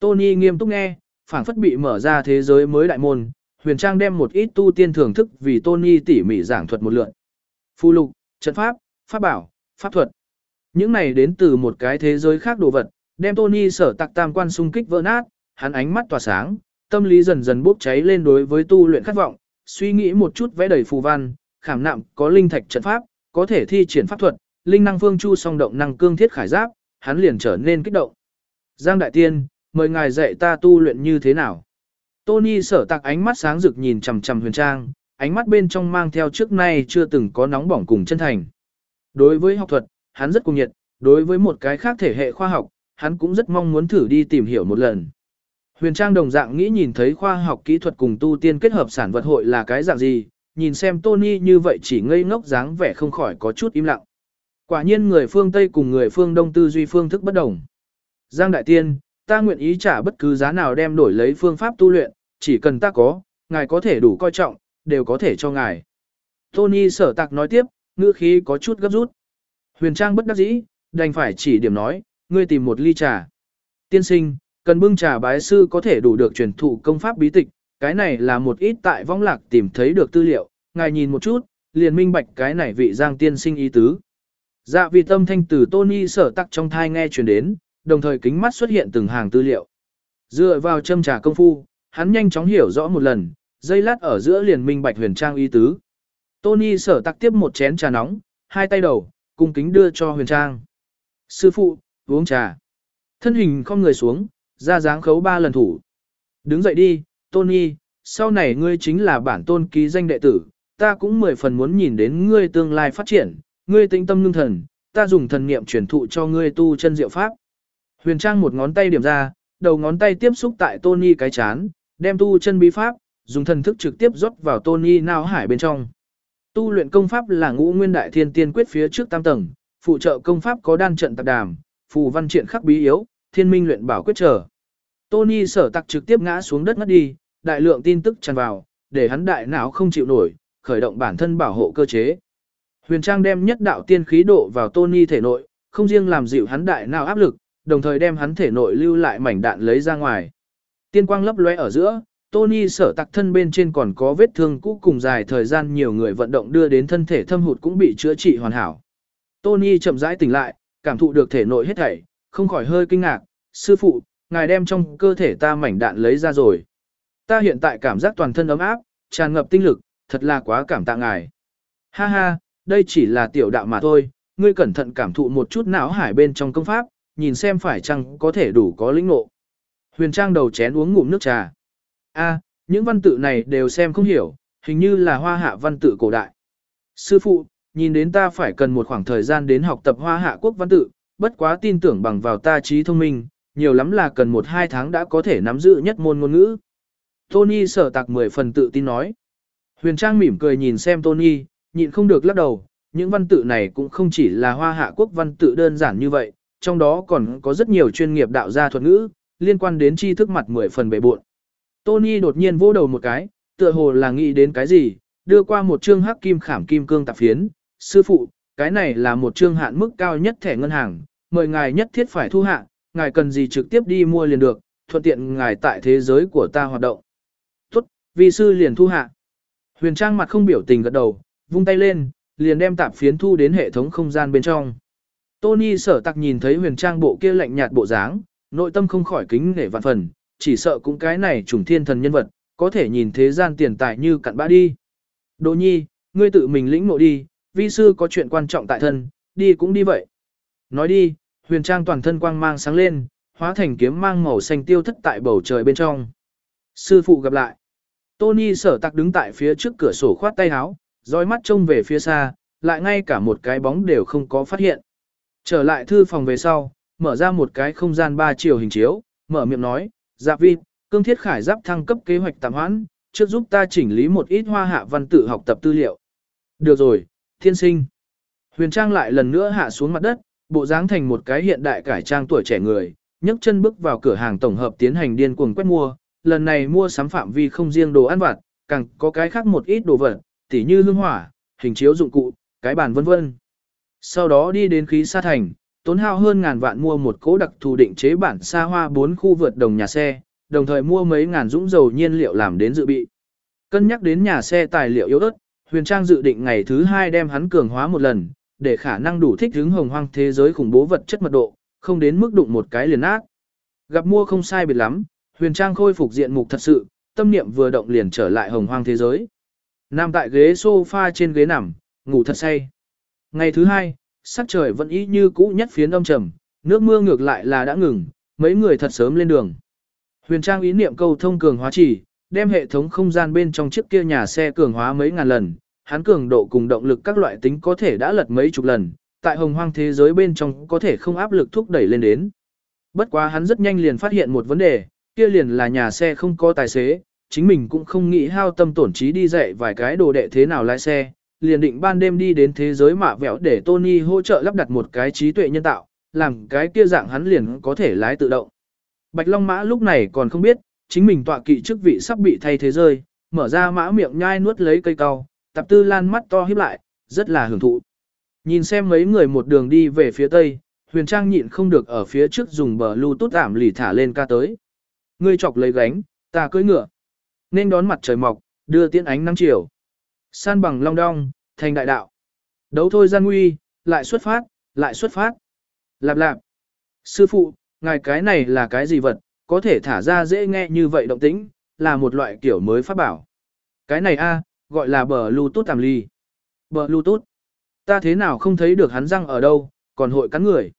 Tony nghiêm túc nghe, phảng phất bị mở ra thế giới mới đại môn, huyền trang đem một ít tu tiên thưởng thức vì Tony tỉ mỉ giảng thuật một lượt. Phù lục, trận pháp, pháp bảo, pháp thuật. Những này đến từ một cái thế giới khác đồ vật, đem Tony sở tạc tam quan xung kích vỡ nát, hắn ánh mắt tỏa sáng, tâm lý dần dần bốc cháy lên đối với tu luyện khát vọng, suy nghĩ một chút vẽ đầy phù văn, khảm nạm có linh thạch trận pháp, có thể thi triển pháp thuật, linh năng phương chu song động năng cương thiết khải giáp, hắn liền trở nên kích động. Giang Đại Tiên, mời ngài dạy ta tu luyện như thế nào. Tony sở tạc ánh mắt sáng rực nhìn chằm chằm huyền trang, ánh mắt bên trong mang theo trước nay chưa từng có nóng bỏng cùng chân thành. Đối với học thuật, hắn rất cung nhiệt, đối với một cái khác thể hệ khoa học, hắn cũng rất mong muốn thử đi tìm hiểu một lần. Huyền Trang đồng dạng nghĩ nhìn thấy khoa học kỹ thuật cùng tu tiên kết hợp sản vật hội là cái dạng gì, nhìn xem Tony như vậy chỉ ngây ngốc dáng vẻ không khỏi có chút im lặng. Quả nhiên người phương Tây cùng người phương Đông tư duy phương thức bất đồng. Giang Đại Tiên, ta nguyện ý trả bất cứ giá nào đem đổi lấy phương pháp tu luyện, chỉ cần ta có, ngài có thể đủ coi trọng, đều có thể cho ngài. Tony sở tạc nói tiếp, ngữ khí có chút gấp rút. Huyền Trang bất đắc dĩ, đành phải chỉ điểm nói, ngươi tìm một ly trà. Tiên sinh, cần bưng trà bái sư có thể đủ được truyền thụ công pháp bí tịch, cái này là một ít tại vong lạc tìm thấy được tư liệu, ngài nhìn một chút, liền minh bạch cái này vị giang tiên sinh ý tứ. Dạ vì tâm thanh từ Tony sở tắc trong thai nghe truyền đến, đồng thời kính mắt xuất hiện từng hàng tư liệu. Dựa vào châm trà công phu, hắn nhanh chóng hiểu rõ một lần, dây lát ở giữa liền minh bạch huyền trang y tứ. Tony sở tắc tiếp một chén trà nóng, hai tay đầu, cung kính đưa cho huyền trang. Sư phụ, uống trà. Thân hình không người xuống, ra dáng khấu ba lần thủ. Đứng dậy đi, Tony, sau này ngươi chính là bản tôn ký danh đệ tử, ta cũng mười phần muốn nhìn đến ngươi tương lai phát triển, ngươi tĩnh tâm ngưng thần, ta dùng thần niệm truyền thụ cho ngươi tu chân diệu pháp. Huyền Trang một ngón tay điểm ra, đầu ngón tay tiếp xúc tại Tony cái chán, đem tu chân bí pháp, dùng thần thức trực tiếp rót vào Tony não hải bên trong. Tu luyện công pháp là ngũ nguyên đại thiên tiên quyết phía trước tam tầng, phụ trợ công pháp có đan trận tạp đàm, phù văn triện khắc bí yếu, thiên minh luyện bảo quyết trở. Tony sở tặc trực tiếp ngã xuống đất ngất đi, đại lượng tin tức tràn vào, để hắn đại não không chịu nổi, khởi động bản thân bảo hộ cơ chế. Huyền Trang đem nhất đạo tiên khí độ vào Tony thể nội, không riêng làm dịu hắn đại não áp lực, đồng thời đem hắn thể nội lưu lại mảnh đạn lấy ra ngoài. Tiên quang lấp lóe ở giữa, Tony sở tặc thân bên trên còn có vết thương cũ cùng dài thời gian nhiều người vận động đưa đến thân thể thâm hụt cũng bị chữa trị hoàn hảo. Tony chậm rãi tỉnh lại, cảm thụ được thể nội hết thảy, không khỏi hơi kinh ngạc, sư phụ, ngài đem trong cơ thể ta mảnh đạn lấy ra rồi. Ta hiện tại cảm giác toàn thân ấm áp, tràn ngập tinh lực, thật là quá cảm tạ ngài. Ha ha, đây chỉ là tiểu đạo mà thôi, ngươi cẩn thận cảm thụ một chút não hải bên trong công pháp, nhìn xem phải chăng có thể đủ có lĩnh ngộ. Huyền Trang đầu chén uống ngụm nước trà. A, những văn tự này đều xem không hiểu, hình như là hoa hạ văn tự cổ đại. Sư phụ, nhìn đến ta phải cần một khoảng thời gian đến học tập hoa hạ quốc văn tự, bất quá tin tưởng bằng vào ta trí thông minh, nhiều lắm là cần một hai tháng đã có thể nắm giữ nhất môn ngôn ngữ. Tony sở tạc mười phần tự tin nói. Huyền Trang mỉm cười nhìn xem Tony, nhịn không được lắc đầu, những văn tự này cũng không chỉ là hoa hạ quốc văn tự đơn giản như vậy, trong đó còn có rất nhiều chuyên nghiệp đạo gia thuật ngữ, liên quan đến tri thức mặt mười phần bề buộn. Tony đột nhiên vỗ đầu một cái, tựa hồ là nghĩ đến cái gì, đưa qua một chương hắc kim khảm kim cương tạp phiến, sư phụ, cái này là một chương hạn mức cao nhất thẻ ngân hàng, mời ngài nhất thiết phải thu hạ, ngài cần gì trực tiếp đi mua liền được, thuận tiện ngài tại thế giới của ta hoạt động. Tốt, vị sư liền thu hạ. Huyền Trang mặt không biểu tình gật đầu, vung tay lên, liền đem tạp phiến thu đến hệ thống không gian bên trong. Tony sở tặc nhìn thấy huyền trang bộ kia lạnh nhạt bộ dáng, nội tâm không khỏi kính nể vạn phần, chỉ sợ cũng cái này trùng thiên thần nhân vật, có thể nhìn thế gian tiền tài như cặn bã đi. Đỗ nhi, ngươi tự mình lĩnh ngộ đi, vi sư có chuyện quan trọng tại thân, đi cũng đi vậy. Nói đi, huyền trang toàn thân quang mang sáng lên, hóa thành kiếm mang màu xanh tiêu thất tại bầu trời bên trong. Sư phụ gặp lại. Tony sở tặc đứng tại phía trước cửa sổ khoát tay áo, dõi mắt trông về phía xa, lại ngay cả một cái bóng đều không có phát hiện. Trở lại thư phòng về sau, mở ra một cái không gian ba chiều hình chiếu, mở miệng nói, dạ vi, cương thiết khải giáp thăng cấp kế hoạch tạm hoãn, trước giúp ta chỉnh lý một ít hoa hạ văn tự học tập tư liệu. Được rồi, thiên sinh. Huyền Trang lại lần nữa hạ xuống mặt đất, bộ dáng thành một cái hiện đại cải trang tuổi trẻ người, nhấc chân bước vào cửa hàng tổng hợp tiến hành điên cuồng quét mua, lần này mua sắm phạm vi không riêng đồ ăn vặt, càng có cái khác một ít đồ vật, tỉ như hương hỏa, hình chiếu dụng cụ, cái bàn vân vân. Sau đó đi đến khí sa thành, tốn hao hơn ngàn vạn mua một cố đặc thù định chế bản xa hoa bốn khu vượt đồng nhà xe, đồng thời mua mấy ngàn dũng dầu nhiên liệu làm đến dự bị. Cân nhắc đến nhà xe tài liệu yếu ớt, Huyền Trang dự định ngày thứ hai đem hắn cường hóa một lần, để khả năng đủ thích ứng hồng hoang thế giới khủng bố vật chất mật độ, không đến mức đụng một cái liền ác. Gặp mua không sai biệt lắm, Huyền Trang khôi phục diện mục thật sự, tâm niệm vừa động liền trở lại hồng hoang thế giới. Nằm tại ghế sofa trên ghế nằm, ngủ thật say. Ngày thứ hai, sắc trời vẫn y như cũ nhất phiến âm trầm, nước mưa ngược lại là đã ngừng, mấy người thật sớm lên đường. Huyền Trang ý niệm câu thông cường hóa chỉ, đem hệ thống không gian bên trong chiếc kia nhà xe cường hóa mấy ngàn lần, hắn cường độ cùng động lực các loại tính có thể đã lật mấy chục lần, tại hồng hoang thế giới bên trong có thể không áp lực thúc đẩy lên đến. Bất quá hắn rất nhanh liền phát hiện một vấn đề, kia liền là nhà xe không có tài xế, chính mình cũng không nghĩ hao tâm tổn trí đi dạy vài cái đồ đệ thế nào lái xe, liền định ban đêm đi đến thế giới mạ vẹo để Tony hỗ trợ lắp đặt một cái trí tuệ nhân tạo, làm cái kia dạng hắn liền có thể lái tự động. Bạch Long Mã lúc này còn không biết, chính mình tọa kỵ chức vị sắp bị thay thế rơi, mở ra mã miệng nhai nuốt lấy cây cao, tạp tư lan mắt to híp lại, rất là hưởng thụ. Nhìn xem mấy người một đường đi về phía tây, huyền trang nhịn không được ở phía trước dùng bờ lưu tốt ảm lì thả lên ca tới. Ngươi chọc lấy gánh, ta cưỡi ngựa. Nên đón mặt trời mọc, đưa tiễn ánh nắng chiều. San bằng long đong, thành đại đạo. Đấu thôi gian nguy, lại xuất phát, lại xuất phát. Lạp lạp. Sư phụ, ngài cái này là cái gì vật, có thể thả ra dễ nghe như vậy động tĩnh, là một loại kiểu mới phát bảo. Cái này a, gọi là bờ Bluetooth tàm ly. Bờ Bluetooth. Ta thế nào không thấy được hắn răng ở đâu, còn hội cắn người.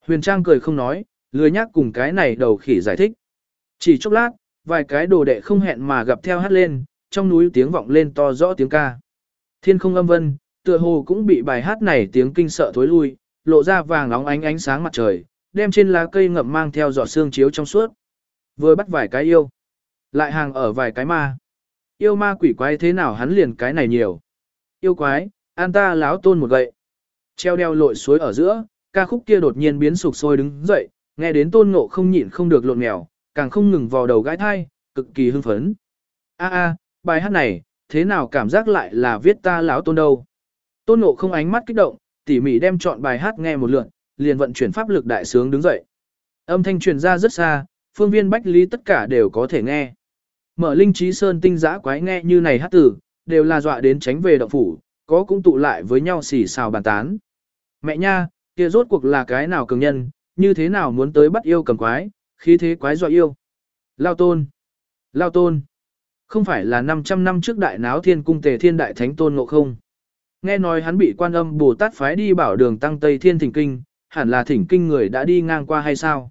Huyền Trang cười không nói, lười nhắc cùng cái này đầu khỉ giải thích. Chỉ chốc lát, vài cái đồ đệ không hẹn mà gặp theo hát lên, trong núi tiếng vọng lên to rõ tiếng ca. Thiên không âm vân, tựa hồ cũng bị bài hát này tiếng kinh sợ thối lui, lộ ra vàng óng ánh ánh sáng mặt trời, đem trên lá cây ngậm mang theo giọt sương chiếu trong suốt. Vừa bắt vài cái yêu, lại hàng ở vài cái ma. Yêu ma quỷ quái thế nào hắn liền cái này nhiều. Yêu quái, an ta láo tôn một gậy. Treo đeo lội suối ở giữa, ca khúc kia đột nhiên biến sụp sôi đứng dậy, nghe đến tôn ngộ không nhịn không được lộn mèo, càng không ngừng vào đầu gãi thai, cực kỳ hưng phấn. A a, bài hát này, thế nào cảm giác lại là viết ta láo tôn đâu. Tôn ngộ không ánh mắt kích động, tỉ mỉ đem chọn bài hát nghe một lượt, liền vận chuyển pháp lực đại sướng đứng dậy. Âm thanh truyền ra rất xa, phương viên bách lý tất cả đều có thể nghe. Mở linh trí sơn tinh giã quái nghe như này hát tử, đều là dọa đến tránh về động phủ, có cũng tụ lại với nhau xì xào bàn tán. Mẹ nha, kia rốt cuộc là cái nào cường nhân, như thế nào muốn tới bắt yêu cầm quái, khí thế quái dọa yêu. Lao tôn, Lao tôn, không phải là 500 năm trước đại náo thiên cung tề thiên đại thánh tôn ngộ không. Nghe nói hắn bị quan âm Bồ Tát phái đi bảo đường tăng Tây Thiên Thỉnh Kinh, hẳn là thỉnh kinh người đã đi ngang qua hay sao?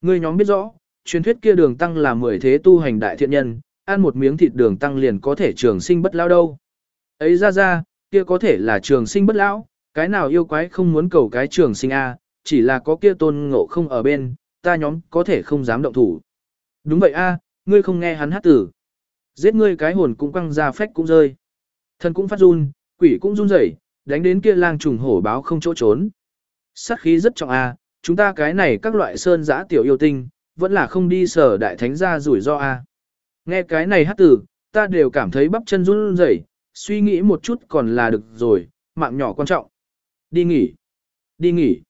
Ngươi nhóm biết rõ, truyền thuyết kia đường tăng là mười thế tu hành đại thiện nhân, ăn một miếng thịt đường tăng liền có thể trường sinh bất lão đâu. Ấy ra ra, kia có thể là trường sinh bất lão, cái nào yêu quái không muốn cầu cái trường sinh a, chỉ là có kia tôn ngộ không ở bên, ta nhóm có thể không dám động thủ. Đúng vậy a, ngươi không nghe hắn hát tử. Giết ngươi cái hồn cũng quăng ra phách cũng rơi. Thân cũng phát run, quỷ cũng run rẩy, đánh đến kia lang trùng hổ báo không chỗ trốn. Sát khí rất trọng a, chúng ta cái này các loại sơn giã tiểu yêu tinh, vẫn là không đi sở đại thánh ra rủi ro a. Nghe cái này hát tử, ta đều cảm thấy bắp chân run rẩy, suy nghĩ một chút còn là được rồi, mạng nhỏ quan trọng. Đi nghỉ. Đi nghỉ.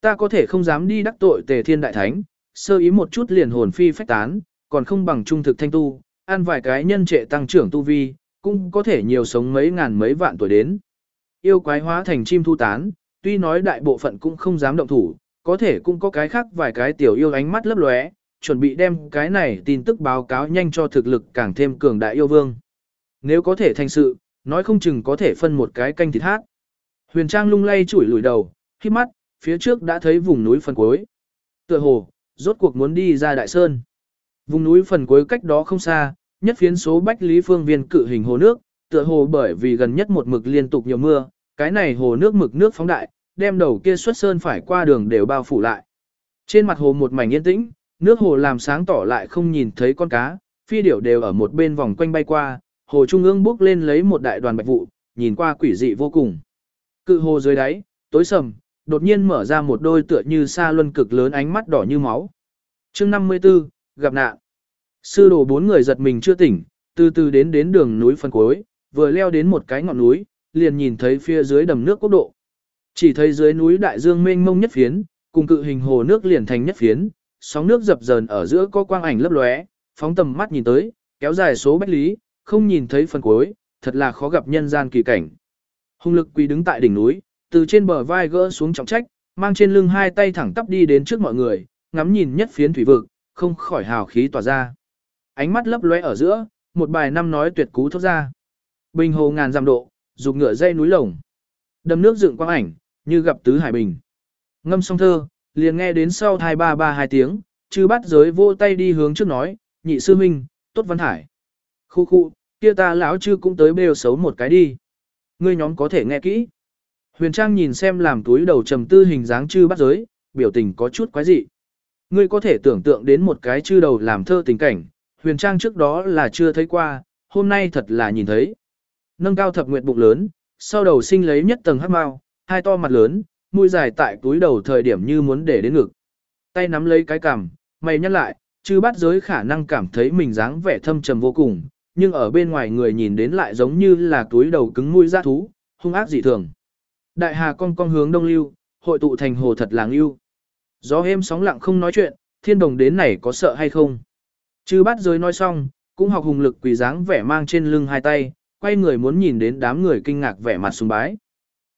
Ta có thể không dám đi đắc tội tề thiên đại thánh, sơ ý một chút liền hồn phi phách tán, còn không bằng trung thực thanh tu, ăn vài cái nhân trệ tăng trưởng tu vi, cũng có thể nhiều sống mấy ngàn mấy vạn tuổi đến. Yêu quái hóa thành chim thu tán, tuy nói đại bộ phận cũng không dám động thủ, có thể cũng có cái khác vài cái tiểu yêu ánh mắt lấp lóe, chuẩn bị đem cái này tin tức báo cáo nhanh cho thực lực càng thêm cường đại yêu vương. Nếu có thể thành sự, nói không chừng có thể phân một cái canh thịt hát. Huyền Trang lung lay chủi lùi đầu, khi mắt, phía trước đã thấy vùng núi phần cuối. Tựa hồ, rốt cuộc muốn đi ra đại sơn. Vùng núi phần cuối cách đó không xa, nhất phiến số bách lý phương viên cự hình hồ nước, tựa hồ bởi vì gần nhất một mực liên tục nhiều mưa, cái này hồ nước mực nước phóng đại, đem đầu kia xuất sơn phải qua đường đều bao phủ lại. Trên mặt hồ một mảnh yên tĩnh, nước hồ làm sáng tỏ lại không nhìn thấy con cá, phi điểu đều ở một bên vòng quanh bay qua, hồ trung ương bước lên lấy một đại đoàn bạch vụ, nhìn qua quỷ dị vô cùng. Cự hồ dưới đáy, tối sầm, đột nhiên mở ra một đôi tựa như sa luân cực lớn ánh mắt đỏ như máu. chương 54, gặp nạn. Sư đồ bốn người giật mình chưa tỉnh, từ từ đến đến đường núi phân cuối, vừa leo đến một cái ngọn núi, liền nhìn thấy phía dưới đầm nước quốc độ. Chỉ thấy dưới núi đại dương mênh mông nhất phiến, cùng cự hình hồ nước liền thành nhất phiến, sóng nước dập dờn ở giữa có quang ảnh lấp lóe, phóng tầm mắt nhìn tới, kéo dài số bách lý, không nhìn thấy phần cuối, thật là khó gặp nhân gian kỳ cảnh. Hùng lực quỳ đứng tại đỉnh núi, từ trên bờ vai gỡ xuống trọng trách, mang trên lưng hai tay thẳng tắp đi đến trước mọi người, ngắm nhìn nhất phiến thủy vực, không khỏi hào khí tỏa ra. Ánh mắt lấp lóe ở giữa, một bài năm nói tuyệt cú thốt ra. Bình hồ ngàn dặm độ, dục ngựa dây núi lồng. Đầm nước dựng quang ảnh, như gặp tứ hải bình. Ngâm song thơ, liền nghe đến sau thai ba ba hai tiếng, chư bắt giới vô tay đi hướng trước nói, nhị sư huynh, tốt văn hải. Khu khu, kia ta lão chư cũng tới bêu xấu một cái đi. Ngươi nhóm có thể nghe kỹ. Huyền Trang nhìn xem làm túi đầu trầm tư hình dáng chư bắt giới, biểu tình có chút quái dị. Ngươi có thể tưởng tượng đến một cái chư đầu làm thơ tình cảnh, Huyền Trang trước đó là chưa thấy qua, hôm nay thật là nhìn thấy. Nâng cao thập nguyệt bụng lớn, sau đầu sinh lấy nhất tầng hắc mao, hai to mặt lớn, mũi dài tại túi đầu thời điểm như muốn để đến ngực. Tay nắm lấy cái cằm, mày nhăn lại, chư bắt giới khả năng cảm thấy mình dáng vẻ thâm trầm vô cùng, nhưng ở bên ngoài người nhìn đến lại giống như là túi đầu cứng mũi ra thú, hung ác dị thường. Đại hà con con hướng đông lưu, hội tụ thành hồ thật làng lưu. Gió êm sóng lặng không nói chuyện, thiên đồng đến này có sợ hay không? Chư bát giới nói xong, cũng học hùng lực quỳ dáng vẻ mang trên lưng hai tay, quay người muốn nhìn đến đám người kinh ngạc vẻ mặt sùng bái.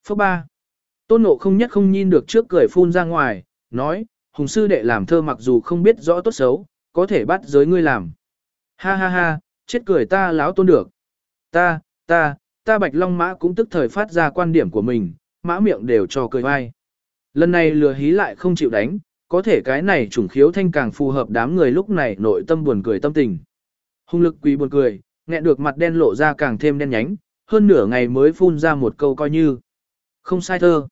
Phước ba. Tôn nộ không nhất không nhìn được trước cười phun ra ngoài, nói, hùng sư đệ làm thơ mặc dù không biết rõ tốt xấu, có thể bắt giới ngươi làm. Ha ha ha, chết cười ta láo tôn được. Ta, ta, ta bạch long mã cũng tức thời phát ra quan điểm của mình, mã miệng đều cho cười vai. Lần này lừa hí lại không chịu đánh, có thể cái này chủng khiếu thanh càng phù hợp đám người lúc này nội tâm buồn cười tâm tình. Hung lực quý buồn cười, nghẹn được mặt đen lộ ra càng thêm đen nhánh, hơn nửa ngày mới phun ra một câu coi như. Không sai thơ.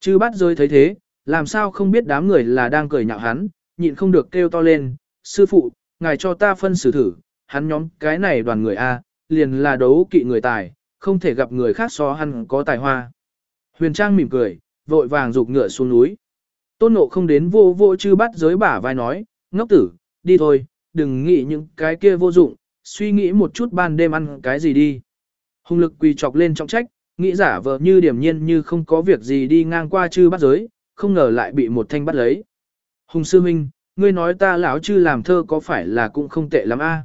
Chư bắt rơi thấy thế, làm sao không biết đám người là đang cười nhạo hắn, nhịn không được kêu to lên, sư phụ, ngài cho ta phân xử thử, hắn nhóm cái này đoàn người A, liền là đấu kỵ người tài, không thể gặp người khác so hắn có tài hoa. Huyền Trang mỉm cười, vội vàng rục ngựa xuống núi. Tôn nộ không đến vô vô chư bắt giới bả vai nói, ngốc tử, đi thôi, đừng nghĩ những cái kia vô dụng, suy nghĩ một chút ban đêm ăn cái gì đi. Hùng lực quỳ chọc lên trọng trách, nghĩ giả vờ như điểm nhiên như không có việc gì đi ngang qua chư bắt giới, không ngờ lại bị một thanh bắt lấy. Hùng sư huynh, ngươi nói ta lão chư làm thơ có phải là cũng không tệ lắm a?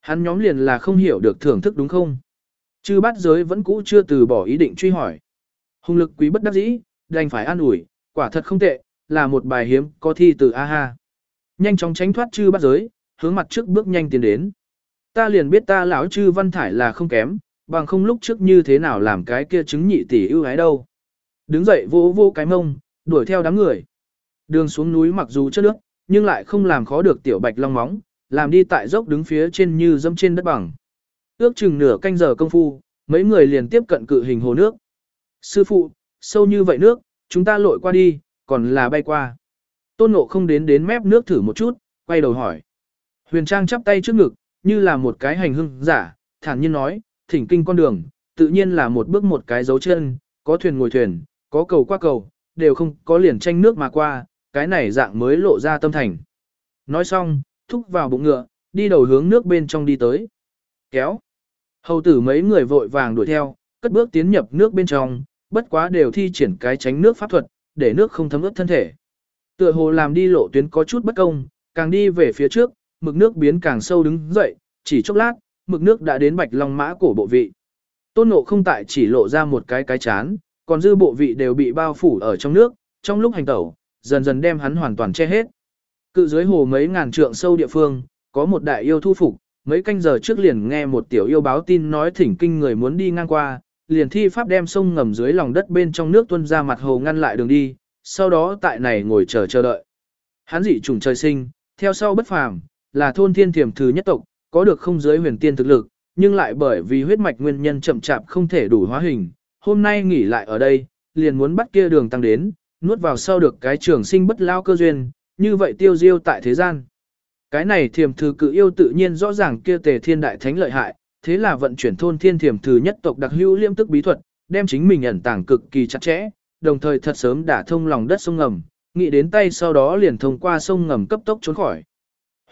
Hắn nhóm liền là không hiểu được thưởng thức đúng không? Chư bắt giới vẫn cũ chưa từ bỏ ý định truy hỏi. Hùng lực quý bất đắc dĩ, đành phải an ủi, quả thật không tệ, là một bài hiếm có thi từ a ha. Nhanh chóng tránh thoát chư bắt giới, hướng mặt trước bước nhanh tiến đến. Ta liền biết ta lão chư văn thải là không kém, bằng không lúc trước như thế nào làm cái kia chứng nhị tỷ ưu ái đâu. Đứng dậy vô vô cái mông, đuổi theo đám người. Đường xuống núi mặc dù chất nước, nhưng lại không làm khó được tiểu bạch long móng, làm đi tại dốc đứng phía trên như dâm trên đất bằng. Ước chừng nửa canh giờ công phu, mấy người liền tiếp cận cự hình hồ nước. Sư phụ, sâu như vậy nước, chúng ta lội qua đi, còn là bay qua. Tôn ngộ không đến đến mép nước thử một chút, quay đầu hỏi. Huyền Trang chắp tay trước ngực, như là một cái hành hưng giả, thản nhiên nói, thỉnh kinh con đường, tự nhiên là một bước một cái dấu chân, có thuyền ngồi thuyền, có cầu qua cầu, đều không có liền tranh nước mà qua, cái này dạng mới lộ ra tâm thành. Nói xong, thúc vào bụng ngựa, đi đầu hướng nước bên trong đi tới. Kéo. Hầu tử mấy người vội vàng đuổi theo, cất bước tiến nhập nước bên trong, bất quá đều thi triển cái tránh nước pháp thuật, để nước không thấm ướt thân thể. Tựa hồ làm đi lộ tuyến có chút bất công, càng đi về phía trước, mực nước biến càng sâu đứng dậy, chỉ chốc lát, mực nước đã đến bạch long mã cổ bộ vị. Tôn nộ không tại chỉ lộ ra một cái cái chán, còn dư bộ vị đều bị bao phủ ở trong nước, trong lúc hành tẩu, dần dần đem hắn hoàn toàn che hết. Cự dưới hồ mấy ngàn trượng sâu địa phương, có một đại yêu thu phục, mấy canh giờ trước liền nghe một tiểu yêu báo tin nói thỉnh kinh người muốn đi ngang qua, liền thi pháp đem sông ngầm dưới lòng đất bên trong nước tuôn ra mặt hồ ngăn lại đường đi, sau đó tại này ngồi chờ chờ đợi. Hắn dị trùng trời sinh, theo sau bất phàm, là thôn thiên thiểm thứ nhất tộc, có được không giới huyền tiên thực lực, nhưng lại bởi vì huyết mạch nguyên nhân chậm chạp không thể đủ hóa hình, hôm nay nghỉ lại ở đây, liền muốn bắt kia đường tăng đến, nuốt vào sau được cái trường sinh bất lao cơ duyên, như vậy tiêu diêu tại thế gian. Cái này thiềm thư cự yêu tự nhiên rõ ràng kia tề thiên đại thánh lợi hại, thế là vận chuyển thôn thiên thiềm thứ nhất tộc đặc hữu liêm tức bí thuật, đem chính mình ẩn tàng cực kỳ chặt chẽ, đồng thời thật sớm đã thông lòng đất sông ngầm, nghĩ đến tay sau đó liền thông qua sông ngầm cấp tốc trốn khỏi.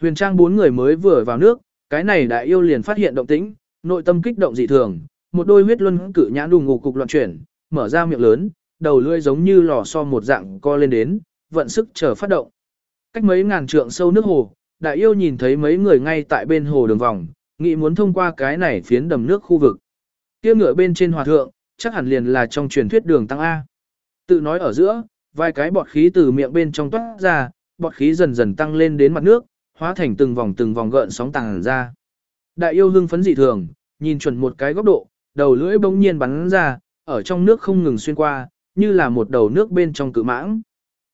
Huyền Trang bốn người mới vừa vào nước, cái này đại yêu liền phát hiện động tĩnh, nội tâm kích động dị thường, một đôi huyết luân cự nhãn đùng ngục cục loạn chuyển, mở ra miệng lớn, đầu lưỡi giống như lò xo một dạng co lên đến, vận sức chờ phát động. Cách mấy ngàn trượng sâu nước hồ, đại yêu nhìn thấy mấy người ngay tại bên hồ đường vòng, nghĩ muốn thông qua cái này phiến đầm nước khu vực. Kia ngựa bên trên hòa thượng, chắc hẳn liền là trong truyền thuyết đường tăng A. Tự nói ở giữa, vài cái bọt khí từ miệng bên trong toát ra, bọt khí dần dần tăng lên đến mặt nước, hóa thành từng vòng từng vòng gợn sóng tàng ra. Đại yêu hưng phấn dị thường, nhìn chuẩn một cái góc độ, đầu lưỡi bỗng nhiên bắn ra, ở trong nước không ngừng xuyên qua, như là một đầu nước bên trong cự mãng.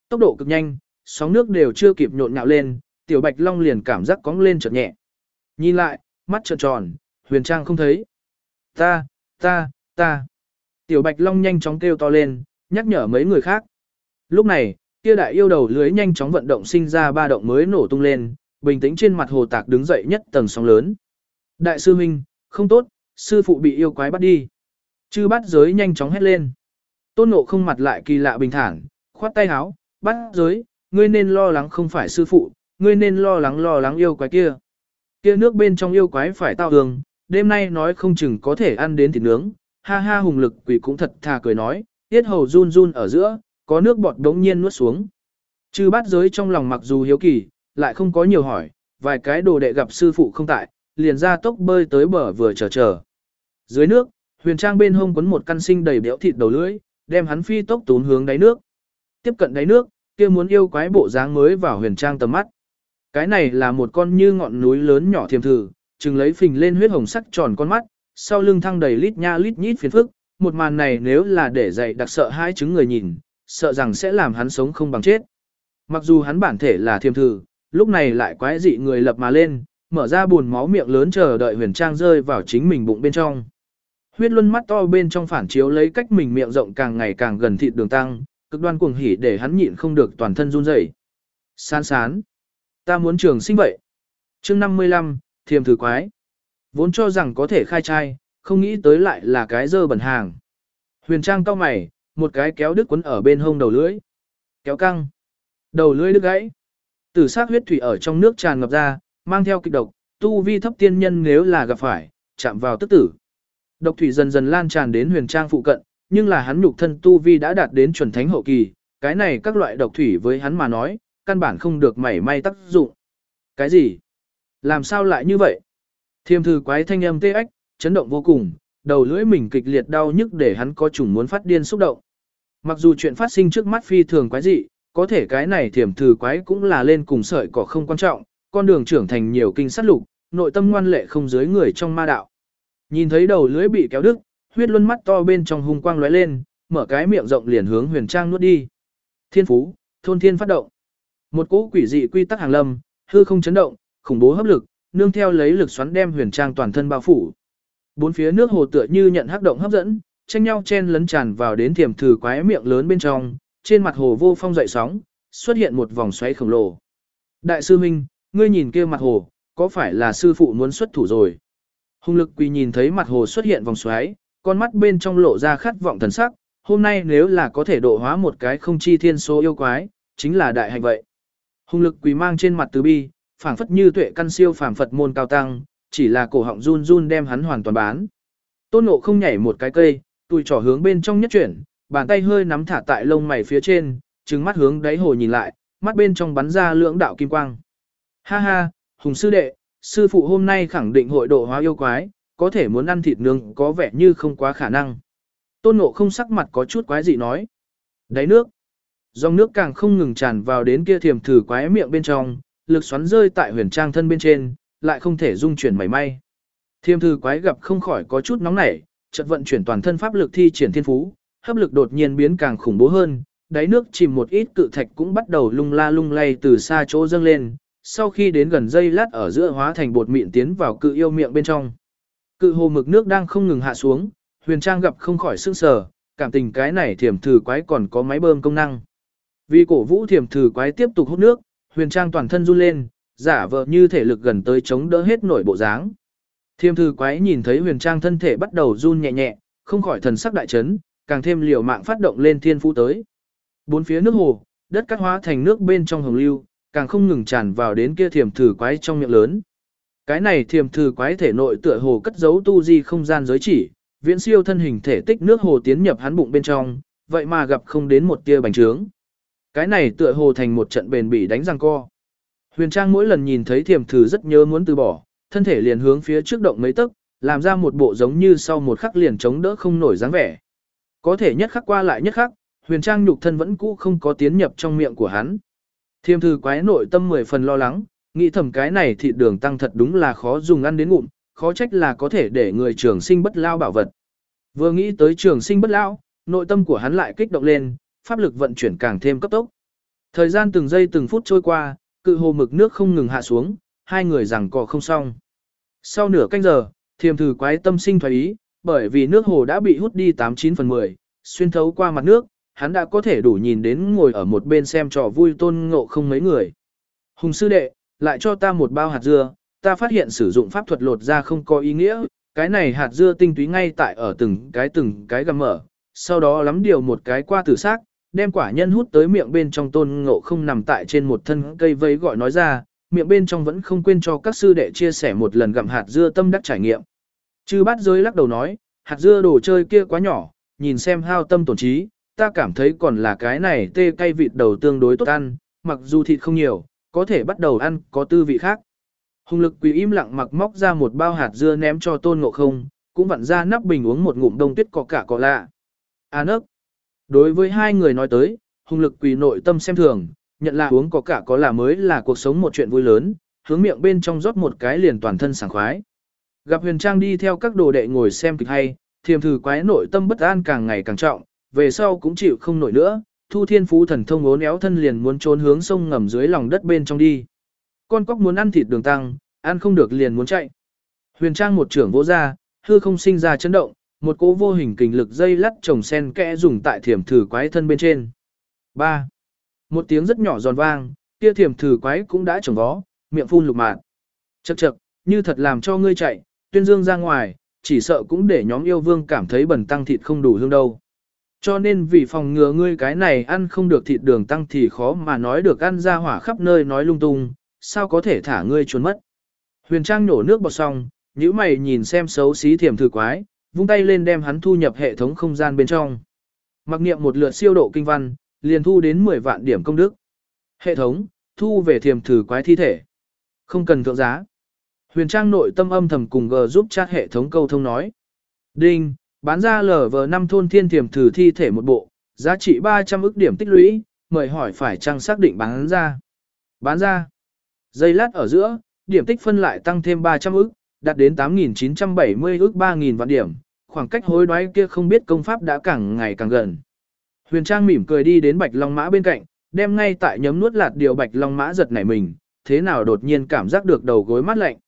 Tốc độ cực nhanh, sóng nước đều chưa kịp nhộn nhạo lên, tiểu bạch long liền cảm giác cóng lên chợt nhẹ. Nhìn lại, mắt trợn tròn, huyền trang không thấy. Ta, ta, ta. Tiểu bạch long nhanh chóng kêu to lên, nhắc nhở mấy người khác. Lúc này, kia đại yêu đầu lưới nhanh chóng vận động sinh ra ba động mới nổ tung lên, bình tĩnh trên mặt hồ tạc đứng dậy nhất tầng sóng lớn. Đại sư huynh, không tốt, sư phụ bị yêu quái bắt đi. Chư bắt giới nhanh chóng hét lên. Tôn ngộ không mặt lại kỳ lạ bình thản, khoát tay háo, bắt giới, ngươi nên lo lắng không phải sư phụ, ngươi nên lo lắng lo lắng yêu quái kia. Kia nước bên trong yêu quái phải tao hương, đêm nay nói không chừng có thể ăn đến thịt nướng, ha ha hùng lực quỷ cũng thật thà cười nói, tiết hầu run run ở giữa, có nước bọt đống nhiên nuốt xuống. Chư bát giới trong lòng mặc dù hiếu kỳ, lại không có nhiều hỏi, vài cái đồ đệ gặp sư phụ không tại, liền ra tốc bơi tới bờ vừa chờ chờ. Dưới nước, huyền trang bên hông quấn một căn sinh đầy béo thịt đầu lưỡi, đem hắn phi tốc tốn hướng đáy nước. Tiếp cận đáy nước, kia muốn yêu quái bộ dáng mới vào huyền trang tầm mắt. Cái này là một con như ngọn núi lớn nhỏ thiềm thử, chừng lấy phình lên huyết hồng sắc tròn con mắt, sau lưng thăng đầy lít nha lít nhít phiền phức, một màn này nếu là để dạy đặc sợ hai chứng người nhìn, sợ rằng sẽ làm hắn sống không bằng chết. Mặc dù hắn bản thể là thiềm thử, lúc này lại quái dị người lập mà lên, mở ra buồn máu miệng lớn chờ đợi huyền trang rơi vào chính mình bụng bên trong. Huyết luân mắt to bên trong phản chiếu lấy cách mình miệng rộng càng ngày càng gần thịt đường tăng, cực đoan cuồng hỉ để hắn nhịn không được toàn thân run rẩy. Sán sán. Ta muốn trường sinh vậy. chương 55, thiềm thử quái. Vốn cho rằng có thể khai trai, không nghĩ tới lại là cái dơ bẩn hàng. Huyền trang cao mày, một cái kéo đứt quấn ở bên hông đầu lưỡi. Kéo căng. Đầu lưỡi đứt gãy. Tử sát huyết thủy ở trong nước tràn ngập ra, mang theo kịch độc, tu vi thấp tiên nhân nếu là gặp phải, chạm vào tức tử. Độc thủy dần dần lan tràn đến huyền trang phụ cận, nhưng là hắn nhục thân tu vi đã đạt đến chuẩn thánh hậu kỳ, cái này các loại độc thủy với hắn mà nói, căn bản không được mảy may tác dụng. Cái gì? Làm sao lại như vậy? Thiêm thư quái thanh âm tê ách, chấn động vô cùng, đầu lưỡi mình kịch liệt đau nhức để hắn có chủng muốn phát điên xúc động. Mặc dù chuyện phát sinh trước mắt phi thường quái dị, có thể cái này thiểm thư quái cũng là lên cùng sợi cỏ không quan trọng, con đường trưởng thành nhiều kinh sát lục, nội tâm ngoan lệ không dưới người trong ma đạo. Nhìn thấy đầu lưỡi bị kéo đứt, huyết luân mắt to bên trong hung quang lóe lên, mở cái miệng rộng liền hướng huyền trang nuốt đi. Thiên phú, thôn thiên phát động. Một cỗ quỷ dị quy tắc hàng lâm, hư không chấn động, khủng bố hấp lực, nương theo lấy lực xoắn đem huyền trang toàn thân bao phủ. Bốn phía nước hồ tựa như nhận hấp động hấp dẫn, tranh nhau chen lấn tràn vào đến tiềm thử quái miệng lớn bên trong, trên mặt hồ vô phong dậy sóng, xuất hiện một vòng xoáy khổng lồ. Đại sư huynh, ngươi nhìn kia mặt hồ, có phải là sư phụ muốn xuất thủ rồi? Hùng lực quỳ nhìn thấy mặt hồ xuất hiện vòng xoáy, con mắt bên trong lộ ra khát vọng thần sắc, hôm nay nếu là có thể độ hóa một cái không chi thiên số yêu quái, chính là đại hạnh vậy. Hùng lực quỳ mang trên mặt từ bi, phảng phất như tuệ căn siêu phàm Phật môn cao tăng, chỉ là cổ họng run run đem hắn hoàn toàn bán. Tôn Ngộ không nhảy một cái cây, tùi trỏ hướng bên trong nhất chuyển, bàn tay hơi nắm thả tại lông mày phía trên, trừng mắt hướng đáy hồ nhìn lại, mắt bên trong bắn ra lưỡng đạo kim quang. Ha ha, Hùng sư đệ, sư phụ hôm nay khẳng định hội độ hóa yêu quái, có thể muốn ăn thịt nướng có vẻ như không quá khả năng. Tôn Ngộ không sắc mặt có chút quái dị nói. Đáy nước. Dòng nước càng không ngừng tràn vào đến kia thiềm thử quái miệng bên trong, lực xoắn rơi tại huyền trang thân bên trên, lại không thể dung chuyển mảy may. Thiềm thử quái gặp không khỏi có chút nóng nảy, chợt vận chuyển toàn thân pháp lực thi triển thiên phú, hấp lực đột nhiên biến càng khủng bố hơn, đáy nước chìm một ít cự thạch cũng bắt đầu lung la lung lay từ xa chỗ dâng lên, sau khi đến gần dây lát ở giữa hóa thành bột mịn tiến vào cự yêu miệng bên trong. Cự hồ mực nước đang không ngừng hạ xuống, huyền trang gặp không khỏi sững sờ, cảm tình cái này thiểm thử quái còn có máy bơm công năng. Vì cổ vũ thiểm thử quái tiếp tục hút nước, huyền trang toàn thân run lên, giả vờ như thể lực gần tới chống đỡ hết nổi bộ dáng. Thiểm thử quái nhìn thấy huyền trang thân thể bắt đầu run nhẹ nhẹ, không khỏi thần sắc đại chấn, càng thêm liều mạng phát động lên thiên phú tới. Bốn phía nước hồ, đất cát hóa thành nước bên trong hồng lưu, càng không ngừng tràn vào đến kia thiểm thử quái trong miệng lớn. Cái này thiềm thử quái thể nội tựa hồ cất giấu tu di không gian giới chỉ, viễn siêu thân hình thể tích nước hồ tiến nhập hắn bụng bên trong, vậy mà gặp không đến một tia bành trướng. Cái này tựa hồ thành một trận bền bỉ đánh răng co. Huyền Trang mỗi lần nhìn thấy thiềm thử rất nhớ muốn từ bỏ, thân thể liền hướng phía trước động mấy tấc, làm ra một bộ giống như sau một khắc liền chống đỡ không nổi dáng vẻ. Có thể nhất khắc qua lại nhất khắc, Huyền Trang nhục thân vẫn cũ không có tiến nhập trong miệng của hắn. Thiềm thử quái nội tâm mười phần lo lắng, nghĩ thầm cái này thịt đường tăng thật đúng là khó dùng ăn đến ngụm, khó trách là có thể để người trường sinh bất lao bảo vật. Vừa nghĩ tới trường sinh bất lao, nội tâm của hắn lại kích động lên, pháp lực vận chuyển càng thêm cấp tốc. Thời gian từng giây từng phút trôi qua, cự hồ mực nước không ngừng hạ xuống, hai người rằng cò không xong. Sau nửa canh giờ, thiềm thử quái tâm sinh thoái ý, bởi vì nước hồ đã bị hút đi 89 phần 10, xuyên thấu qua mặt nước, hắn đã có thể đủ nhìn đến ngồi ở một bên xem trò vui tôn ngộ không mấy người. Hùng sư đệ, lại cho ta một bao hạt dưa, ta phát hiện sử dụng pháp thuật lột ra không có ý nghĩa, cái này hạt dưa tinh túy ngay tại ở từng cái từng cái gầm mở, sau đó lắm điều một cái qua tử xác, đem quả nhân hút tới miệng bên trong tôn ngộ không nằm tại trên một thân cây vây gọi nói ra, miệng bên trong vẫn không quên cho các sư đệ chia sẻ một lần gặm hạt dưa tâm đắc trải nghiệm. Chư bát giới lắc đầu nói, hạt dưa đồ chơi kia quá nhỏ, nhìn xem hao tâm tổn trí, ta cảm thấy còn là cái này tê cay vịt đầu tương đối tốt ăn, mặc dù thịt không nhiều, có thể bắt đầu ăn có tư vị khác. Hùng lực quỳ im lặng mặc móc ra một bao hạt dưa ném cho tôn ngộ không, cũng vặn ra nắp bình uống một ngụm đông tuyết có cả có lạ. À nấc. Đối với hai người nói tới, hùng lực quỳ nội tâm xem thường, nhận là uống có cả có là mới là cuộc sống một chuyện vui lớn, hướng miệng bên trong rót một cái liền toàn thân sảng khoái. Gặp huyền trang đi theo các đồ đệ ngồi xem kịch hay, thiềm thử quái nội tâm bất an càng ngày càng trọng, về sau cũng chịu không nổi nữa, thu thiên phú thần thông ốn éo thân liền muốn trốn hướng sông ngầm dưới lòng đất bên trong đi. Con cóc muốn ăn thịt đường tăng, ăn không được liền muốn chạy. Huyền trang một trưởng vỗ ra, hư không sinh ra chấn động, một cỗ vô hình kình lực dây lắt trồng sen kẽ dùng tại thiểm thử quái thân bên trên. 3. Một tiếng rất nhỏ giòn vang, kia thiểm thử quái cũng đã trồng vó, miệng phun lục mạn. Chậc chậc, như thật làm cho ngươi chạy, tuyên dương ra ngoài, chỉ sợ cũng để nhóm yêu vương cảm thấy bẩn tăng thịt không đủ hương đâu. Cho nên vì phòng ngừa ngươi cái này ăn không được thịt đường tăng thì khó mà nói được ăn ra hỏa khắp nơi nói lung tung, sao có thể thả ngươi trốn mất. Huyền Trang nổ nước bọt xong, nhíu mày nhìn xem xấu xí thiểm thử quái, vung tay lên đem hắn thu nhập hệ thống không gian bên trong. Mặc niệm một lượt siêu độ kinh văn, liền thu đến 10 vạn điểm công đức. Hệ thống, thu về thiềm thử quái thi thể. Không cần thượng giá. Huyền Trang nội tâm âm thầm cùng G giúp chat hệ thống câu thông nói. Đinh, bán ra LV5 thôn thiên thiềm thử thi thể một bộ, giá trị 300 ức điểm tích lũy, mời hỏi phải trang xác định bán ra. Bán ra. Giây lát ở giữa, điểm tích phân lại tăng thêm 300 ức, đạt đến 8.970 ước 3.000 vạn điểm, khoảng cách hối đoái kia không biết công pháp đã càng ngày càng gần. Huyền Trang mỉm cười đi đến Bạch Long Mã bên cạnh, đem ngay tại nhấm nuốt lạt điều Bạch Long Mã giật nảy mình, thế nào đột nhiên cảm giác được đầu gối mát lạnh.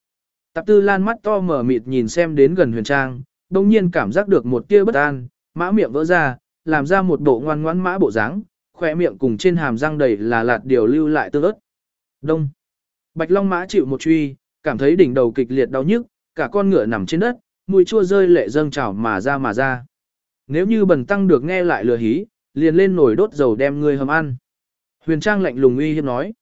Tạp tư lan mắt to mở mịt nhìn xem đến gần Huyền Trang, đồng nhiên cảm giác được một tia bất an, mã miệng vỡ ra, làm ra một bộ ngoan ngoãn mã bộ dáng, khỏe miệng cùng trên hàm răng đầy là lạt điều lưu lại tương ớt. Đông. Bạch Long mã chịu một truy, cảm thấy đỉnh đầu kịch liệt đau nhức, cả con ngựa nằm trên đất, mùi chua rơi lệ dâng trào mà ra mà ra. Nếu như bần tăng được nghe lại lừa hí, liền lên nồi đốt dầu đem ngươi hầm ăn. Huyền Trang lạnh lùng uy hiếp nói.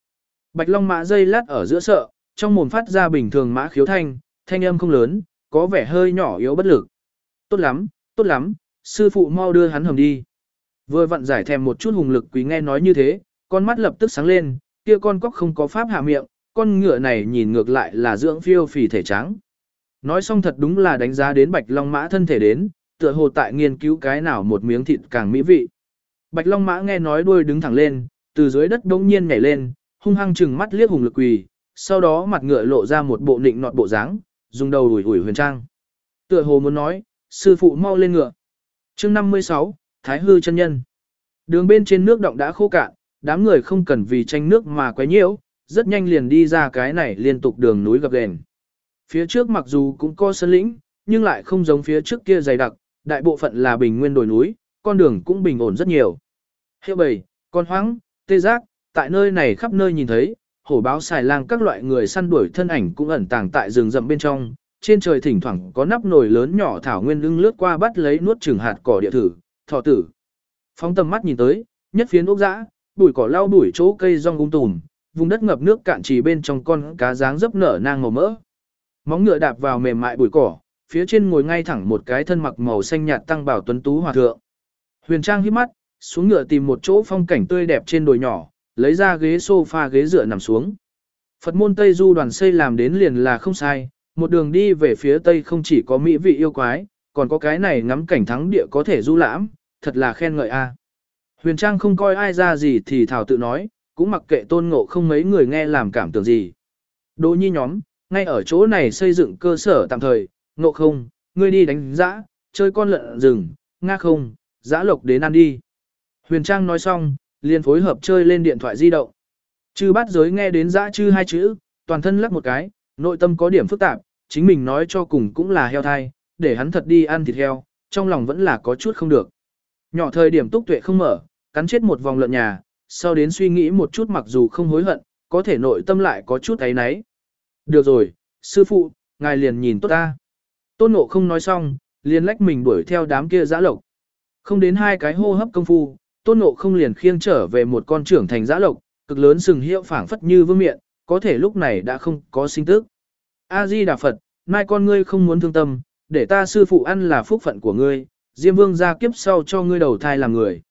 Bạch Long mã dây lát ở giữa sợ, trong mồm phát ra bình thường mã khiếu thanh, thanh âm không lớn, có vẻ hơi nhỏ yếu bất lực. Tốt lắm, tốt lắm, sư phụ mau đưa hắn hầm đi. Vừa vặn giải thèm một chút hùng lực quý nghe nói như thế, con mắt lập tức sáng lên, kia con cóc không có pháp hạ miệng, con ngựa này nhìn ngược lại là dưỡng phiêu phì thể trắng. Nói xong thật đúng là đánh giá đến bạch long mã thân thể đến, tựa hồ tại nghiên cứu cái nào một miếng thịt càng mỹ vị. Bạch long mã nghe nói đuôi đứng thẳng lên, từ dưới đất đống nhiên nhảy lên, hung hăng chừng mắt liếc hùng lực quỳ, sau đó mặt ngựa lộ ra một bộ nịnh nọt bộ dáng, dùng đầu đuổi ủi huyền trang. Tựa hồ muốn nói, sư phụ mau lên ngựa. chương 56, Thái hư chân nhân. Đường bên trên nước động đã khô cạn, đám người không cần vì tranh nước mà quấy nhiễu, rất nhanh liền đi ra cái này liên tục đường núi gập ghềnh. Phía trước mặc dù cũng có sơn lĩnh, nhưng lại không giống phía trước kia dày đặc, đại bộ phận là bình nguyên đồi núi, con đường cũng bình ổn rất nhiều. Hiệu bầy, con hoang tê giác, tại nơi này khắp nơi nhìn thấy, hổ báo xài lang các loại người săn đuổi thân ảnh cũng ẩn tàng tại rừng rậm bên trong, trên trời thỉnh thoảng có nắp nồi lớn nhỏ thảo nguyên lưng lướt qua bắt lấy nuốt chừng hạt cỏ địa thử, thọ tử. Phóng tầm mắt nhìn tới, nhất phiến ốc dã, bụi cỏ lau bụi chỗ cây rong ung tùm, vùng đất ngập nước cạn chỉ bên trong con cá dáng dấp nở nang màu mỡ. Móng ngựa đạp vào mềm mại bụi cỏ, phía trên ngồi ngay thẳng một cái thân mặc màu xanh nhạt tăng bảo tuấn tú hòa thượng. Huyền Trang hít mắt, xuống ngựa tìm một chỗ phong cảnh tươi đẹp trên đồi nhỏ, lấy ra ghế sofa ghế dựa nằm xuống. Phật môn Tây Du đoàn xây làm đến liền là không sai, một đường đi về phía Tây không chỉ có mỹ vị yêu quái, còn có cái này ngắm cảnh thắng địa có thể du lãm, thật là khen ngợi a. Huyền Trang không coi ai ra gì thì thảo tự nói, cũng mặc kệ tôn ngộ không mấy người nghe làm cảm tưởng gì. Đỗ nhi nhóm, ngay ở chỗ này xây dựng cơ sở tạm thời, ngộ không, ngươi đi đánh giã, chơi con lợn rừng, nga không, giã lộc đến ăn đi. Huyền Trang nói xong, liền phối hợp chơi lên điện thoại di động. Chư bát giới nghe đến giã chư hai chữ, toàn thân lắc một cái, nội tâm có điểm phức tạp, chính mình nói cho cùng cũng là heo thai, để hắn thật đi ăn thịt heo, trong lòng vẫn là có chút không được. Nhỏ thời điểm túc tuệ không mở, cắn chết một vòng lợn nhà, sau đến suy nghĩ một chút mặc dù không hối hận, có thể nội tâm lại có chút ấy náy. Được rồi, sư phụ, ngài liền nhìn tốt ta. Tôn ngộ không nói xong, liền lách mình đuổi theo đám kia giã lộc. Không đến hai cái hô hấp công phu, tôn ngộ không liền khiêng trở về một con trưởng thành giã lộc, cực lớn sừng hiệu phảng phất như vương miệng có thể lúc này đã không có sinh tức. A-di Đà Phật, mai con ngươi không muốn thương tâm, để ta sư phụ ăn là phúc phận của ngươi, Diêm Vương ra kiếp sau cho ngươi đầu thai làm người.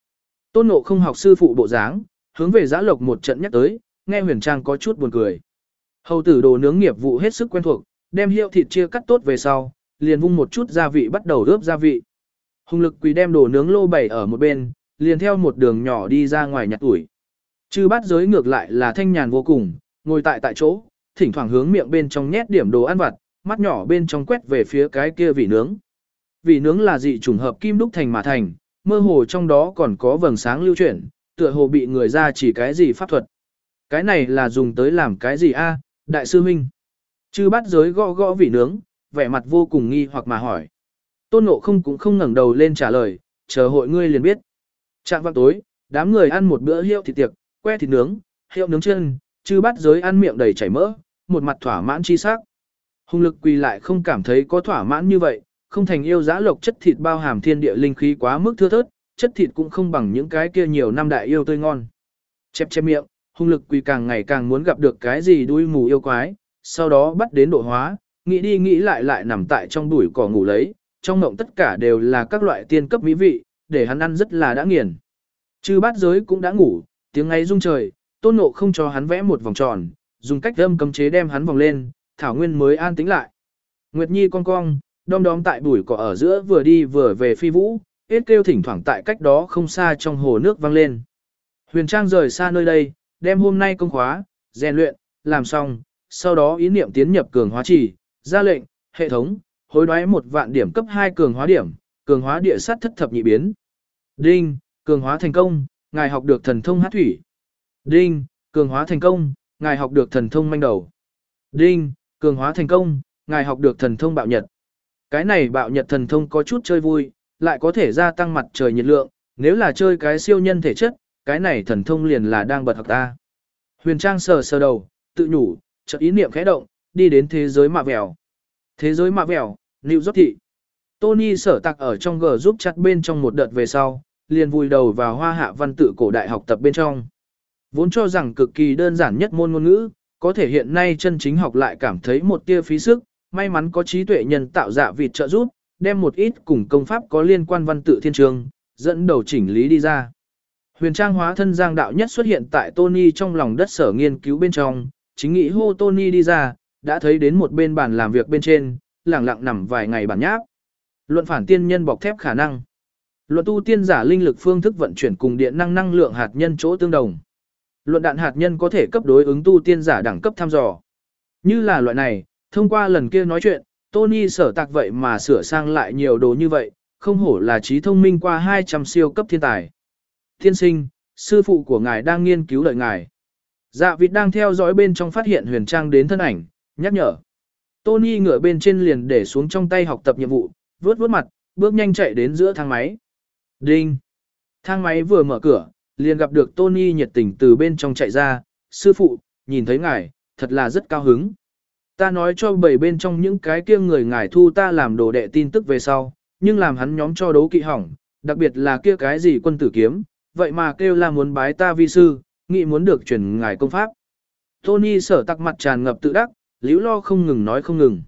Tôn Ngộ không học sư phụ bộ dáng, hướng về giã lộc một trận nhắc tới, nghe huyền trang có chút buồn cười. Hầu tử đồ nướng nghiệp vụ hết sức quen thuộc, đem hiệu thịt chia cắt tốt về sau, liền vung một chút gia vị bắt đầu ướp gia vị. Hùng lực quỳ đem đồ nướng lô bày ở một bên, liền theo một đường nhỏ đi ra ngoài nhặt ủi. Chư bát giới ngược lại là thanh nhàn vô cùng, ngồi tại tại chỗ, thỉnh thoảng hướng miệng bên trong nhét điểm đồ ăn vặt, mắt nhỏ bên trong quét về phía cái kia vị nướng. Vị nướng là dị trùng hợp kim đúc thành mà thành, mơ hồ trong đó còn có vầng sáng lưu chuyển, tựa hồ bị người ra chỉ cái gì pháp thuật. Cái này là dùng tới làm cái gì a, đại sư huynh? Chư bắt giới gõ gõ vị nướng, vẻ mặt vô cùng nghi hoặc mà hỏi. Tôn Ngộ không cũng không ngẩng đầu lên trả lời, chờ hội ngươi liền biết. Trạng vào tối, đám người ăn một bữa hiệu thịt tiệc, que thịt nướng, hiệu nướng chân, chư bắt giới ăn miệng đầy chảy mỡ, một mặt thỏa mãn chi sắc. hung lực quỳ lại không cảm thấy có thỏa mãn như vậy, không thành yêu giá lộc chất thịt bao hàm thiên địa linh khí quá mức thưa thớt, chất thịt cũng không bằng những cái kia nhiều năm đại yêu tươi ngon. Chép chép miệng, hung lực quỳ càng ngày càng muốn gặp được cái gì đuôi mù yêu quái, sau đó bắt đến độ hóa, nghĩ đi nghĩ lại lại nằm tại trong bụi cỏ ngủ lấy, trong mộng tất cả đều là các loại tiên cấp mỹ vị, để hắn ăn rất là đã nghiền. Chư bát giới cũng đã ngủ, tiếng ngay rung trời, tôn nộ không cho hắn vẽ một vòng tròn, dùng cách âm cấm chế đem hắn vòng lên, thảo nguyên mới an tĩnh lại. Nguyệt Nhi con cong, đom đóm tại bụi cỏ ở giữa vừa đi vừa về phi vũ, hết kêu thỉnh thoảng tại cách đó không xa trong hồ nước vang lên. Huyền Trang rời xa nơi đây, đem hôm nay công khóa, rèn luyện, làm xong, sau đó ý niệm tiến nhập cường hóa chỉ, ra lệnh, hệ thống, hối đoái một vạn điểm cấp 2 cường hóa điểm, cường hóa địa sát thất thập nhị biến. Đinh, cường hóa thành công, ngài học được thần thông hát thủy. Đinh, cường hóa thành công, ngài học được thần thông manh đầu. Đinh, cường hóa thành công, ngài học được thần thông bạo nhật. Cái này bạo nhật thần thông có chút chơi vui, lại có thể gia tăng mặt trời nhiệt lượng, nếu là chơi cái siêu nhân thể chất, cái này thần thông liền là đang bật học ta. Huyền Trang sờ sờ đầu, tự nhủ, chợt ý niệm khẽ động, đi đến thế giới mạ vẻo. Thế giới mạ vẻo, New giúp thị. Tony sở tặc ở trong gờ giúp chặt bên trong một đợt về sau, liền vùi đầu vào hoa hạ văn tự cổ đại học tập bên trong. Vốn cho rằng cực kỳ đơn giản nhất môn ngôn ngữ, có thể hiện nay chân chính học lại cảm thấy một tia phí sức, may mắn có trí tuệ nhân tạo dạ vịt trợ giúp, đem một ít cùng công pháp có liên quan văn tự thiên trường, dẫn đầu chỉnh lý đi ra. Huyền trang hóa thân giang đạo nhất xuất hiện tại Tony trong lòng đất sở nghiên cứu bên trong, chính nghĩ hô Tony đi ra, đã thấy đến một bên bàn làm việc bên trên, lẳng lặng nằm vài ngày bản nháp. Luận phản tiên nhân bọc thép khả năng. Luận tu tiên giả linh lực phương thức vận chuyển cùng điện năng năng lượng hạt nhân chỗ tương đồng. Luận đạn hạt nhân có thể cấp đối ứng tu tiên giả đẳng cấp thăm dò. Như là loại này, thông qua lần kia nói chuyện, Tony sở tạc vậy mà sửa sang lại nhiều đồ như vậy, không hổ là trí thông minh qua 200 siêu cấp thiên tài. Thiên sinh, sư phụ của ngài đang nghiên cứu đợi ngài. Dạ vịt đang theo dõi bên trong phát hiện huyền trang đến thân ảnh, nhắc nhở. Tony ngựa bên trên liền để xuống trong tay học tập nhiệm vụ, vướt vướt mặt, bước nhanh chạy đến giữa thang máy. Đinh! Thang máy vừa mở cửa, liền gặp được Tony nhiệt tình từ bên trong chạy ra, sư phụ, nhìn thấy ngài, thật là rất cao hứng. Ta nói cho bảy bên trong những cái kia người ngài thu ta làm đồ đệ tin tức về sau, nhưng làm hắn nhóm cho đấu kỵ hỏng, đặc biệt là kia cái gì quân tử kiếm, vậy mà kêu là muốn bái ta vi sư, nghĩ muốn được truyền ngài công pháp. Tony sở tặc mặt tràn ngập tự đắc, liễu lo không ngừng nói không ngừng.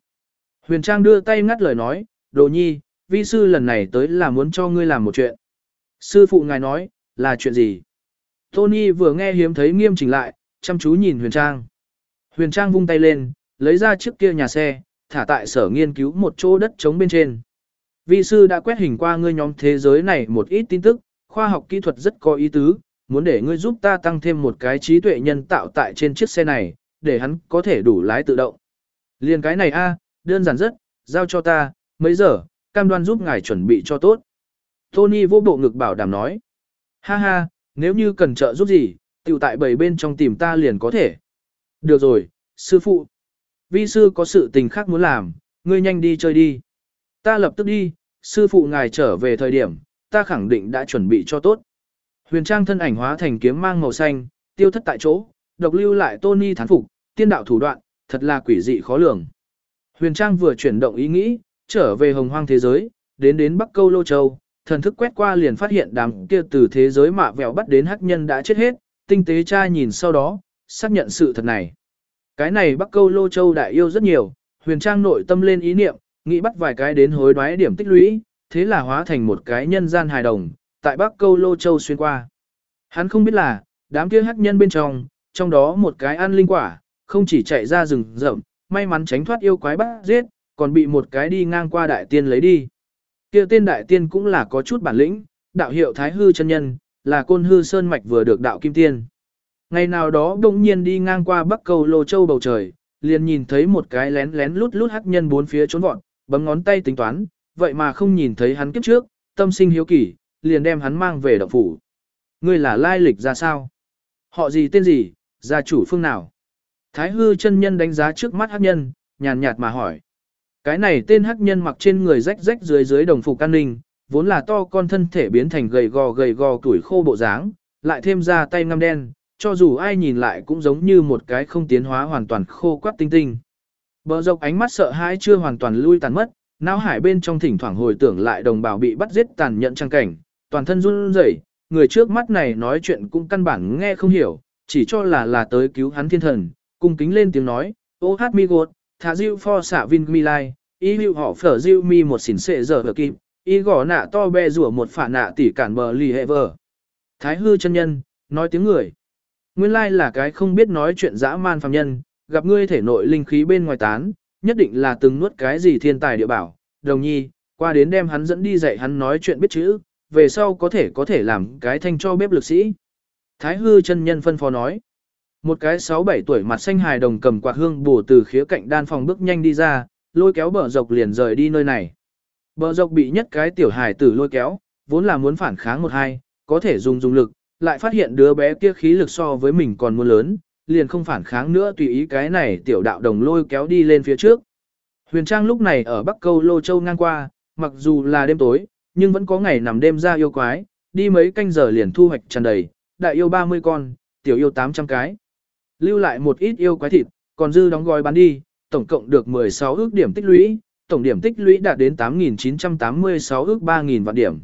Huyền Trang đưa tay ngắt lời nói, đồ nhi, vi sư lần này tới là muốn cho ngươi làm một chuyện. Sư phụ ngài nói, là chuyện gì? Tony vừa nghe hiếm thấy nghiêm chỉnh lại, chăm chú nhìn Huyền Trang. Huyền Trang vung tay lên, lấy ra chiếc kia nhà xe, thả tại sở nghiên cứu một chỗ đất trống bên trên. Vi sư đã quét hình qua ngươi nhóm thế giới này một ít tin tức, khoa học kỹ thuật rất có ý tứ, muốn để ngươi giúp ta tăng thêm một cái trí tuệ nhân tạo tại trên chiếc xe này, để hắn có thể đủ lái tự động. Liên cái này a, đơn giản rất, giao cho ta, mấy giờ, cam đoan giúp ngài chuẩn bị cho tốt. Tony vô bộ ngực bảo đảm nói. Ha ha, nếu như cần trợ giúp gì, tiểu tại bảy bên trong tìm ta liền có thể. Được rồi, sư phụ. Vi sư có sự tình khác muốn làm, ngươi nhanh đi chơi đi. Ta lập tức đi, sư phụ ngài trở về thời điểm, ta khẳng định đã chuẩn bị cho tốt. Huyền Trang thân ảnh hóa thành kiếm mang màu xanh, tiêu thất tại chỗ, độc lưu lại Tony thán phục, tiên đạo thủ đoạn, thật là quỷ dị khó lường. Huyền Trang vừa chuyển động ý nghĩ, trở về hồng hoang thế giới, đến đến Bắc Câu Lô Châu, thần thức quét qua liền phát hiện đám kia từ thế giới mạ vẹo bắt đến hắc nhân đã chết hết, tinh tế tra nhìn sau đó, xác nhận sự thật này. Cái này Bắc Câu Lô Châu đại yêu rất nhiều, Huyền Trang nội tâm lên ý niệm, nghĩ bắt vài cái đến hối đoái điểm tích lũy, thế là hóa thành một cái nhân gian hài đồng, tại Bắc Câu Lô Châu xuyên qua. Hắn không biết là, đám kia hắc nhân bên trong, trong đó một cái ăn linh quả, không chỉ chạy ra rừng rậm, may mắn tránh thoát yêu quái bắt giết, còn bị một cái đi ngang qua đại tiên lấy đi. Kia tên đại tiên cũng là có chút bản lĩnh, đạo hiệu Thái Hư chân nhân, là côn hư sơn mạch vừa được đạo kim tiên. Ngày nào đó đông nhiên đi ngang qua bắc cầu lô châu bầu trời, liền nhìn thấy một cái lén lén lút lút hắc nhân bốn phía trốn vọt, bấm ngón tay tính toán, vậy mà không nhìn thấy hắn kiếp trước, tâm sinh hiếu kỳ, liền đem hắn mang về động phủ. Ngươi là lai lịch ra sao? Họ gì tên gì, gia chủ phương nào? Thái hư chân nhân đánh giá trước mắt hắc nhân, nhàn nhạt mà hỏi. Cái này tên hắc nhân mặc trên người rách rách dưới dưới đồng phục an ninh, vốn là to con thân thể biến thành gầy gò gầy gò tuổi khô bộ dáng, lại thêm ra tay ngăm đen, cho dù ai nhìn lại cũng giống như một cái không tiến hóa hoàn toàn khô quắt tinh tinh. Bờ dọc ánh mắt sợ hãi chưa hoàn toàn lui tàn mất, não hải bên trong thỉnh thoảng hồi tưởng lại đồng bào bị bắt giết tàn nhẫn trang cảnh, toàn thân run rẩy, người trước mắt này nói chuyện cũng căn bản nghe không hiểu, chỉ cho là là tới cứu hắn thiên thần, cung kính lên tiếng nói, ô hát mi gột, thả diêu pho xạ vinh mi lai, y hữu họ phở diêu mi một xỉn xệ giờ ở kịp, y gõ nạ to bè rủa một phả nạ tỉ cản bờ lì hệ vờ. Thái hư chân nhân, nói tiếng người. Nguyên lai là cái không biết nói chuyện dã man phàm nhân, gặp ngươi thể nội linh khí bên ngoài tán, nhất định là từng nuốt cái gì thiên tài địa bảo, đồng nhi, qua đến đem hắn dẫn đi dạy hắn nói chuyện biết chữ, về sau có thể có thể làm cái thanh cho bếp lực sĩ. Thái hư chân nhân phân phó nói. Một cái 6-7 tuổi mặt xanh hài đồng cầm quạt hương bổ từ khía cạnh đan phòng bước nhanh đi ra, lôi kéo bờ dọc liền rời đi nơi này. Bờ dọc bị nhất cái tiểu hài tử lôi kéo, vốn là muốn phản kháng một hai, có thể dùng dùng lực, lại phát hiện đứa bé kia khí lực so với mình còn muốn lớn, liền không phản kháng nữa tùy ý cái này tiểu đạo đồng lôi kéo đi lên phía trước. Huyền Trang lúc này ở Bắc Câu Lô Châu ngang qua, mặc dù là đêm tối, nhưng vẫn có ngày nằm đêm ra yêu quái, đi mấy canh giờ liền thu hoạch tràn đầy, đại yêu 30 con, tiểu yêu 800 cái. Lưu lại một ít yêu quái thịt, còn dư đóng gói bán đi, tổng cộng được 16 ước điểm tích lũy, tổng điểm tích lũy đạt đến 8.986 ước 3.000 vạn điểm.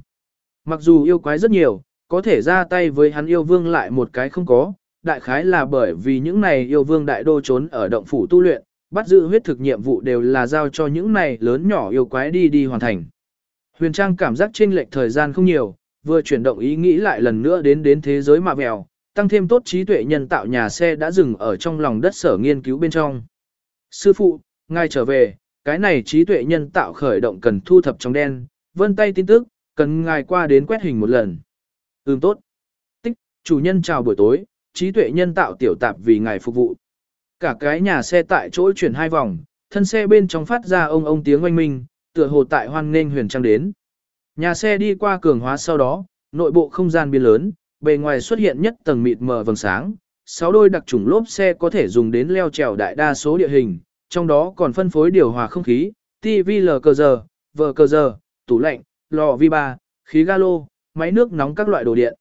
Mặc dù yêu quái rất nhiều, có thể ra tay với hắn yêu vương lại một cái không có, đại khái là bởi vì những này yêu vương đại đô trốn ở động phủ tu luyện, bắt giữ huyết thực nhiệm vụ đều là giao cho những này lớn nhỏ yêu quái đi đi hoàn thành. Huyền Trang cảm giác chênh lệch thời gian không nhiều, vừa chuyển động ý nghĩ lại lần nữa đến đến thế giới mạ mèo, tăng thêm tốt trí tuệ nhân tạo nhà xe đã dừng ở trong lòng đất sở nghiên cứu bên trong. Sư phụ, ngài trở về, cái này trí tuệ nhân tạo khởi động cần thu thập trong đen, vân tay tin tức, cần ngài qua đến quét hình một lần. Ừm tốt. Tích, chủ nhân chào buổi tối, trí tuệ nhân tạo tiểu tạp vì ngài phục vụ. Cả cái nhà xe tại chỗ chuyển hai vòng, thân xe bên trong phát ra ông ông tiếng oanh minh, tựa hồ tại hoan nghênh huyền trang đến. Nhà xe đi qua cường hóa sau đó, nội bộ không gian biến lớn, bề ngoài xuất hiện nhất tầng mịt mờ vầng sáng, sáu đôi đặc trùng lốp xe có thể dùng đến leo trèo đại đa số địa hình, trong đó còn phân phối điều hòa không khí, TV LCG, vờ cờ giờ, tủ lạnh, lò vi ba, khí galo, máy nước nóng các loại đồ điện.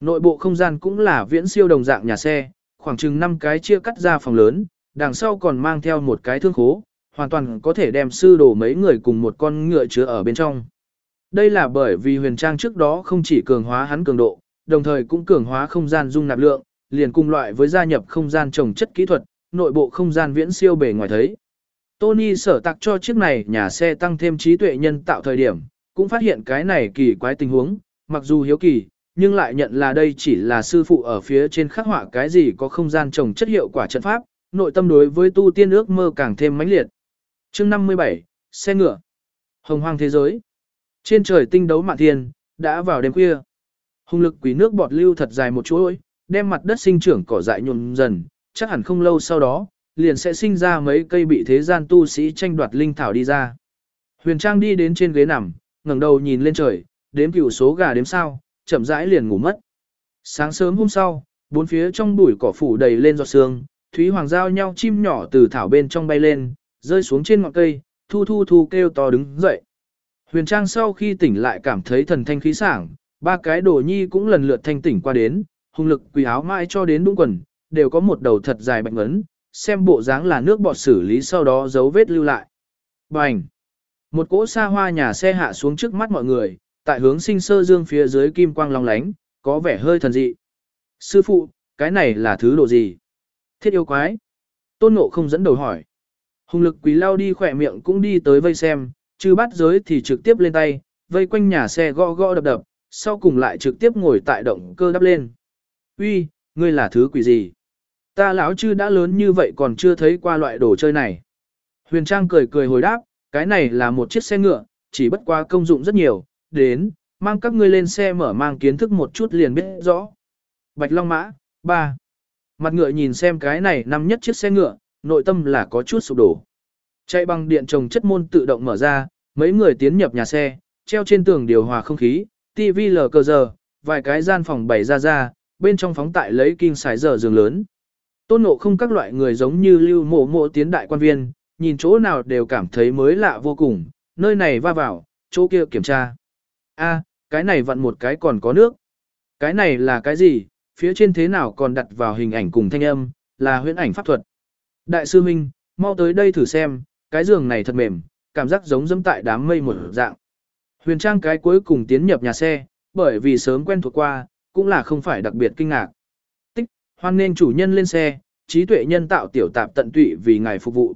Nội bộ không gian cũng là viễn siêu đồng dạng nhà xe, khoảng chừng 5 cái chia cắt ra phòng lớn, đằng sau còn mang theo một cái thương khố, hoàn toàn có thể đem sư đồ mấy người cùng một con ngựa chứa ở bên trong. Đây là bởi vì huyền trang trước đó không chỉ cường hóa hắn cường độ, đồng thời cũng cường hóa không gian dung nạp lượng, liền cùng loại với gia nhập không gian trồng chất kỹ thuật, nội bộ không gian viễn siêu bề ngoài thấy. Tony sở tạc cho chiếc này nhà xe tăng thêm trí tuệ nhân tạo thời điểm, cũng phát hiện cái này kỳ quái tình huống, mặc dù hiếu kỳ, nhưng lại nhận là đây chỉ là sư phụ ở phía trên khắc họa cái gì có không gian trồng chất hiệu quả trận pháp, nội tâm đối với tu tiên ước mơ càng thêm mãnh liệt. Chương 57, xe ngựa. Hồng hoang thế giới. Trên trời tinh đấu mạn thiên, đã vào đêm khuya. Hùng lực quỷ nước bọt lưu thật dài một chuỗi, đem mặt đất sinh trưởng cỏ dại nhuộm dần, chắc hẳn không lâu sau đó, liền sẽ sinh ra mấy cây bị thế gian tu sĩ tranh đoạt linh thảo đi ra. Huyền Trang đi đến trên ghế nằm, ngẩng đầu nhìn lên trời, đếm cửu số gà đếm sao, chậm rãi liền ngủ mất. Sáng sớm hôm sau, bốn phía trong bụi cỏ phủ đầy lên giọt sương, thúy hoàng giao nhau chim nhỏ từ thảo bên trong bay lên, rơi xuống trên ngọn cây, thu thu thu kêu to đứng dậy. Huyền Trang sau khi tỉnh lại cảm thấy thần thanh khí sảng, ba cái đồ nhi cũng lần lượt thanh tỉnh qua đến, hùng lực quỳ áo mãi cho đến đúng quần, đều có một đầu thật dài bạch ngấn, xem bộ dáng là nước bọt xử lý sau đó dấu vết lưu lại. Bành! Một cỗ xa hoa nhà xe hạ xuống trước mắt mọi người, tại hướng sinh sơ dương phía dưới kim quang long lánh, có vẻ hơi thần dị. Sư phụ, cái này là thứ đồ gì? Thiết yêu quái. Tôn ngộ không dẫn đầu hỏi. Hùng lực quý lao đi khỏe miệng cũng đi tới vây xem, chứ bắt giới thì trực tiếp lên tay, vây quanh nhà xe gõ gõ đập đập, sau cùng lại trực tiếp ngồi tại động cơ đắp lên. Uy, ngươi là thứ quỷ gì? Ta lão chư đã lớn như vậy còn chưa thấy qua loại đồ chơi này. Huyền Trang cười cười hồi đáp, cái này là một chiếc xe ngựa, chỉ bất qua công dụng rất nhiều, đến, mang các ngươi lên xe mở mang kiến thức một chút liền biết rõ. Bạch Long Mã, 3. Mặt ngựa nhìn xem cái này nằm nhất chiếc xe ngựa, nội tâm là có chút sụp đổ. Chạy bằng điện trồng chất môn tự động mở ra, mấy người tiến nhập nhà xe, treo trên tường điều hòa không khí, TV lờ cờ giờ, vài cái gian phòng bày ra ra, bên trong phóng tại lấy kinh xài giờ giường lớn. Tôn nộ không các loại người giống như lưu mộ mộ tiến đại quan viên, nhìn chỗ nào đều cảm thấy mới lạ vô cùng, nơi này va vào, chỗ kia kiểm tra a cái này vặn một cái còn có nước. Cái này là cái gì, phía trên thế nào còn đặt vào hình ảnh cùng thanh âm, là huyễn ảnh pháp thuật. Đại sư Minh, mau tới đây thử xem, cái giường này thật mềm, cảm giác giống dẫm tại đám mây một dạng. Huyền Trang cái cuối cùng tiến nhập nhà xe, bởi vì sớm quen thuộc qua, cũng là không phải đặc biệt kinh ngạc. Tích, hoan nên chủ nhân lên xe, trí tuệ nhân tạo tiểu tạp tận tụy vì ngài phục vụ.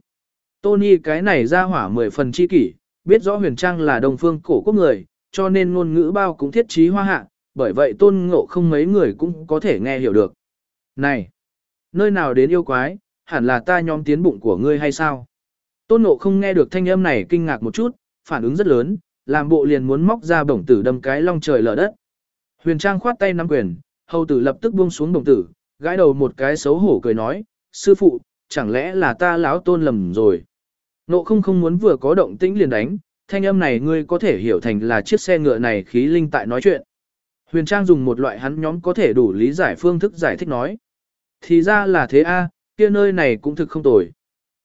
Tony cái này ra hỏa mười phần chi kỷ, biết rõ huyền trang là đồng phương cổ quốc người, cho nên ngôn ngữ bao cũng thiết trí hoa hạ, bởi vậy tôn ngộ không mấy người cũng có thể nghe hiểu được. Này, nơi nào đến yêu quái, hẳn là ta nhóm tiến bụng của ngươi hay sao? Tôn ngộ không nghe được thanh âm này kinh ngạc một chút, phản ứng rất lớn, làm bộ liền muốn móc ra bổng tử đâm cái long trời lở đất. Huyền Trang khoát tay nắm quyền, hầu tử lập tức buông xuống bổng tử, gãi đầu một cái xấu hổ cười nói, sư phụ, chẳng lẽ là ta lão tôn lầm rồi. Nộ không không muốn vừa có động tĩnh liền đánh, thanh âm này ngươi có thể hiểu thành là chiếc xe ngựa này khí linh tại nói chuyện. Huyền Trang dùng một loại hắn nhóm có thể đủ lý giải phương thức giải thích nói. Thì ra là thế a, kia nơi này cũng thực không tồi.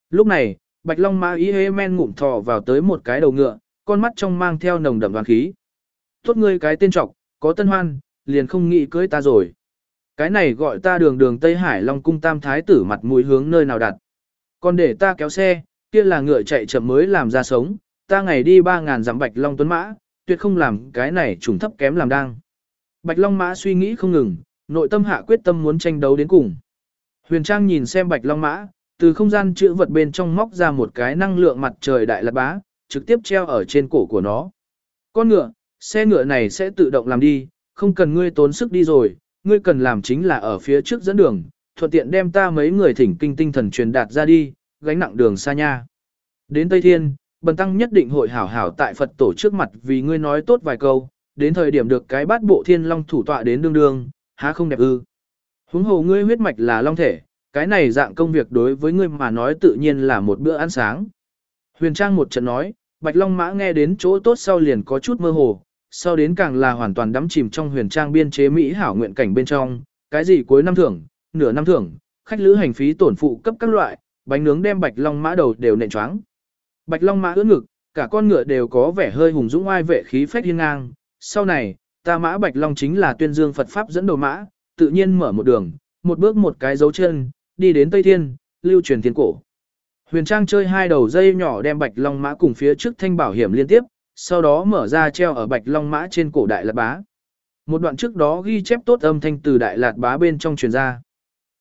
Lúc này, Bạch Long Ma ý hê men ngụm thò vào tới một cái đầu ngựa, con mắt trong mang theo nồng đậm đoàn khí. Tốt ngươi cái tên trọc, có tân hoan, liền không nghĩ cưới ta rồi. Cái này gọi ta đường đường Tây Hải Long cung tam thái tử mặt mũi hướng nơi nào đặt. Còn để ta kéo xe, kia là ngựa chạy chậm mới làm ra sống, ta ngày đi 3.000 dặm bạch long tuấn mã, tuyệt không làm cái này trùng thấp kém làm đang. Bạch long mã suy nghĩ không ngừng, nội tâm hạ quyết tâm muốn tranh đấu đến cùng. Huyền Trang nhìn xem bạch long mã, từ không gian chữ vật bên trong móc ra một cái năng lượng mặt trời đại lạt bá, trực tiếp treo ở trên cổ của nó. Con ngựa, xe ngựa này sẽ tự động làm đi, không cần ngươi tốn sức đi rồi, ngươi cần làm chính là ở phía trước dẫn đường, thuận tiện đem ta mấy người thỉnh kinh tinh thần truyền đạt ra đi, gánh nặng đường xa nha. Đến Tây Thiên, Bần Tăng nhất định hội hảo hảo tại Phật tổ trước mặt vì ngươi nói tốt vài câu, đến thời điểm được cái bát bộ thiên long thủ tọa đến đương đương, há không đẹp ư. Huống hồ ngươi huyết mạch là long thể, cái này dạng công việc đối với ngươi mà nói tự nhiên là một bữa ăn sáng. Huyền Trang một trận nói, Bạch Long Mã nghe đến chỗ tốt sau liền có chút mơ hồ, sau đến càng là hoàn toàn đắm chìm trong huyền trang biên chế Mỹ hảo nguyện cảnh bên trong, cái gì cuối năm thưởng, nửa năm thưởng, khách lữ hành phí tổn phụ cấp các loại, bánh nướng đem Bạch Long Mã đầu đều nện choáng. Bạch Long Mã ưỡn ngực, cả con ngựa đều có vẻ hơi hùng dũng oai vệ khí phách hiên ngang, sau này, ta mã Bạch Long chính là tuyên dương Phật Pháp dẫn đầu mã, tự nhiên mở một đường, một bước một cái dấu chân, đi đến Tây Thiên, lưu truyền thiên cổ. Huyền Trang chơi hai đầu dây nhỏ đem Bạch Long Mã cùng phía trước thanh bảo hiểm liên tiếp, sau đó mở ra treo ở Bạch Long Mã trên cổ Đại Lạt Bá. Một đoạn trước đó ghi chép tốt âm thanh từ Đại Lạt Bá bên trong truyền ra.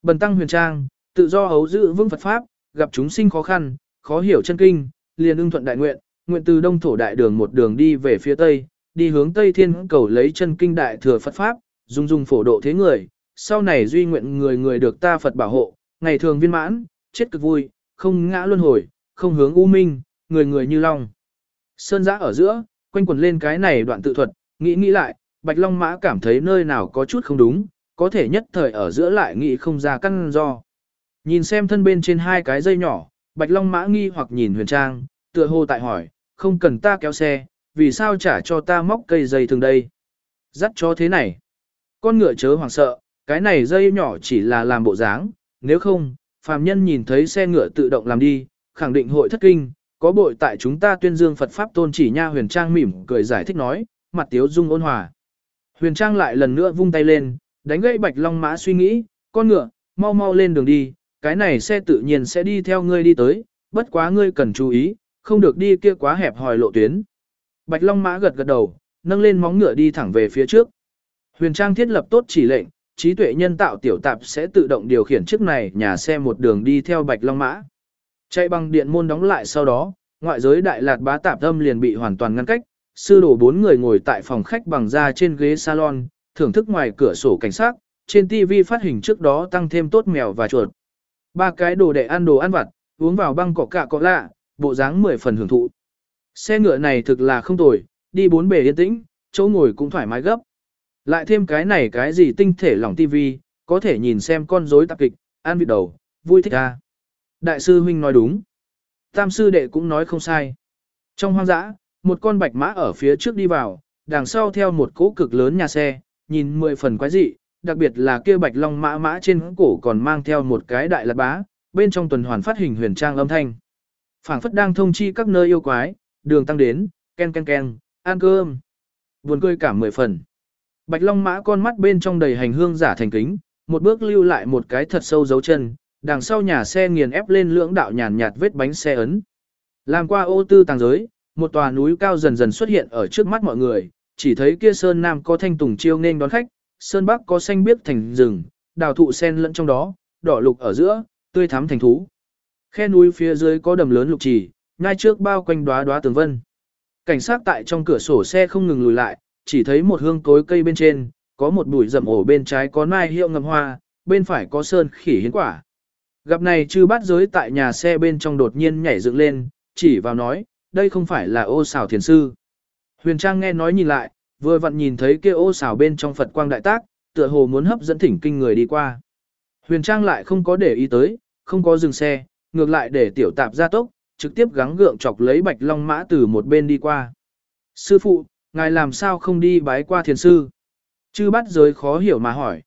Bần tăng huyền trang, tự do hấu giữ vững Phật Pháp, gặp chúng sinh khó khăn, khó hiểu chân kinh, liền ưng thuận đại nguyện, nguyện từ đông thổ đại đường một đường đi về phía tây, đi hướng tây thiên cầu lấy chân kinh đại thừa Phật Pháp, dung dung phổ độ thế người, sau này duy nguyện người người được ta Phật bảo hộ, ngày thường viên mãn, chết cực vui, không ngã luân hồi, không hướng u minh, người người như long. Sơn giã ở giữa, quanh quần lên cái này đoạn tự thuật, nghĩ nghĩ lại, Bạch Long Mã cảm thấy nơi nào có chút không đúng, có thể nhất thời ở giữa lại nghĩ không ra căn do. Nhìn xem thân bên trên hai cái dây nhỏ, Bạch Long Mã nghi hoặc nhìn Huyền Trang, tựa hồ tại hỏi, không cần ta kéo xe, vì sao trả cho ta móc cây dây thường đây? Dắt cho thế này. Con ngựa chớ hoảng sợ, cái này dây nhỏ chỉ là làm bộ dáng, nếu không, phàm nhân nhìn thấy xe ngựa tự động làm đi, khẳng định hội thất kinh, có bội tại chúng ta tuyên dương Phật Pháp tôn chỉ nha huyền trang mỉm cười giải thích nói, mặt tiếu dung ôn hòa. Huyền trang lại lần nữa vung tay lên, đánh gãy bạch long mã suy nghĩ, con ngựa, mau mau lên đường đi, cái này xe tự nhiên sẽ đi theo ngươi đi tới, bất quá ngươi cần chú ý, không được đi kia quá hẹp hòi lộ tuyến. Bạch long mã gật gật đầu, nâng lên móng ngựa đi thẳng về phía trước. Huyền trang thiết lập tốt chỉ lệnh, trí tuệ nhân tạo tiểu tạp sẽ tự động điều khiển chiếc này nhà xe một đường đi theo bạch long mã. Chạy bằng điện môn đóng lại sau đó, ngoại giới đại lạt bá tạp âm liền bị hoàn toàn ngăn cách, sư đổ bốn người ngồi tại phòng khách bằng da trên ghế salon, thưởng thức ngoài cửa sổ cảnh sát, trên TV phát hình trước đó tăng thêm tốt mèo và chuột. Ba cái đồ đệ ăn đồ ăn vặt, uống vào băng cỏ cạ cọ lạ, bộ dáng mười phần hưởng thụ. Xe ngựa này thực là không tồi, đi bốn bề yên tĩnh, chỗ ngồi cũng thoải mái gấp. Lại thêm cái này cái gì tinh thể lỏng TV, có thể nhìn xem con rối tạp kịch, ăn vịt đầu, vui thích ra. Đại sư huynh nói đúng. Tam sư đệ cũng nói không sai. Trong hoang dã, một con bạch mã ở phía trước đi vào, đằng sau theo một cỗ cực lớn nhà xe, nhìn mười phần quái dị, đặc biệt là kia bạch long mã mã trên cổ còn mang theo một cái đại lạt bá, bên trong tuần hoàn phát hình huyền trang âm thanh. phảng phất đang thông chi các nơi yêu quái, đường tăng đến, ken ken ken, ăn cơm. Buồn cười cả mười phần. Bạch long mã con mắt bên trong đầy hành hương giả thành kính, một bước lưu lại một cái thật sâu dấu chân, đằng sau nhà xe nghiền ép lên lưỡng đạo nhàn nhạt vết bánh xe ấn. Làm qua ô tư tàng giới, một tòa núi cao dần dần xuất hiện ở trước mắt mọi người, chỉ thấy kia sơn nam có thanh tùng chiêu nên đón khách, sơn bắc có xanh biếc thành rừng, đào thụ sen lẫn trong đó, đỏ lục ở giữa, tươi thắm thành thú. Khe núi phía dưới có đầm lớn lục trì, ngay trước bao quanh đóa đóa tường vân. Cảnh sát tại trong cửa sổ xe không ngừng lùi lại, chỉ thấy một hương cối cây bên trên, có một bụi rậm ổ bên trái có mai hiệu ngầm hoa, bên phải có sơn khỉ hiến quả. Gặp này chư bát giới tại nhà xe bên trong đột nhiên nhảy dựng lên, chỉ vào nói, đây không phải là ô xảo thiền sư. Huyền Trang nghe nói nhìn lại, vừa vặn nhìn thấy kia ô xảo bên trong Phật quang đại tác, tựa hồ muốn hấp dẫn thỉnh kinh người đi qua. Huyền Trang lại không có để ý tới, không có dừng xe, ngược lại để tiểu tạp ra tốc, trực tiếp gắng gượng chọc lấy bạch long mã từ một bên đi qua. Sư phụ, ngài làm sao không đi bái qua thiền sư? Chư bắt giới khó hiểu mà hỏi.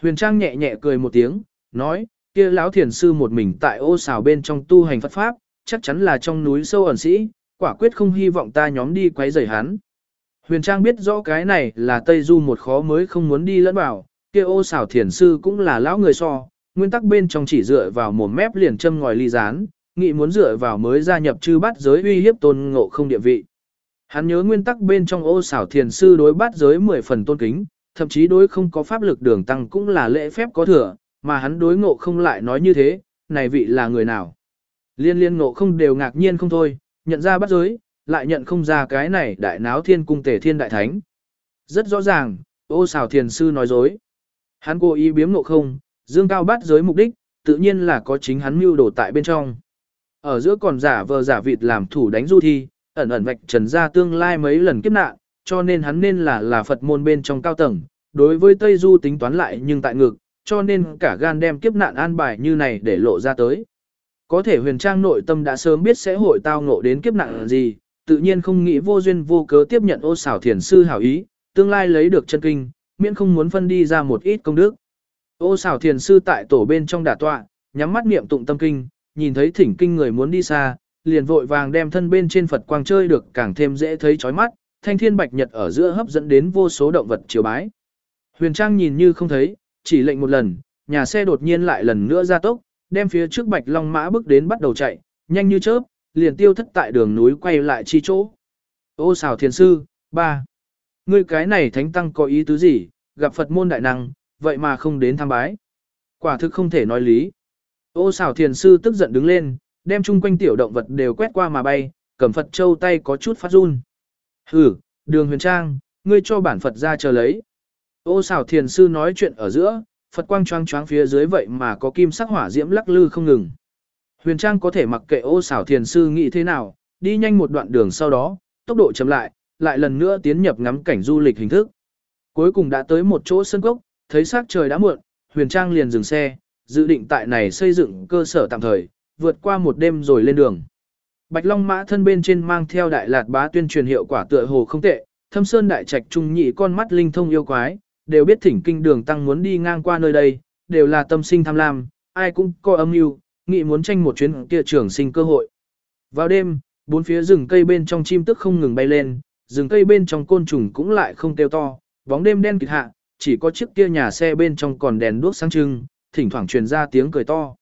Huyền Trang nhẹ nhẹ cười một tiếng, nói, kia lão thiền sư một mình tại ô xào bên trong tu hành Phật Pháp, chắc chắn là trong núi sâu ẩn sĩ, quả quyết không hy vọng ta nhóm đi quấy rầy hắn. Huyền Trang biết rõ cái này là Tây Du một khó mới không muốn đi lẫn vào, kia ô xảo thiền sư cũng là lão người so, nguyên tắc bên trong chỉ dựa vào một mép liền châm ngòi ly rán, nghị muốn dựa vào mới gia nhập chư bắt giới uy hiếp tôn ngộ không địa vị. Hắn nhớ nguyên tắc bên trong ô xảo thiền sư đối bắt giới 10 phần tôn kính, thậm chí đối không có pháp lực đường tăng cũng là lễ phép có thừa, mà hắn đối ngộ không lại nói như thế, này vị là người nào. Liên liên ngộ không đều ngạc nhiên không thôi, nhận ra bắt giới, lại nhận không ra cái này đại náo thiên cung tể thiên đại thánh. Rất rõ ràng, ô xào thiền sư nói dối. Hắn cố ý biếm ngộ không, dương cao bắt giới mục đích, tự nhiên là có chính hắn mưu đồ tại bên trong. Ở giữa còn giả vờ giả vịt làm thủ đánh du thi, ẩn ẩn vạch trần ra tương lai mấy lần kiếp nạn, cho nên hắn nên là là Phật môn bên trong cao tầng, đối với Tây Du tính toán lại nhưng tại ngực, cho nên cả gan đem kiếp nạn an bài như này để lộ ra tới. Có thể huyền trang nội tâm đã sớm biết sẽ hội tao ngộ đến kiếp nạn gì, tự nhiên không nghĩ vô duyên vô cớ tiếp nhận ô xảo thiền sư hảo ý, tương lai lấy được chân kinh, miễn không muốn phân đi ra một ít công đức. Ô xảo thiền sư tại tổ bên trong đả tọa, nhắm mắt niệm tụng tâm kinh, nhìn thấy thỉnh kinh người muốn đi xa, liền vội vàng đem thân bên trên Phật quang chơi được càng thêm dễ thấy chói mắt, thanh thiên bạch nhật ở giữa hấp dẫn đến vô số động vật chiều bái. Huyền Trang nhìn như không thấy, chỉ lệnh một lần, nhà xe đột nhiên lại lần nữa ra tốc, đem phía trước bạch long mã bước đến bắt đầu chạy, nhanh như chớp, liền tiêu thất tại đường núi quay lại chi chỗ. Ô xào thiền sư, ba. Ngươi cái này thánh tăng có ý tứ gì, gặp Phật môn đại năng, vậy mà không đến tham bái. Quả thực không thể nói lý. Ô xào thiền sư tức giận đứng lên, đem chung quanh tiểu động vật đều quét qua mà bay, cầm Phật châu tay có chút phát run. Hử, đường huyền trang, ngươi cho bản Phật ra chờ lấy. Ô xào thiền sư nói chuyện ở giữa, Phật quang choáng choáng phía dưới vậy mà có kim sắc hỏa diễm lắc lư không ngừng. Huyền Trang có thể mặc kệ ô xảo thiền sư nghĩ thế nào, đi nhanh một đoạn đường sau đó, tốc độ chậm lại, lại lần nữa tiến nhập ngắm cảnh du lịch hình thức. Cuối cùng đã tới một chỗ sân cốc, thấy sắc trời đã muộn, Huyền Trang liền dừng xe, dự định tại này xây dựng cơ sở tạm thời, vượt qua một đêm rồi lên đường. Bạch Long mã thân bên trên mang theo đại lạt bá tuyên truyền hiệu quả tựa hồ không tệ, thâm sơn đại trạch trung nhị con mắt linh thông yêu quái, đều biết thỉnh kinh đường tăng muốn đi ngang qua nơi đây, đều là tâm sinh tham lam, ai cũng có âm mưu, nghị muốn tranh một chuyến kia trường sinh cơ hội. Vào đêm, bốn phía rừng cây bên trong chim tức không ngừng bay lên, rừng cây bên trong côn trùng cũng lại không kêu to, bóng đêm đen kịt hạ, chỉ có chiếc kia nhà xe bên trong còn đèn đuốc sáng trưng, thỉnh thoảng truyền ra tiếng cười to.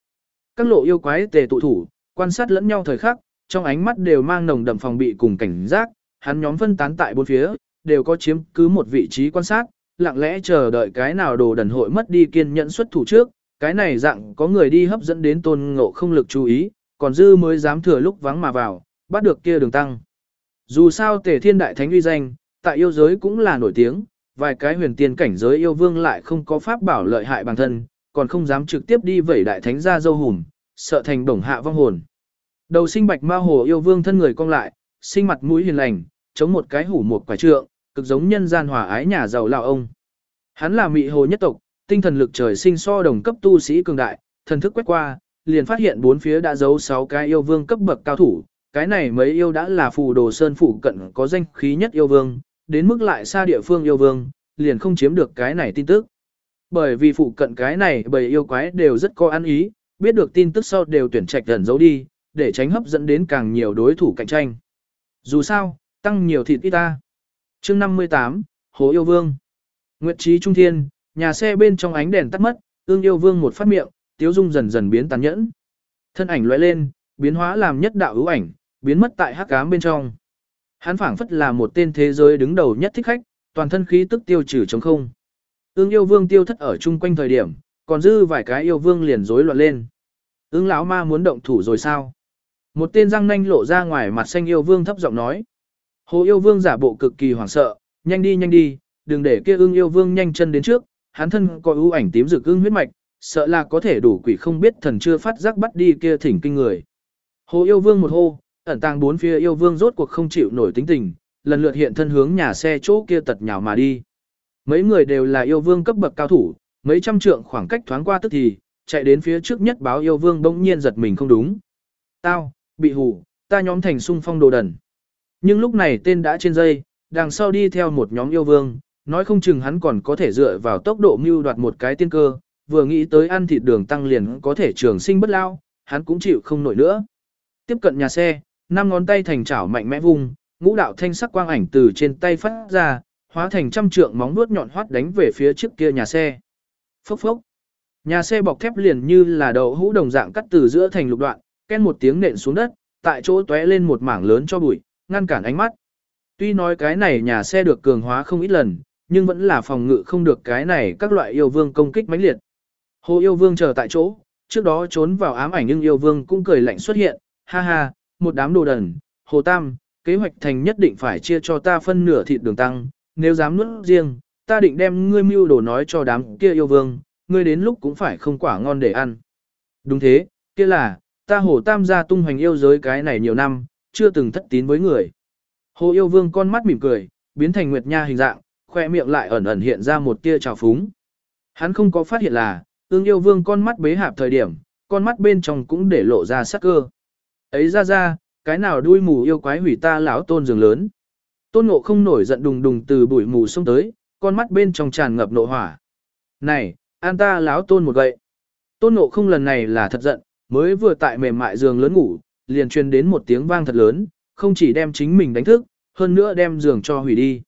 Các lộ yêu quái tề tụ thủ, quan sát lẫn nhau thời khắc, trong ánh mắt đều mang nồng đậm phòng bị cùng cảnh giác, hắn nhóm phân tán tại bốn phía, đều có chiếm cứ một vị trí quan sát, lặng lẽ chờ đợi cái nào đồ đần hội mất đi kiên nhẫn xuất thủ trước, cái này dạng có người đi hấp dẫn đến tôn ngộ không lực chú ý, còn dư mới dám thừa lúc vắng mà vào, bắt được kia đường tăng. Dù sao tề thiên đại thánh uy danh, tại yêu giới cũng là nổi tiếng, vài cái huyền tiên cảnh giới yêu vương lại không có pháp bảo lợi hại bản thân, còn không dám trực tiếp đi vẩy đại thánh ra dâu hùm, sợ thành đồng hạ vong hồn. Đầu sinh bạch ma hồ yêu vương thân người cong lại, sinh mặt mũi hiền lành, chống một cái hủ một quả trượng, cực giống nhân gian hòa ái nhà giàu lão ông. Hắn là mị hồ nhất tộc, tinh thần lực trời sinh so đồng cấp tu sĩ cường đại, thần thức quét qua, liền phát hiện bốn phía đã giấu 6 cái yêu vương cấp bậc cao thủ, cái này mấy yêu đã là phù đồ sơn phủ cận có danh khí nhất yêu vương, đến mức lại xa địa phương yêu vương, liền không chiếm được cái này tin tức. Bởi vì phụ cận cái này bầy yêu quái đều rất có ăn ý, biết được tin tức sau đều tuyển trạch gần giấu đi, để tránh hấp dẫn đến càng nhiều đối thủ cạnh tranh. Dù sao, tăng nhiều thịt ít ta. chương 58, Hồ Yêu Vương. Nguyệt trí trung thiên, nhà xe bên trong ánh đèn tắt mất, ương yêu vương một phát miệng, tiếu dung dần dần biến tàn nhẫn. Thân ảnh lóe lên, biến hóa làm nhất đạo ưu ảnh, biến mất tại hắc ám bên trong. Hắn phảng phất là một tên thế giới đứng đầu nhất thích khách, toàn thân khí tức tiêu trừ trống không. Ương yêu vương tiêu thất ở chung quanh thời điểm, còn dư vài cái yêu vương liền rối loạn lên. Ương lão ma muốn động thủ rồi sao? Một tên răng nanh lộ ra ngoài mặt xanh yêu vương thấp giọng nói. Hồ yêu vương giả bộ cực kỳ hoảng sợ, nhanh đi nhanh đi, đừng để kia ương yêu vương nhanh chân đến trước, hắn thân có ưu ảnh tím rực ương huyết mạch, sợ là có thể đủ quỷ không biết thần chưa phát giác bắt đi kia thỉnh kinh người. Hồ yêu vương một hô, ẩn tàng bốn phía yêu vương rốt cuộc không chịu nổi tính tình, lần lượt hiện thân hướng nhà xe chỗ kia tật nhào mà đi. Mấy người đều là yêu vương cấp bậc cao thủ, mấy trăm trượng khoảng cách thoáng qua tức thì, chạy đến phía trước nhất báo yêu vương bỗng nhiên giật mình không đúng. Tao, bị hù, ta nhóm thành sung phong đồ đần. Nhưng lúc này tên đã trên dây, đằng sau đi theo một nhóm yêu vương, nói không chừng hắn còn có thể dựa vào tốc độ mưu đoạt một cái tiên cơ, vừa nghĩ tới ăn thịt đường tăng liền có thể trường sinh bất lao, hắn cũng chịu không nổi nữa. Tiếp cận nhà xe, năm ngón tay thành chảo mạnh mẽ vung, ngũ đạo thanh sắc quang ảnh từ trên tay phát ra, hóa thành trăm trượng móng vuốt nhọn hoắt đánh về phía trước kia nhà xe. Phốc phốc. Nhà xe bọc thép liền như là đầu hũ đồng dạng cắt từ giữa thành lục đoạn, ken một tiếng nện xuống đất, tại chỗ tóe lên một mảng lớn cho bụi, ngăn cản ánh mắt. Tuy nói cái này nhà xe được cường hóa không ít lần, nhưng vẫn là phòng ngự không được cái này các loại yêu vương công kích mãnh liệt. Hồ yêu vương chờ tại chỗ, trước đó trốn vào ám ảnh nhưng yêu vương cũng cười lạnh xuất hiện, ha ha, một đám đồ đần, hồ tam, kế hoạch thành nhất định phải chia cho ta phân nửa thịt đường tăng, nếu dám nuốt riêng, ta định đem ngươi mưu đồ nói cho đám kia yêu vương, ngươi đến lúc cũng phải không quả ngon để ăn. Đúng thế, kia là, ta hồ tam gia tung hoành yêu giới cái này nhiều năm, chưa từng thất tín với người. Hồ yêu vương con mắt mỉm cười, biến thành nguyệt nha hình dạng, khoe miệng lại ẩn ẩn hiện ra một tia trào phúng. Hắn không có phát hiện là, ương yêu vương con mắt bế hạp thời điểm, con mắt bên trong cũng để lộ ra sắc cơ. Ấy ra ra, cái nào đuôi mù yêu quái hủy ta lão tôn giường lớn. Tôn ngộ không nổi giận đùng đùng từ bụi mù xông tới, con mắt bên trong tràn ngập nộ hỏa. Này, an ta lão tôn một gậy. Tôn ngộ không lần này là thật giận, mới vừa tại mềm mại giường lớn ngủ, liền truyền đến một tiếng vang thật lớn, không chỉ đem chính mình đánh thức, hơn nữa đem giường cho hủy đi.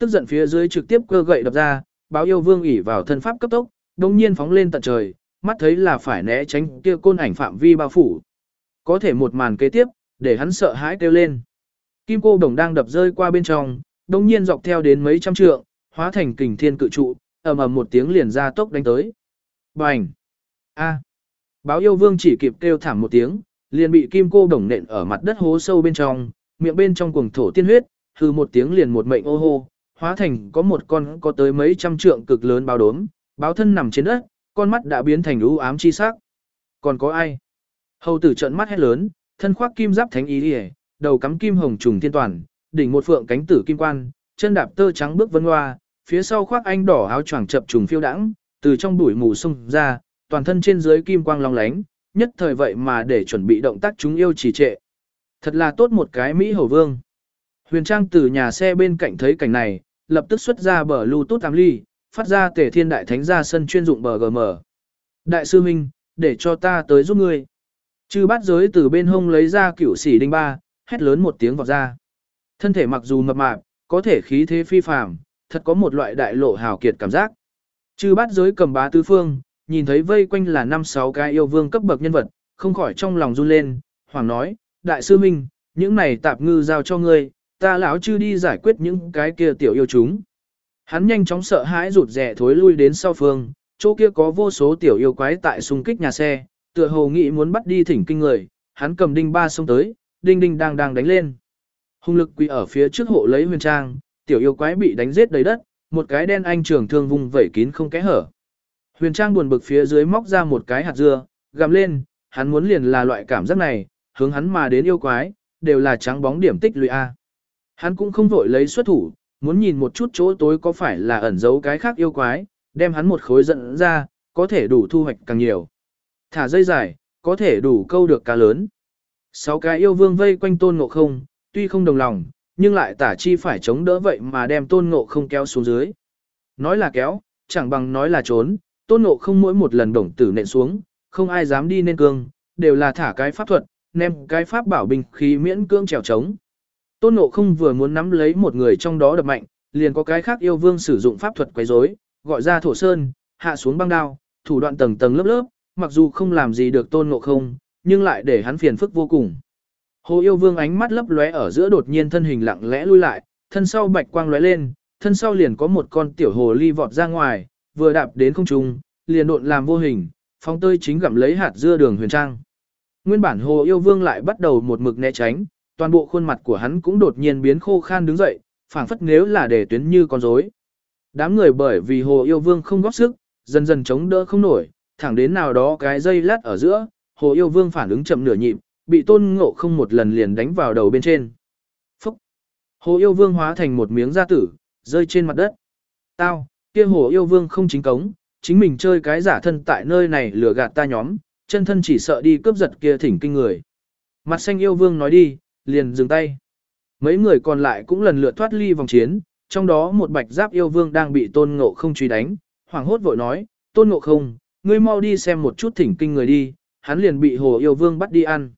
Tức giận phía dưới trực tiếp cơ gậy đập ra, báo yêu vương ỉ vào thân pháp cấp tốc, đồng nhiên phóng lên tận trời, mắt thấy là phải né tránh kia côn ảnh phạm vi bao phủ. Có thể một màn kế tiếp, để hắn sợ hãi kêu lên. Kim cô đồng đang đập rơi qua bên trong, đồng nhiên dọc theo đến mấy trăm trượng, hóa thành kình thiên cự trụ, ầm ầm một tiếng liền ra tốc đánh tới. Bành! A! Báo yêu vương chỉ kịp kêu thảm một tiếng, liền bị kim cô đồng nện ở mặt đất hố sâu bên trong, miệng bên trong cuồng thổ tiên huyết, hừ một tiếng liền một mệnh ô hô, hóa thành có một con có tới mấy trăm trượng cực lớn báo đốm, báo thân nằm trên đất, con mắt đã biến thành u ám chi sắc. Còn có ai? Hầu tử trợn mắt hét lớn, thân khoác kim giáp thánh ý liễu, đầu cắm kim hồng trùng thiên toàn, đỉnh một phượng cánh tử kim quan, chân đạp tơ trắng bước vân hoa, phía sau khoác anh đỏ áo choàng chập trùng phiêu đãng, từ trong bụi mù sung ra, toàn thân trên dưới kim quang long lánh, nhất thời vậy mà để chuẩn bị động tác chúng yêu trì trệ. Thật là tốt một cái Mỹ hầu vương. Huyền Trang từ nhà xe bên cạnh thấy cảnh này, lập tức xuất ra bờ Bluetooth tám ly, phát ra tể thiên đại thánh ra sân chuyên dụng bờ GM. Đại sư Minh, để cho ta tới giúp ngươi. Chư bát giới từ bên hông lấy ra cửu sĩ đinh ba, hét lớn một tiếng vọt ra. Thân thể mặc dù mập mạp, có thể khí thế phi phàm, thật có một loại đại lộ hào kiệt cảm giác. Chư bát giới cầm bá tứ phương, nhìn thấy vây quanh là năm sáu cái yêu vương cấp bậc nhân vật, không khỏi trong lòng run lên, hoàng nói, đại sư Minh, những này tạp ngư giao cho ngươi, ta lão chư đi giải quyết những cái kia tiểu yêu chúng. Hắn nhanh chóng sợ hãi rụt rè thối lui đến sau phương, chỗ kia có vô số tiểu yêu quái tại xung kích nhà xe, tựa hồ nghĩ muốn bắt đi thỉnh kinh người, hắn cầm đinh ba xông tới, đinh đinh đang đang đánh lên. Hung lực quỳ ở phía trước hộ lấy huyền trang, tiểu yêu quái bị đánh giết đầy đất, một cái đen anh trường thương vùng vẩy kín không kẽ hở. Huyền trang buồn bực phía dưới móc ra một cái hạt dưa, gầm lên, hắn muốn liền là loại cảm giác này, hướng hắn mà đến yêu quái, đều là trắng bóng điểm tích lũy A. Hắn cũng không vội lấy xuất thủ, muốn nhìn một chút chỗ tối có phải là ẩn giấu cái khác yêu quái, đem hắn một khối dẫn ra, có thể đủ thu hoạch càng nhiều. Thả dây dài, có thể đủ câu được cá lớn. Sáu cái yêu vương vây quanh tôn ngộ không, tuy không đồng lòng, nhưng lại tả chi phải chống đỡ vậy mà đem tôn ngộ không kéo xuống dưới. Nói là kéo, chẳng bằng nói là trốn, tôn ngộ không mỗi một lần đồng tử nện xuống, không ai dám đi nên cương, đều là thả cái pháp thuật, ném cái pháp bảo bình khí miễn cương trèo trống. Tôn ngộ không vừa muốn nắm lấy một người trong đó đập mạnh, liền có cái khác yêu vương sử dụng pháp thuật quấy rối, gọi ra thổ sơn, hạ xuống băng đao, thủ đoạn tầng tầng lớp lớp, mặc dù không làm gì được tôn ngộ không, nhưng lại để hắn phiền phức vô cùng. Hồ yêu vương ánh mắt lấp lóe ở giữa đột nhiên thân hình lặng lẽ lui lại, thân sau bạch quang lóe lên, thân sau liền có một con tiểu hồ ly vọt ra ngoài, vừa đạp đến không trung, liền độn làm vô hình, phóng tơi chính gặm lấy hạt dưa đường huyền trang. Nguyên bản hồ yêu vương lại bắt đầu một mực né tránh, toàn bộ khuôn mặt của hắn cũng đột nhiên biến khô khan đứng dậy, phảng phất nếu là để tuyến như con rối. Đám người bởi vì hồ yêu vương không góp sức, dần dần chống đỡ không nổi, thẳng đến nào đó cái dây lát ở giữa, hồ yêu vương phản ứng chậm nửa nhịp, bị tôn ngộ không một lần liền đánh vào đầu bên trên. Phúc! Hồ yêu vương hóa thành một miếng da tử, rơi trên mặt đất. Tao, kia hồ yêu vương không chính cống, chính mình chơi cái giả thân tại nơi này lừa gạt ta nhóm, chân thân chỉ sợ đi cướp giật kia thỉnh kinh người. Mặt xanh yêu vương nói đi, liền dừng tay. Mấy người còn lại cũng lần lượt thoát ly vòng chiến, trong đó một bạch giáp yêu vương đang bị tôn ngộ không truy đánh, hoảng hốt vội nói, tôn ngộ không, ngươi mau đi xem một chút thỉnh kinh người đi, hắn liền bị hồ yêu vương bắt đi ăn.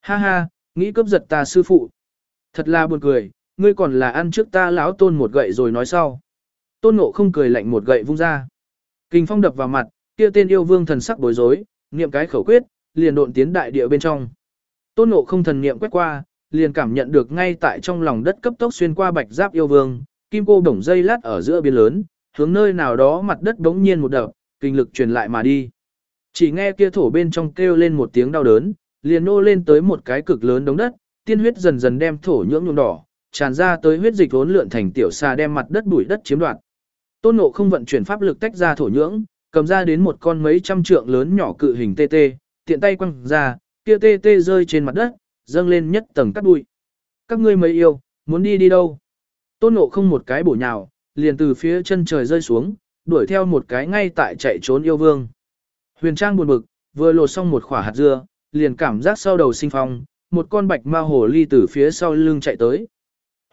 Ha ha, nghĩ cướp giật ta sư phụ. Thật là buồn cười, ngươi còn là ăn trước ta lão tôn một gậy rồi nói sau. Tôn ngộ không cười lạnh một gậy vung ra. Kinh phong đập vào mặt, kia tên yêu vương thần sắc bối rối, niệm cái khẩu quyết, liền độn tiến đại địa bên trong. Tôn ngộ không thần niệm quét qua, liền cảm nhận được ngay tại trong lòng đất cấp tốc xuyên qua bạch giáp yêu vương, kim cô bổng dây lát ở giữa biên lớn, hướng nơi nào đó mặt đất đống nhiên một đập, kinh lực truyền lại mà đi. Chỉ nghe kia thổ bên trong kêu lên một tiếng đau đớn, liền nô lên tới một cái cực lớn đống đất, tiên huyết dần dần đem thổ nhưỡng nhuộm đỏ, tràn ra tới huyết dịch vốn lượn thành tiểu xa đem mặt đất bụi đất chiếm đoạt. Tôn Ngộ không vận chuyển pháp lực tách ra thổ nhưỡng, cầm ra đến một con mấy trăm trượng lớn nhỏ cự hình tê tê, tiện tay quăng ra, kia tê tê rơi trên mặt đất, dâng lên nhất tầng cắt bụi. Các ngươi mấy yêu, muốn đi đi đâu? Tôn Ngộ không một cái bổ nhào, liền từ phía chân trời rơi xuống, đuổi theo một cái ngay tại chạy trốn yêu vương. Huyền Trang buồn bực, vừa lột xong một quả hạt dưa, liền cảm giác sau đầu sinh phong, một con bạch ma hồ ly từ phía sau lưng chạy tới.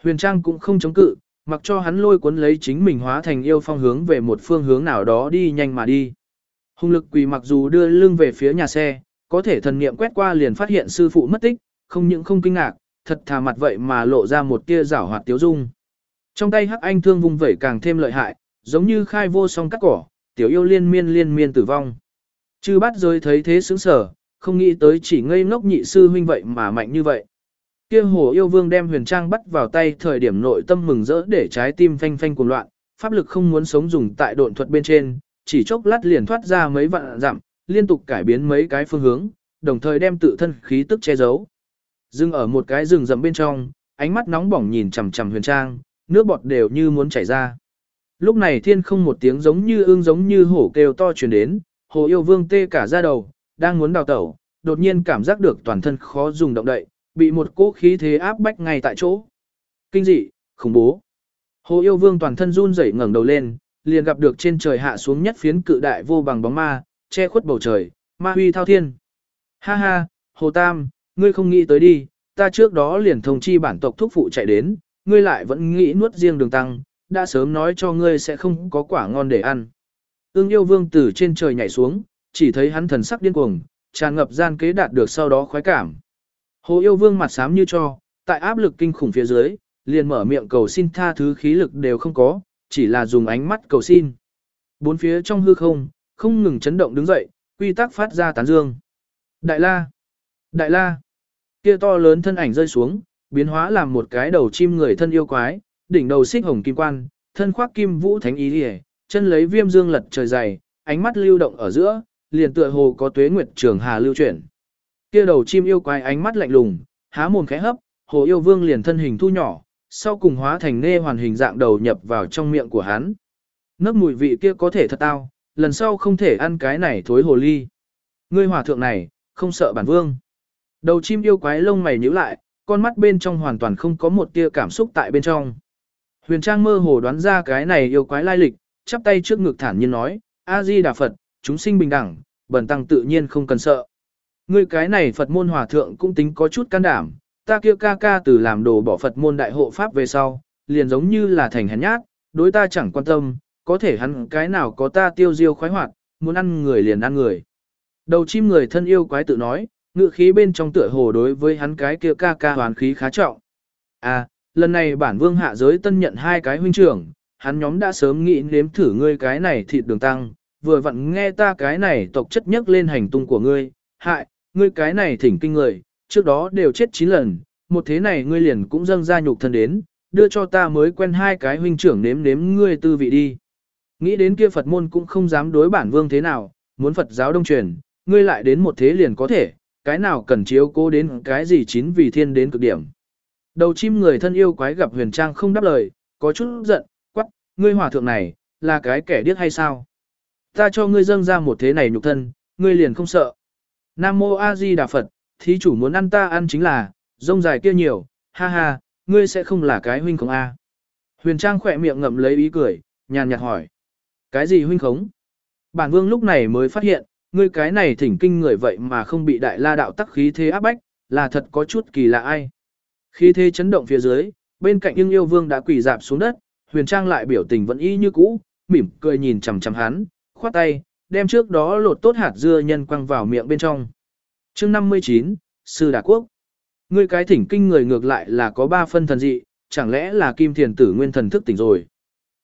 Huyền Trang cũng không chống cự, mặc cho hắn lôi cuốn lấy chính mình hóa thành yêu phong hướng về một phương hướng nào đó đi nhanh mà đi. Hùng lực quỳ mặc dù đưa lưng về phía nhà xe, có thể thần niệm quét qua liền phát hiện sư phụ mất tích, không những không kinh ngạc, thật thà mặt vậy mà lộ ra một tia rảo hoạt tiếu dung. Trong tay hắc anh thương vung vẩy càng thêm lợi hại, giống như khai vô song cắt cỏ, tiểu yêu liên miên liên miên tử vong. Chư bát giới thấy thế sướng sở, không nghĩ tới chỉ ngây ngốc nhị sư huynh vậy mà mạnh như vậy. Kia hồ yêu vương đem huyền trang bắt vào tay thời điểm nội tâm mừng rỡ để trái tim phanh phanh cuồng loạn, pháp lực không muốn sống dùng tại độn thuật bên trên, chỉ chốc lát liền thoát ra mấy vạn dặm, liên tục cải biến mấy cái phương hướng, đồng thời đem tự thân khí tức che giấu. Dừng ở một cái rừng rậm bên trong, ánh mắt nóng bỏng nhìn chằm chằm huyền trang, nước bọt đều như muốn chảy ra. Lúc này thiên không một tiếng giống như ương giống như hổ kêu to truyền đến, hồ yêu vương tê cả ra đầu, đang muốn đào tẩu, đột nhiên cảm giác được toàn thân khó dùng động đậy, bị một cỗ khí thế áp bách ngay tại chỗ. Kinh dị, khủng bố. Hồ yêu vương toàn thân run rẩy ngẩng đầu lên, liền gặp được trên trời hạ xuống nhất phiến cự đại vô bằng bóng ma, che khuất bầu trời, ma huy thao thiên. Ha ha, Hồ Tam, ngươi không nghĩ tới đi, ta trước đó liền thông chi bản tộc thúc phụ chạy đến, ngươi lại vẫn nghĩ nuốt riêng đường tăng, đã sớm nói cho ngươi sẽ không có quả ngon để ăn. Ưng yêu vương từ trên trời nhảy xuống, chỉ thấy hắn thần sắc điên cuồng, tràn ngập gian kế đạt được sau đó khoái cảm. Hồ yêu vương mặt xám như cho, tại áp lực kinh khủng phía dưới, liền mở miệng cầu xin tha thứ khí lực đều không có, chỉ là dùng ánh mắt cầu xin. Bốn phía trong hư không, không ngừng chấn động đứng dậy, quy tắc phát ra tán dương. Đại la! Đại la! Kia to lớn thân ảnh rơi xuống, biến hóa làm một cái đầu chim người thân yêu quái, đỉnh đầu xích hồng kim quan, thân khoác kim vũ thánh ý liễu, chân lấy viêm dương lật trời dày, ánh mắt lưu động ở giữa, liền tựa hồ có tuế nguyệt trường hà lưu chuyển. Kia đầu chim yêu quái ánh mắt lạnh lùng, há mồm khẽ hấp, hồ yêu vương liền thân hình thu nhỏ, sau cùng hóa thành nê hoàn hình dạng đầu nhập vào trong miệng của hắn. Nấc mùi vị kia có thể thật tao, lần sau không thể ăn cái này thối hồ ly. Ngươi hòa thượng này, không sợ bản vương. Đầu chim yêu quái lông mày nhíu lại, con mắt bên trong hoàn toàn không có một tia cảm xúc tại bên trong. Huyền Trang mơ hồ đoán ra cái này yêu quái lai lịch, chắp tay trước ngực thản nhiên nói, A-di Đà Phật, chúng sinh bình đẳng, bần tăng tự nhiên không cần sợ. Ngươi cái này Phật môn hòa thượng cũng tính có chút can đảm, ta kia ca ca từ làm đồ bỏ Phật môn đại hộ pháp về sau, liền giống như là thành hèn nhát, đối ta chẳng quan tâm, có thể hắn cái nào có ta tiêu diêu khoái hoạt, muốn ăn người liền ăn người. Đầu chim người thân yêu quái tự nói, ngự khí bên trong tựa hồ đối với hắn cái kia ca ca hoàn khí khá trọng. À, lần này bản vương hạ giới tân nhận hai cái huynh trưởng, hắn nhóm đã sớm nghĩ nếm thử ngươi cái này thịt đường tăng, vừa vặn nghe ta cái này tộc chất nhất lên hành tung của ngươi, hại, ngươi cái này thỉnh kinh người, trước đó đều chết 9 lần, một thế này ngươi liền cũng dâng ra nhục thân đến, đưa cho ta mới quen hai cái huynh trưởng nếm nếm ngươi tư vị đi. Nghĩ đến kia Phật môn cũng không dám đối bản vương thế nào, muốn Phật giáo đông truyền, ngươi lại đến một thế liền có thể, cái nào cần chiếu cố đến cái gì chín vì thiên đến cực điểm. Đầu chim người thân yêu quái gặp huyền trang không đáp lời, có chút giận, quắc, ngươi hòa thượng này, là cái kẻ điếc hay sao? Ta cho ngươi dâng ra một thế này nhục thân, ngươi liền không sợ. Nam mô A Di Đà Phật, thí chủ muốn ăn ta ăn chính là, rông dài kia nhiều, ha ha, ngươi sẽ không là cái huynh khống A. Huyền Trang khỏe miệng ngậm lấy ý cười, nhàn nhạt hỏi. Cái gì huynh khống? Bản vương lúc này mới phát hiện, ngươi cái này thỉnh kinh người vậy mà không bị đại la đạo tắc khí thế áp bách, là thật có chút kỳ lạ ai. Khí thế chấn động phía dưới, bên cạnh nhưng yêu vương đã quỳ dạp xuống đất, huyền trang lại biểu tình vẫn y như cũ, mỉm cười nhìn chằm chằm hắn, khoát tay, đem trước đó lột tốt hạt dưa nhân quăng vào miệng bên trong. chương 59, Sư Đà Quốc. Ngươi cái thỉnh kinh người ngược lại là có ba phân thần dị, chẳng lẽ là kim thiền tử nguyên thần thức tỉnh rồi.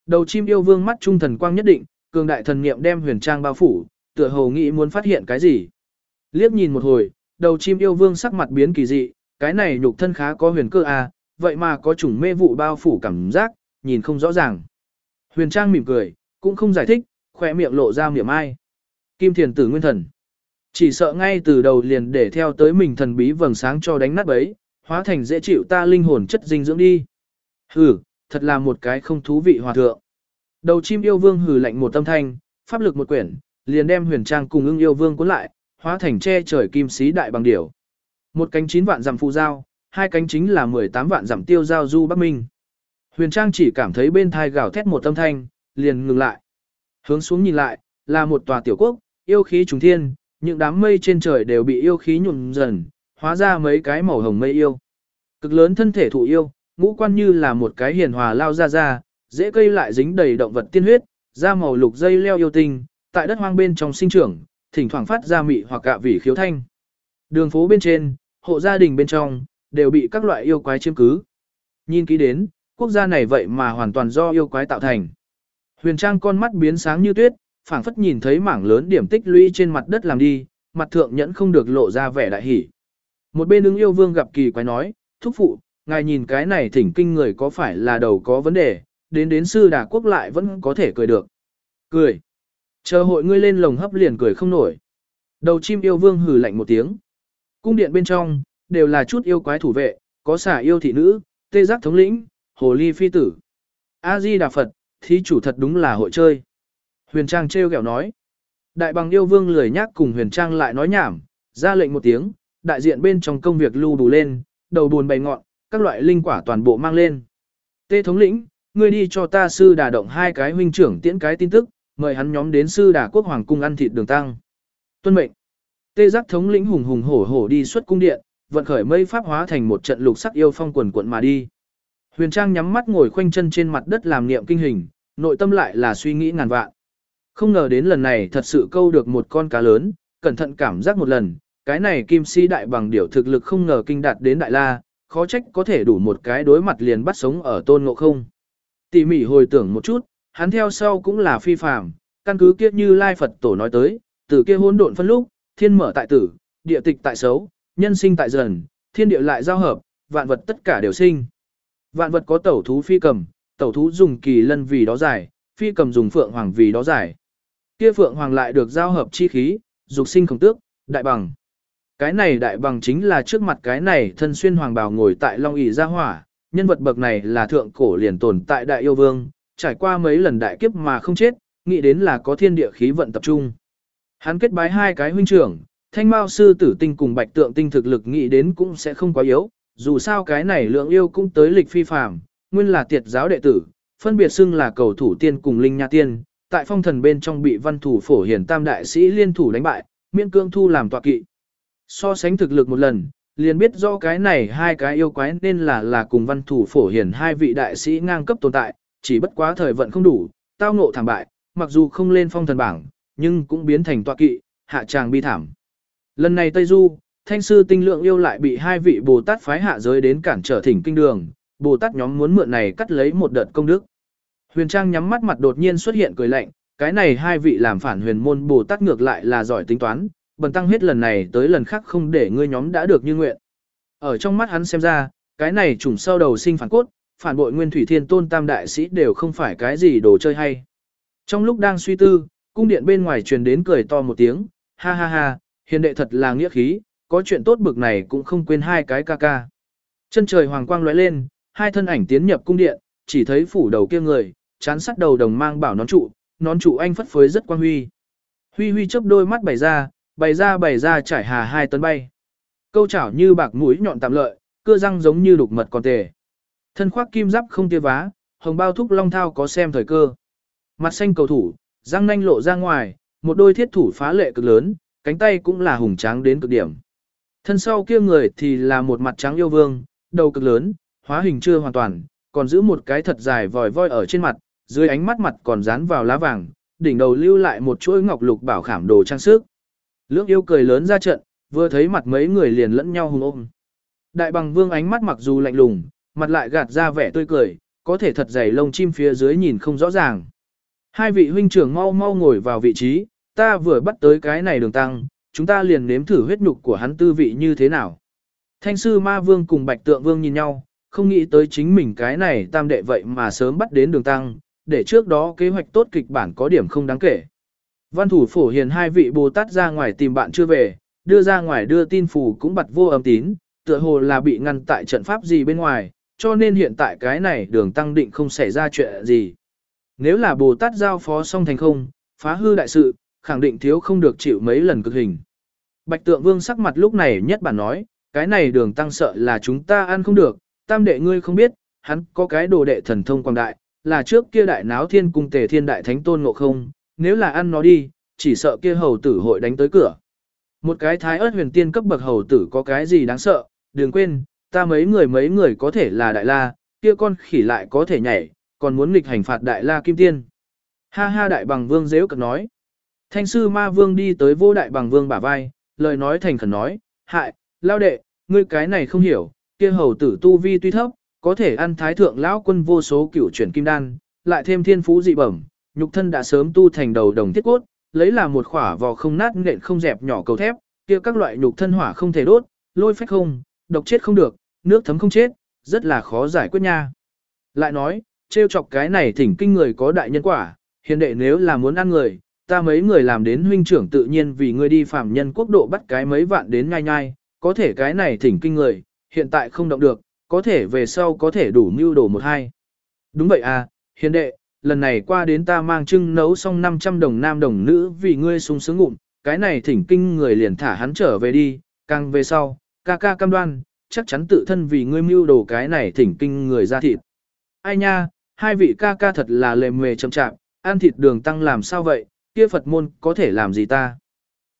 Đầu chim yêu vương mắt trung thần quang nhất định, cường đại thần niệm đem huyền trang bao phủ, tựa hồ nghĩ muốn phát hiện cái gì. Liếc nhìn một hồi, đầu chim yêu vương sắc mặt biến kỳ dị, cái này nhục thân khá có huyền cơ à, vậy mà có chủng mê vụ bao phủ cảm giác, nhìn không rõ ràng. Huyền trang mỉm cười, cũng không giải thích, khỏe miệng lộ ra miệng ai. Kim thiền tử nguyên thần. Chỉ sợ ngay từ đầu liền để theo tới mình thần bí vầng sáng cho đánh nát bấy, hóa thành dễ chịu ta linh hồn chất dinh dưỡng đi. Hừ, thật là một cái không thú vị hòa thượng. Đầu chim yêu vương hừ lạnh một tâm thanh, pháp lực một quyển, liền đem huyền trang cùng ưng yêu vương cuốn lại, hóa thành che trời kim sĩ đại bằng điểu. Một cánh chín vạn dặm phụ giao, hai cánh chính là 18 vạn dặm tiêu giao du Bắc Minh. Huyền Trang chỉ cảm thấy bên thai gào thét một âm thanh, liền ngừng lại. Hướng xuống nhìn lại, là một tòa tiểu quốc, yêu khí trùng thiên, những đám mây trên trời đều bị yêu khí nhuộm dần, hóa ra mấy cái màu hồng mây yêu. Cực lớn thân thể thụ yêu, ngũ quan như là một cái hiền hòa lao ra ra, dễ cây lại dính đầy động vật tiên huyết, da màu lục dây leo yêu tinh, tại đất hoang bên trong sinh trưởng, thỉnh thoảng phát ra mị hoặc cạ vỉ khiếu thanh. Đường phố bên trên, hộ gia đình bên trong, đều bị các loại yêu quái chiếm cứ. Nhìn kỹ đến, quốc gia này vậy mà hoàn toàn do yêu quái tạo thành. Huyền Trang con mắt biến sáng như tuyết, phảng phất nhìn thấy mảng lớn điểm tích lũy trên mặt đất làm đi, mặt thượng nhẫn không được lộ ra vẻ đại hỉ. Một bên ứng yêu vương gặp kỳ quái nói, thúc phụ, ngài nhìn cái này thỉnh kinh người có phải là đầu có vấn đề, đến đến sư đà quốc lại vẫn có thể cười được. Cười. Chờ hội ngươi lên lồng hấp liền cười không nổi. Đầu chim yêu vương hừ lạnh một tiếng. Cung điện bên trong, đều là chút yêu quái thủ vệ, có xả yêu thị nữ, tê giác thống lĩnh, hồ ly phi tử, A-di Đà Phật, thí chủ thật đúng là hội chơi. Huyền Trang trêu ghẹo nói. Đại bằng yêu vương lười nhác cùng Huyền Trang lại nói nhảm, ra lệnh một tiếng, đại diện bên trong công việc lưu đủ lên, đầu buồn bày ngọn, các loại linh quả toàn bộ mang lên. Tê thống lĩnh, ngươi đi cho ta sư đà động hai cái huynh trưởng tiễn cái tin tức, mời hắn nhóm đến sư đà quốc hoàng cung ăn thịt đường tăng. Tuân mệnh. Tê giác thống lĩnh hùng hùng hổ hổ đi xuất cung điện, vận khởi mây pháp hóa thành một trận lục sắc yêu phong quần quận mà đi. Huyền Trang nhắm mắt ngồi khoanh chân trên mặt đất làm niệm kinh hình, nội tâm lại là suy nghĩ ngàn vạn. Không ngờ đến lần này thật sự câu được một con cá lớn, cẩn thận cảm giác một lần, cái này kim si đại bằng điểu thực lực không ngờ kinh đạt đến đại la, khó trách có thể đủ một cái đối mặt liền bắt sống ở tôn ngộ không. Tỉ mỉ hồi tưởng một chút, hắn theo sau cũng là phi phàm, căn cứ kiếp như Lai Phật Tổ nói tới, từ kia hỗn độn phân lúc, thiên mở tại tử, địa tịch tại xấu, nhân sinh tại dần, thiên địa lại giao hợp, vạn vật tất cả đều sinh. Vạn vật có tẩu thú phi cầm, tẩu thú dùng kỳ lân vì đó giải, phi cầm dùng phượng hoàng vì đó giải. Kia phượng hoàng lại được giao hợp chi khí, dục sinh khổng tước, đại bằng. Cái này đại bằng chính là trước mặt cái này thân xuyên hoàng bào ngồi tại long ỷ gia hỏa, nhân vật bậc này là thượng cổ liền tồn tại đại yêu vương, trải qua mấy lần đại kiếp mà không chết, nghĩ đến là có thiên địa khí vận tập trung. Hắn kết bái hai cái huynh trưởng, thanh mao sư tử tinh cùng bạch tượng tinh thực lực nghĩ đến cũng sẽ không quá yếu, dù sao cái này lượng yêu cũng tới lịch phi phàm, nguyên là tiệt giáo đệ tử, phân biệt xưng là cầu thủ tiên cùng linh nha tiên, tại phong thần bên trong bị văn thủ phổ hiển tam đại sĩ liên thủ đánh bại, miễn cương thu làm tọa kỵ. So sánh thực lực một lần, liền biết do cái này hai cái yêu quái nên là là cùng văn thủ phổ hiển hai vị đại sĩ ngang cấp tồn tại, chỉ bất quá thời vận không đủ, tao ngộ thảm bại, mặc dù không lên phong thần bảng, nhưng cũng biến thành tọa kỵ, hạ tràng bi thảm. Lần này Tây Du, thanh sư tinh lượng yêu lại bị hai vị Bồ Tát phái hạ giới đến cản trở thỉnh kinh đường, Bồ Tát nhóm muốn mượn này cắt lấy một đợt công đức. Huyền Trang nhắm mắt mặt đột nhiên xuất hiện cười lạnh, cái này hai vị làm phản huyền môn Bồ Tát ngược lại là giỏi tính toán, bần tăng hết lần này tới lần khác không để ngươi nhóm đã được như nguyện. Ở trong mắt hắn xem ra, cái này trùng sau đầu sinh phản cốt, phản bội nguyên thủy thiên tôn tam đại sĩ đều không phải cái gì đồ chơi hay. Trong lúc đang suy tư, cung điện bên ngoài truyền đến cười to một tiếng, ha ha ha, hiền đệ thật là nghĩa khí, có chuyện tốt bực này cũng không quên hai cái ca ca. Chân trời hoàng quang lóe lên, hai thân ảnh tiến nhập cung điện, chỉ thấy phủ đầu kia người, chán sắt đầu đồng mang bảo nón trụ, nón trụ anh phất phới rất quang huy. Huy huy chớp đôi mắt bày ra, bày ra bày ra trải hà hai tấn bay. Câu chảo như bạc mũi nhọn tạm lợi, cưa răng giống như đục mật còn tề. Thân khoác kim giáp không tia vá, hồng bao thúc long thao có xem thời cơ. Mặt xanh cầu thủ, răng nanh lộ ra ngoài, một đôi thiết thủ phá lệ cực lớn, cánh tay cũng là hùng tráng đến cực điểm. Thân sau kia người thì là một mặt trắng yêu vương, đầu cực lớn, hóa hình chưa hoàn toàn, còn giữ một cái thật dài vòi voi ở trên mặt, dưới ánh mắt mặt còn dán vào lá vàng, đỉnh đầu lưu lại một chuỗi ngọc lục bảo khảm đồ trang sức. Lưỡng yêu cười lớn ra trận, vừa thấy mặt mấy người liền lẫn nhau hùng ôm. Đại bằng vương ánh mắt mặc dù lạnh lùng, mặt lại gạt ra vẻ tươi cười, có thể thật dày lông chim phía dưới nhìn không rõ ràng. Hai vị huynh trưởng mau mau ngồi vào vị trí, ta vừa bắt tới cái này đường tăng, chúng ta liền nếm thử huyết nhục của hắn tư vị như thế nào. Thanh sư ma vương cùng bạch tượng vương nhìn nhau, không nghĩ tới chính mình cái này tam đệ vậy mà sớm bắt đến đường tăng, để trước đó kế hoạch tốt kịch bản có điểm không đáng kể. Văn thủ phổ hiền hai vị Bồ Tát ra ngoài tìm bạn chưa về, đưa ra ngoài đưa tin phù cũng bật vô âm tín, tựa hồ là bị ngăn tại trận pháp gì bên ngoài, cho nên hiện tại cái này đường tăng định không xảy ra chuyện gì. Nếu là Bồ Tát giao phó xong thành không, phá hư đại sự, khẳng định thiếu không được chịu mấy lần cực hình. Bạch tượng vương sắc mặt lúc này nhất bản nói, cái này đường tăng sợ là chúng ta ăn không được, tam đệ ngươi không biết, hắn có cái đồ đệ thần thông quang đại, là trước kia đại náo thiên cung tề thiên đại thánh tôn ngộ không, nếu là ăn nó đi, chỉ sợ kia hầu tử hội đánh tới cửa. Một cái thái ớt huyền tiên cấp bậc hầu tử có cái gì đáng sợ, đừng quên, ta mấy người mấy người có thể là đại la, kia con khỉ lại có thể nhảy, còn muốn nghịch hành phạt đại la kim tiên. Ha ha đại bằng vương dễ cật nói. Thanh sư ma vương đi tới vô đại bằng vương bả vai, lời nói thành khẩn nói, hại, lao đệ, ngươi cái này không hiểu, kia hầu tử tu vi tuy thấp, có thể ăn thái thượng lão quân vô số cửu chuyển kim đan, lại thêm thiên phú dị bẩm, nhục thân đã sớm tu thành đầu đồng thiết cốt, lấy là một khỏa vò không nát nện không dẹp nhỏ cầu thép, kia các loại nhục thân hỏa không thể đốt, lôi phách không, độc chết không được, nước thấm không chết, rất là khó giải quyết nha. Lại nói, trêu chọc cái này thỉnh kinh người có đại nhân quả, hiền đệ nếu là muốn ăn người, ta mấy người làm đến huynh trưởng tự nhiên vì ngươi đi phạm nhân quốc độ bắt cái mấy vạn đến nhai nhai, có thể cái này thỉnh kinh người, hiện tại không động được, có thể về sau có thể đủ mưu đồ một hai. Đúng vậy à, hiền đệ, lần này qua đến ta mang trưng nấu xong 500 đồng nam đồng nữ vì ngươi sung sướng ngụm, cái này thỉnh kinh người liền thả hắn trở về đi, càng về sau, ca ca cam đoan, chắc chắn tự thân vì ngươi mưu đồ cái này thỉnh kinh người ra thịt. Ai nha, hai vị ca ca thật là lề mề chậm chạm, ăn thịt đường tăng làm sao vậy, kia Phật môn có thể làm gì ta.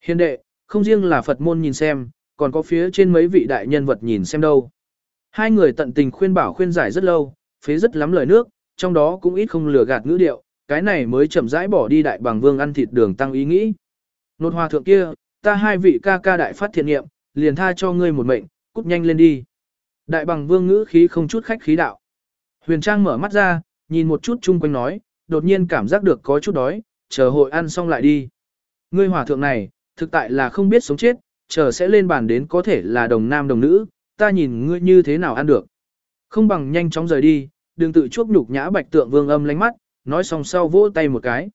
Hiền đệ, không riêng là Phật môn nhìn xem, còn có phía trên mấy vị đại nhân vật nhìn xem đâu. Hai người tận tình khuyên bảo khuyên giải rất lâu, phế rất lắm lời nước, trong đó cũng ít không lừa gạt ngữ điệu, cái này mới chậm rãi bỏ đi đại bằng vương ăn thịt đường tăng ý nghĩ. Nột hòa thượng kia, ta hai vị ca ca đại phát thiện nghiệm, liền tha cho ngươi một mệnh, cút nhanh lên đi. Đại bằng vương ngữ khí không chút khách khí đạo. Huyền Trang mở mắt ra, nhìn một chút chung quanh nói, đột nhiên cảm giác được có chút đói, chờ hội ăn xong lại đi. Ngươi hòa thượng này, thực tại là không biết sống chết, chờ sẽ lên bàn đến có thể là đồng nam đồng nữ, ta nhìn ngươi như thế nào ăn được. Không bằng nhanh chóng rời đi, đừng tự chuốc nhục nhã bạch tượng vương âm lánh mắt, nói xong sau vỗ tay một cái.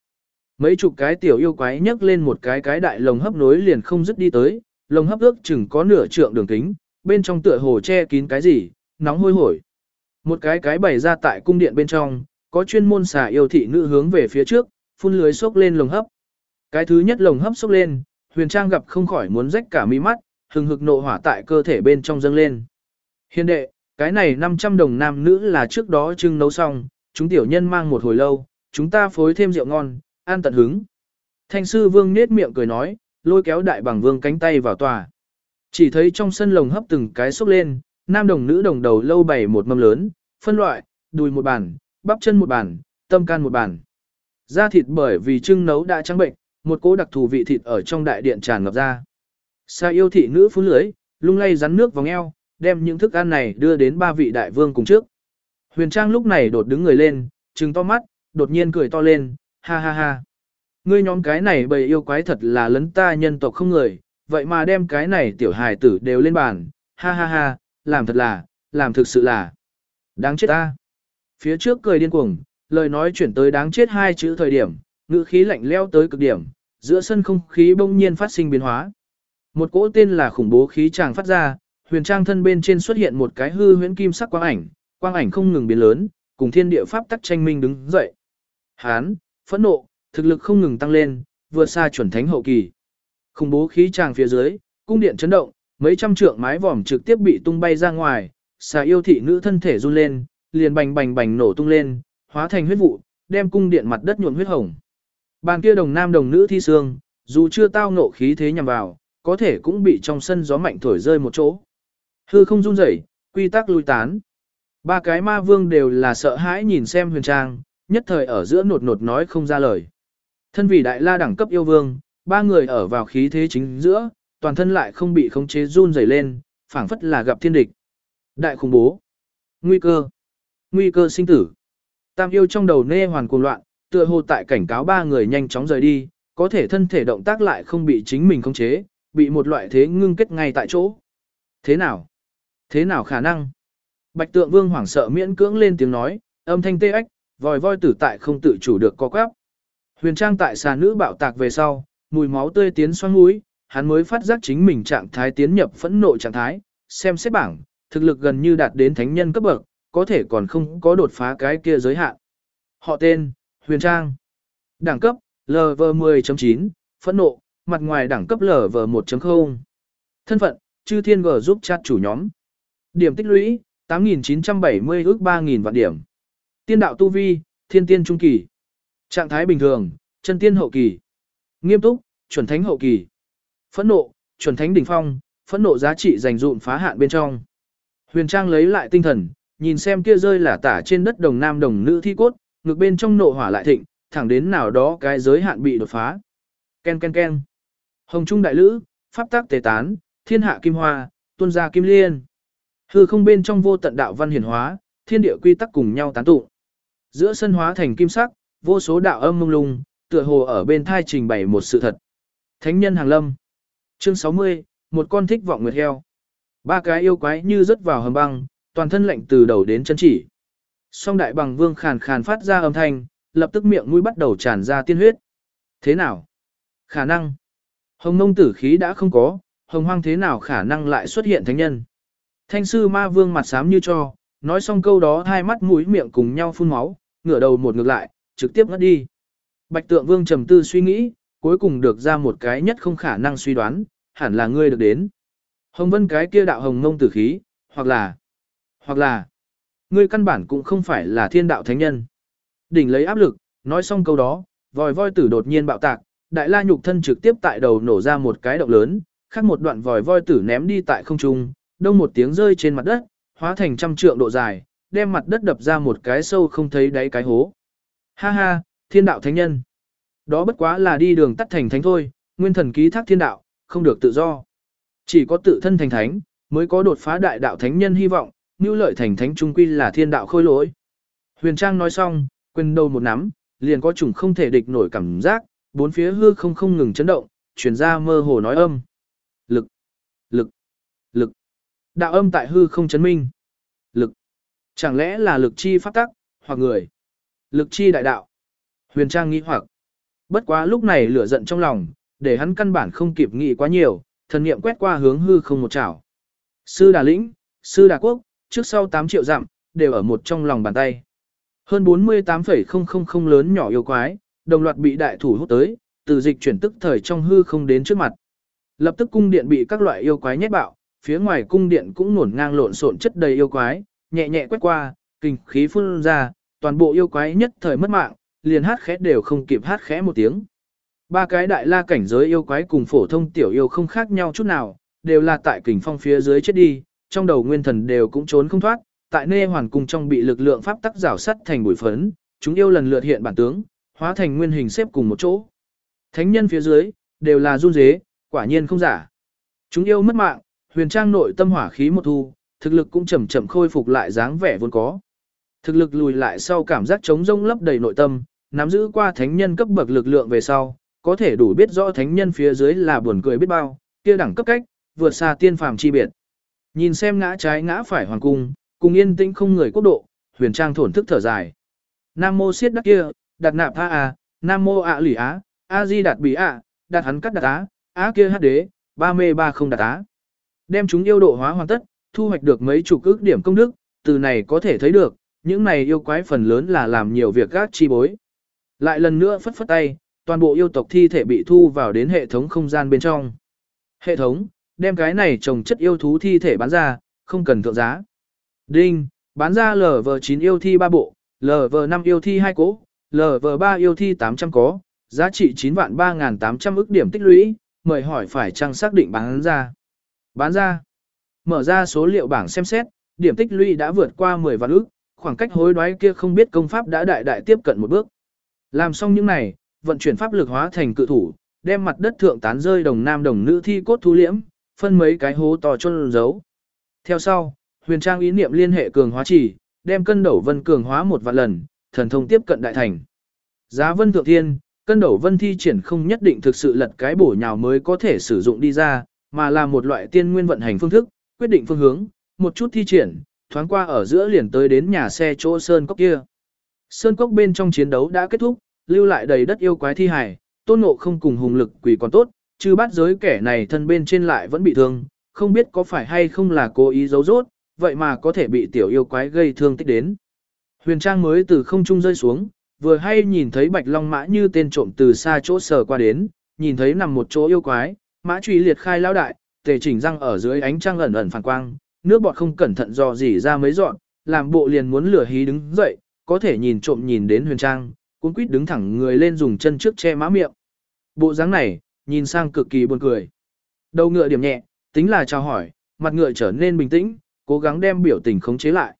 Mấy chục cái tiểu yêu quái nhấc lên một cái cái đại lồng hấp nối liền không dứt đi tới, lồng hấp ước chừng có nửa trượng đường kính, bên trong tựa hồ che kín cái gì, nóng hôi hổi. Một cái cái bày ra tại cung điện bên trong, có chuyên môn xà yêu thị nữ hướng về phía trước, phun lưới xốc lên lồng hấp. Cái thứ nhất lồng hấp xốc lên, huyền trang gặp không khỏi muốn rách cả mi mắt, hừng hực nộ hỏa tại cơ thể bên trong dâng lên. Hiền đệ, cái này 500 đồng nam nữ là trước đó trưng nấu xong, chúng tiểu nhân mang một hồi lâu, chúng ta phối thêm rượu ngon, ăn tận hứng. Thanh sư vương nết miệng cười nói, lôi kéo đại bằng vương cánh tay vào tòa. Chỉ thấy trong sân lồng hấp từng cái xúc lên, nam đồng nữ đồng đầu lâu bày một mâm lớn, phân loại, đùi một bàn, bắp chân một bàn, tâm can một bàn. Da thịt bởi vì trưng nấu đã trắng bệnh, một cỗ đặc thù vị thịt ở trong đại điện tràn ngập ra. Sa yêu thị nữ phú lưới, lung lay rắn nước vòng eo, đem những thức ăn này đưa đến ba vị đại vương cùng trước. Huyền Trang lúc này đột đứng người lên, trừng to mắt, đột nhiên cười to lên, ha ha ha. Ngươi nhóm cái này bầy yêu quái thật là lấn ta nhân tộc không người, vậy mà đem cái này tiểu hài tử đều lên bàn, ha ha ha, làm thật là, làm thực sự là. Đáng chết ta. Phía trước cười điên cuồng, lời nói chuyển tới đáng chết hai chữ thời điểm, ngữ khí lạnh leo tới cực điểm, giữa sân không khí bỗng nhiên phát sinh biến hóa. Một cỗ tên là khủng bố khí tràng phát ra, huyền trang thân bên trên xuất hiện một cái hư huyễn kim sắc quang ảnh, quang ảnh không ngừng biến lớn, cùng thiên địa pháp tắc tranh minh đứng dậy. Hán, phẫn nộ, thực lực không ngừng tăng lên, vượt xa chuẩn thánh hậu kỳ. Khủng bố khí tràng phía dưới, cung điện chấn động, mấy trăm trượng mái vòm trực tiếp bị tung bay ra ngoài, xà yêu thị nữ thân thể run lên, liền bành bành bành nổ tung lên, hóa thành huyết vụ, đem cung điện mặt đất nhuộm huyết hồng. Bàn kia đồng nam đồng nữ thi xương, dù chưa tao ngộ khí thế nhằm vào, có thể cũng bị trong sân gió mạnh thổi rơi một chỗ. Hư không run rẩy, quy tắc lui tán. Ba cái ma vương đều là sợ hãi nhìn xem huyền trang, nhất thời ở giữa nột nột nói không ra lời. Thân vị đại la đẳng cấp yêu vương, ba người ở vào khí thế chính giữa, toàn thân lại không bị khống chế run rẩy lên, phảng phất là gặp thiên địch. Đại khủng bố. Nguy cơ. Nguy cơ sinh tử. Tam yêu trong đầu nê hoàn cuồng loạn, tựa hồ tại cảnh cáo ba người nhanh chóng rời đi, có thể thân thể động tác lại không bị chính mình khống chế, bị một loại thế ngưng kết ngay tại chỗ. Thế nào? Thế nào khả năng? Bạch tượng vương hoảng sợ miễn cưỡng lên tiếng nói, âm thanh tê ách, vòi voi tử tại không tự chủ được co quắp. Huyền trang tại xà nữ bạo tạc về sau, mùi máu tươi tiến xoang mũi, hắn mới phát giác chính mình trạng thái tiến nhập phẫn nộ trạng thái, xem xét bảng, thực lực gần như đạt đến thánh nhân cấp bậc, có thể còn không có đột phá cái kia giới hạn. Họ tên, Huyền Trang. Đẳng cấp, LV10.9, phẫn nộ, mặt ngoài đẳng cấp LV1.0. Thân phận, chư thiên G giúp chat chủ nhóm. Điểm tích lũy, 8.970 ước 3.000 vạn điểm. Tiên đạo tu vi, thiên tiên trung kỳ. Trạng thái bình thường, chân tiên hậu kỳ. Nghiêm túc, chuẩn thánh hậu kỳ. Phẫn nộ, chuẩn thánh đỉnh phong, phẫn nộ giá trị dành dụm phá hạn bên trong. Huyền Trang lấy lại tinh thần, nhìn xem kia rơi là tả trên đất đồng nam đồng nữ thi cốt, ngược bên trong nộ hỏa lại thịnh, thẳng đến nào đó cái giới hạn bị đột phá. Ken ken ken. Hồng trung đại lữ, pháp tác tề tán, thiên hạ kim hoa, tuân gia kim liên. Hư không bên trong vô tận đạo văn hiển hóa, thiên địa quy tắc cùng nhau tán tụ. Giữa sân hóa thành kim sắc, vô số đạo âm mông lung, tựa hồ ở bên thai trình bày một sự thật. Thánh nhân hàng lâm. Chương 60, một con thích vọng nguyệt heo. Ba cái yêu quái như rớt vào hầm băng, toàn thân lạnh từ đầu đến chân chỉ. Song đại bằng vương khàn khàn phát ra âm thanh, lập tức miệng mũi bắt đầu tràn ra tiên huyết. Thế nào? Khả năng. Hồng nông tử khí đã không có, hồng hoang thế nào khả năng lại xuất hiện thánh nhân? Thanh sư ma vương mặt xám như cho, nói xong câu đó hai mắt mũi miệng cùng nhau phun máu, ngửa đầu một ngược lại, trực tiếp ngất đi. Bạch tượng vương trầm tư suy nghĩ, cuối cùng được ra một cái nhất không khả năng suy đoán, hẳn là ngươi được đến. Hồng vân cái kia đạo hồng ngông tử khí, hoặc là, hoặc là, ngươi căn bản cũng không phải là thiên đạo thánh nhân. Đỉnh lấy áp lực, nói xong câu đó, vòi voi tử đột nhiên bạo tạc, đại la nhục thân trực tiếp tại đầu nổ ra một cái động lớn, khác một đoạn vòi voi tử ném đi tại không trung, đông một tiếng rơi trên mặt đất, hóa thành trăm trượng độ dài, đem mặt đất đập ra một cái sâu không thấy đáy cái hố. Ha ha, thiên đạo thánh nhân. Đó bất quá là đi đường tắt thành thánh thôi, nguyên thần ký thác thiên đạo, không được tự do. Chỉ có tự thân thành thánh, mới có đột phá đại đạo thánh nhân hy vọng, như lợi thành thánh trung quy là thiên đạo khôi lỗi. Huyền Trang nói xong, quên đầu một nắm, liền có chủng không thể địch nổi cảm giác, bốn phía hư không không ngừng chấn động, truyền ra mơ hồ nói âm. Lực, lực, lực. Đạo âm tại hư không chấn minh. Lực. Chẳng lẽ là lực chi pháp tắc, hoặc người. Lực chi đại đạo. Huyền Trang nghĩ hoặc. Bất quá lúc này lửa giận trong lòng, để hắn căn bản không kịp nghĩ quá nhiều, thần niệm quét qua hướng hư không một chảo. Sư Đà Lĩnh, Sư Đà Quốc, trước sau 8 triệu dặm, đều ở một trong lòng bàn tay. Hơn 48,000 lớn nhỏ yêu quái, đồng loạt bị đại thủ hút tới, từ dịch chuyển tức thời trong hư không đến trước mặt. Lập tức cung điện bị các loại yêu quái nhét bạo, phía ngoài cung điện cũng nổn ngang lộn xộn chất đầy yêu quái, nhẹ nhẹ quét qua, kinh khí phun ra, toàn bộ yêu quái nhất thời mất mạng, liền hát khẽ đều không kịp hát khẽ một tiếng. Ba cái đại la cảnh giới yêu quái cùng phổ thông tiểu yêu không khác nhau chút nào, đều là tại kình phong phía dưới chết đi, trong đầu nguyên thần đều cũng trốn không thoát, tại nê hoàn cung trong bị lực lượng pháp tắc rào sắt thành bụi phấn, chúng yêu lần lượt hiện bản tướng, hóa thành nguyên hình xếp cùng một chỗ. Thánh nhân phía dưới, đều là run dế, quả nhiên không giả. Chúng yêu mất mạng, huyền trang nội tâm hỏa khí một thu, thực lực cũng chậm chậm khôi phục lại dáng vẻ vốn có. Thực lực lùi lại sau cảm giác trống rông lấp đầy nội tâm, nắm giữ qua thánh nhân cấp bậc lực lượng về sau, có thể đủ biết rõ thánh nhân phía dưới là buồn cười biết bao, kia đẳng cấp cách, vượt xa tiên phàm chi biệt. Nhìn xem ngã trái ngã phải hoàng cung, cùng yên tĩnh không người quốc độ, huyền trang thổn thức thở dài. Nam mô siết đắc kia, đặt nạp tha à, nam mô ạ lỷ á, a di đạt bỉ ạ, đặt hắn cắt đặt á, á kia hát đế, ba mê ba không đặt á. Đem chúng yêu độ hóa hoàn tất, thu hoạch được mấy chục ước điểm công đức, từ này có thể thấy được, những này yêu quái phần lớn là làm nhiều việc gác chi bối. Lại lần nữa phất phất tay, toàn bộ yêu tộc thi thể bị thu vào đến hệ thống không gian bên trong. Hệ thống, đem cái này trồng chất yêu thú thi thể bán ra, không cần thượng giá. Đinh, bán ra LV9 yêu thi 3 bộ, LV5 yêu thi 2 cố, LV3 yêu thi 800 có, giá trị 9 vạn 3.800 ức điểm tích lũy, mời hỏi phải chăng xác định bán ra. Bán ra. Mở ra số liệu bảng xem xét, điểm tích lũy đã vượt qua 10 vạn ức, khoảng cách hối đoái kia không biết công pháp đã đại đại tiếp cận một bước. Làm xong những này, vận chuyển pháp lực hóa thành cự thủ, đem mặt đất thượng tán rơi đồng nam đồng nữ thi cốt thu liễm, phân mấy cái hố to chôn giấu. Theo sau, Huyền Trang ý niệm liên hệ cường hóa chỉ, đem cân đẩu vân cường hóa một vạn lần, thần thông tiếp cận đại thành. Giá vân thượng thiên, cân đẩu vân thi triển không nhất định thực sự lật cái bổ nhào mới có thể sử dụng đi ra, mà là một loại tiên nguyên vận hành phương thức, quyết định phương hướng, một chút thi triển, thoáng qua ở giữa liền tới đến nhà xe chỗ sơn cốc kia. Sơn cốc bên trong chiến đấu đã kết thúc, lưu lại đầy đất yêu quái thi hài, tôn ngộ không cùng hùng lực quỷ còn tốt, chứ bắt giới kẻ này thân bên trên lại vẫn bị thương, không biết có phải hay không là cố ý giấu rốt, vậy mà có thể bị tiểu yêu quái gây thương tích đến. Huyền Trang mới từ không trung rơi xuống, vừa hay nhìn thấy bạch long mã như tên trộm từ xa chỗ sờ qua đến, nhìn thấy nằm một chỗ yêu quái, mã truy liệt khai lao đại, tề chỉnh răng ở dưới ánh trăng ẩn ẩn phản quang, nước bọt không cẩn thận dò dỉ ra mấy dọn, làm bộ liền muốn lửa hí đứng dậy, có thể nhìn trộm nhìn đến huyền trang, cuốn quýt đứng thẳng người lên dùng chân trước che má miệng. Bộ dáng này, nhìn sang cực kỳ buồn cười. Đầu ngựa điểm nhẹ, tính là chào hỏi, mặt ngựa trở nên bình tĩnh, cố gắng đem biểu tình khống chế lại.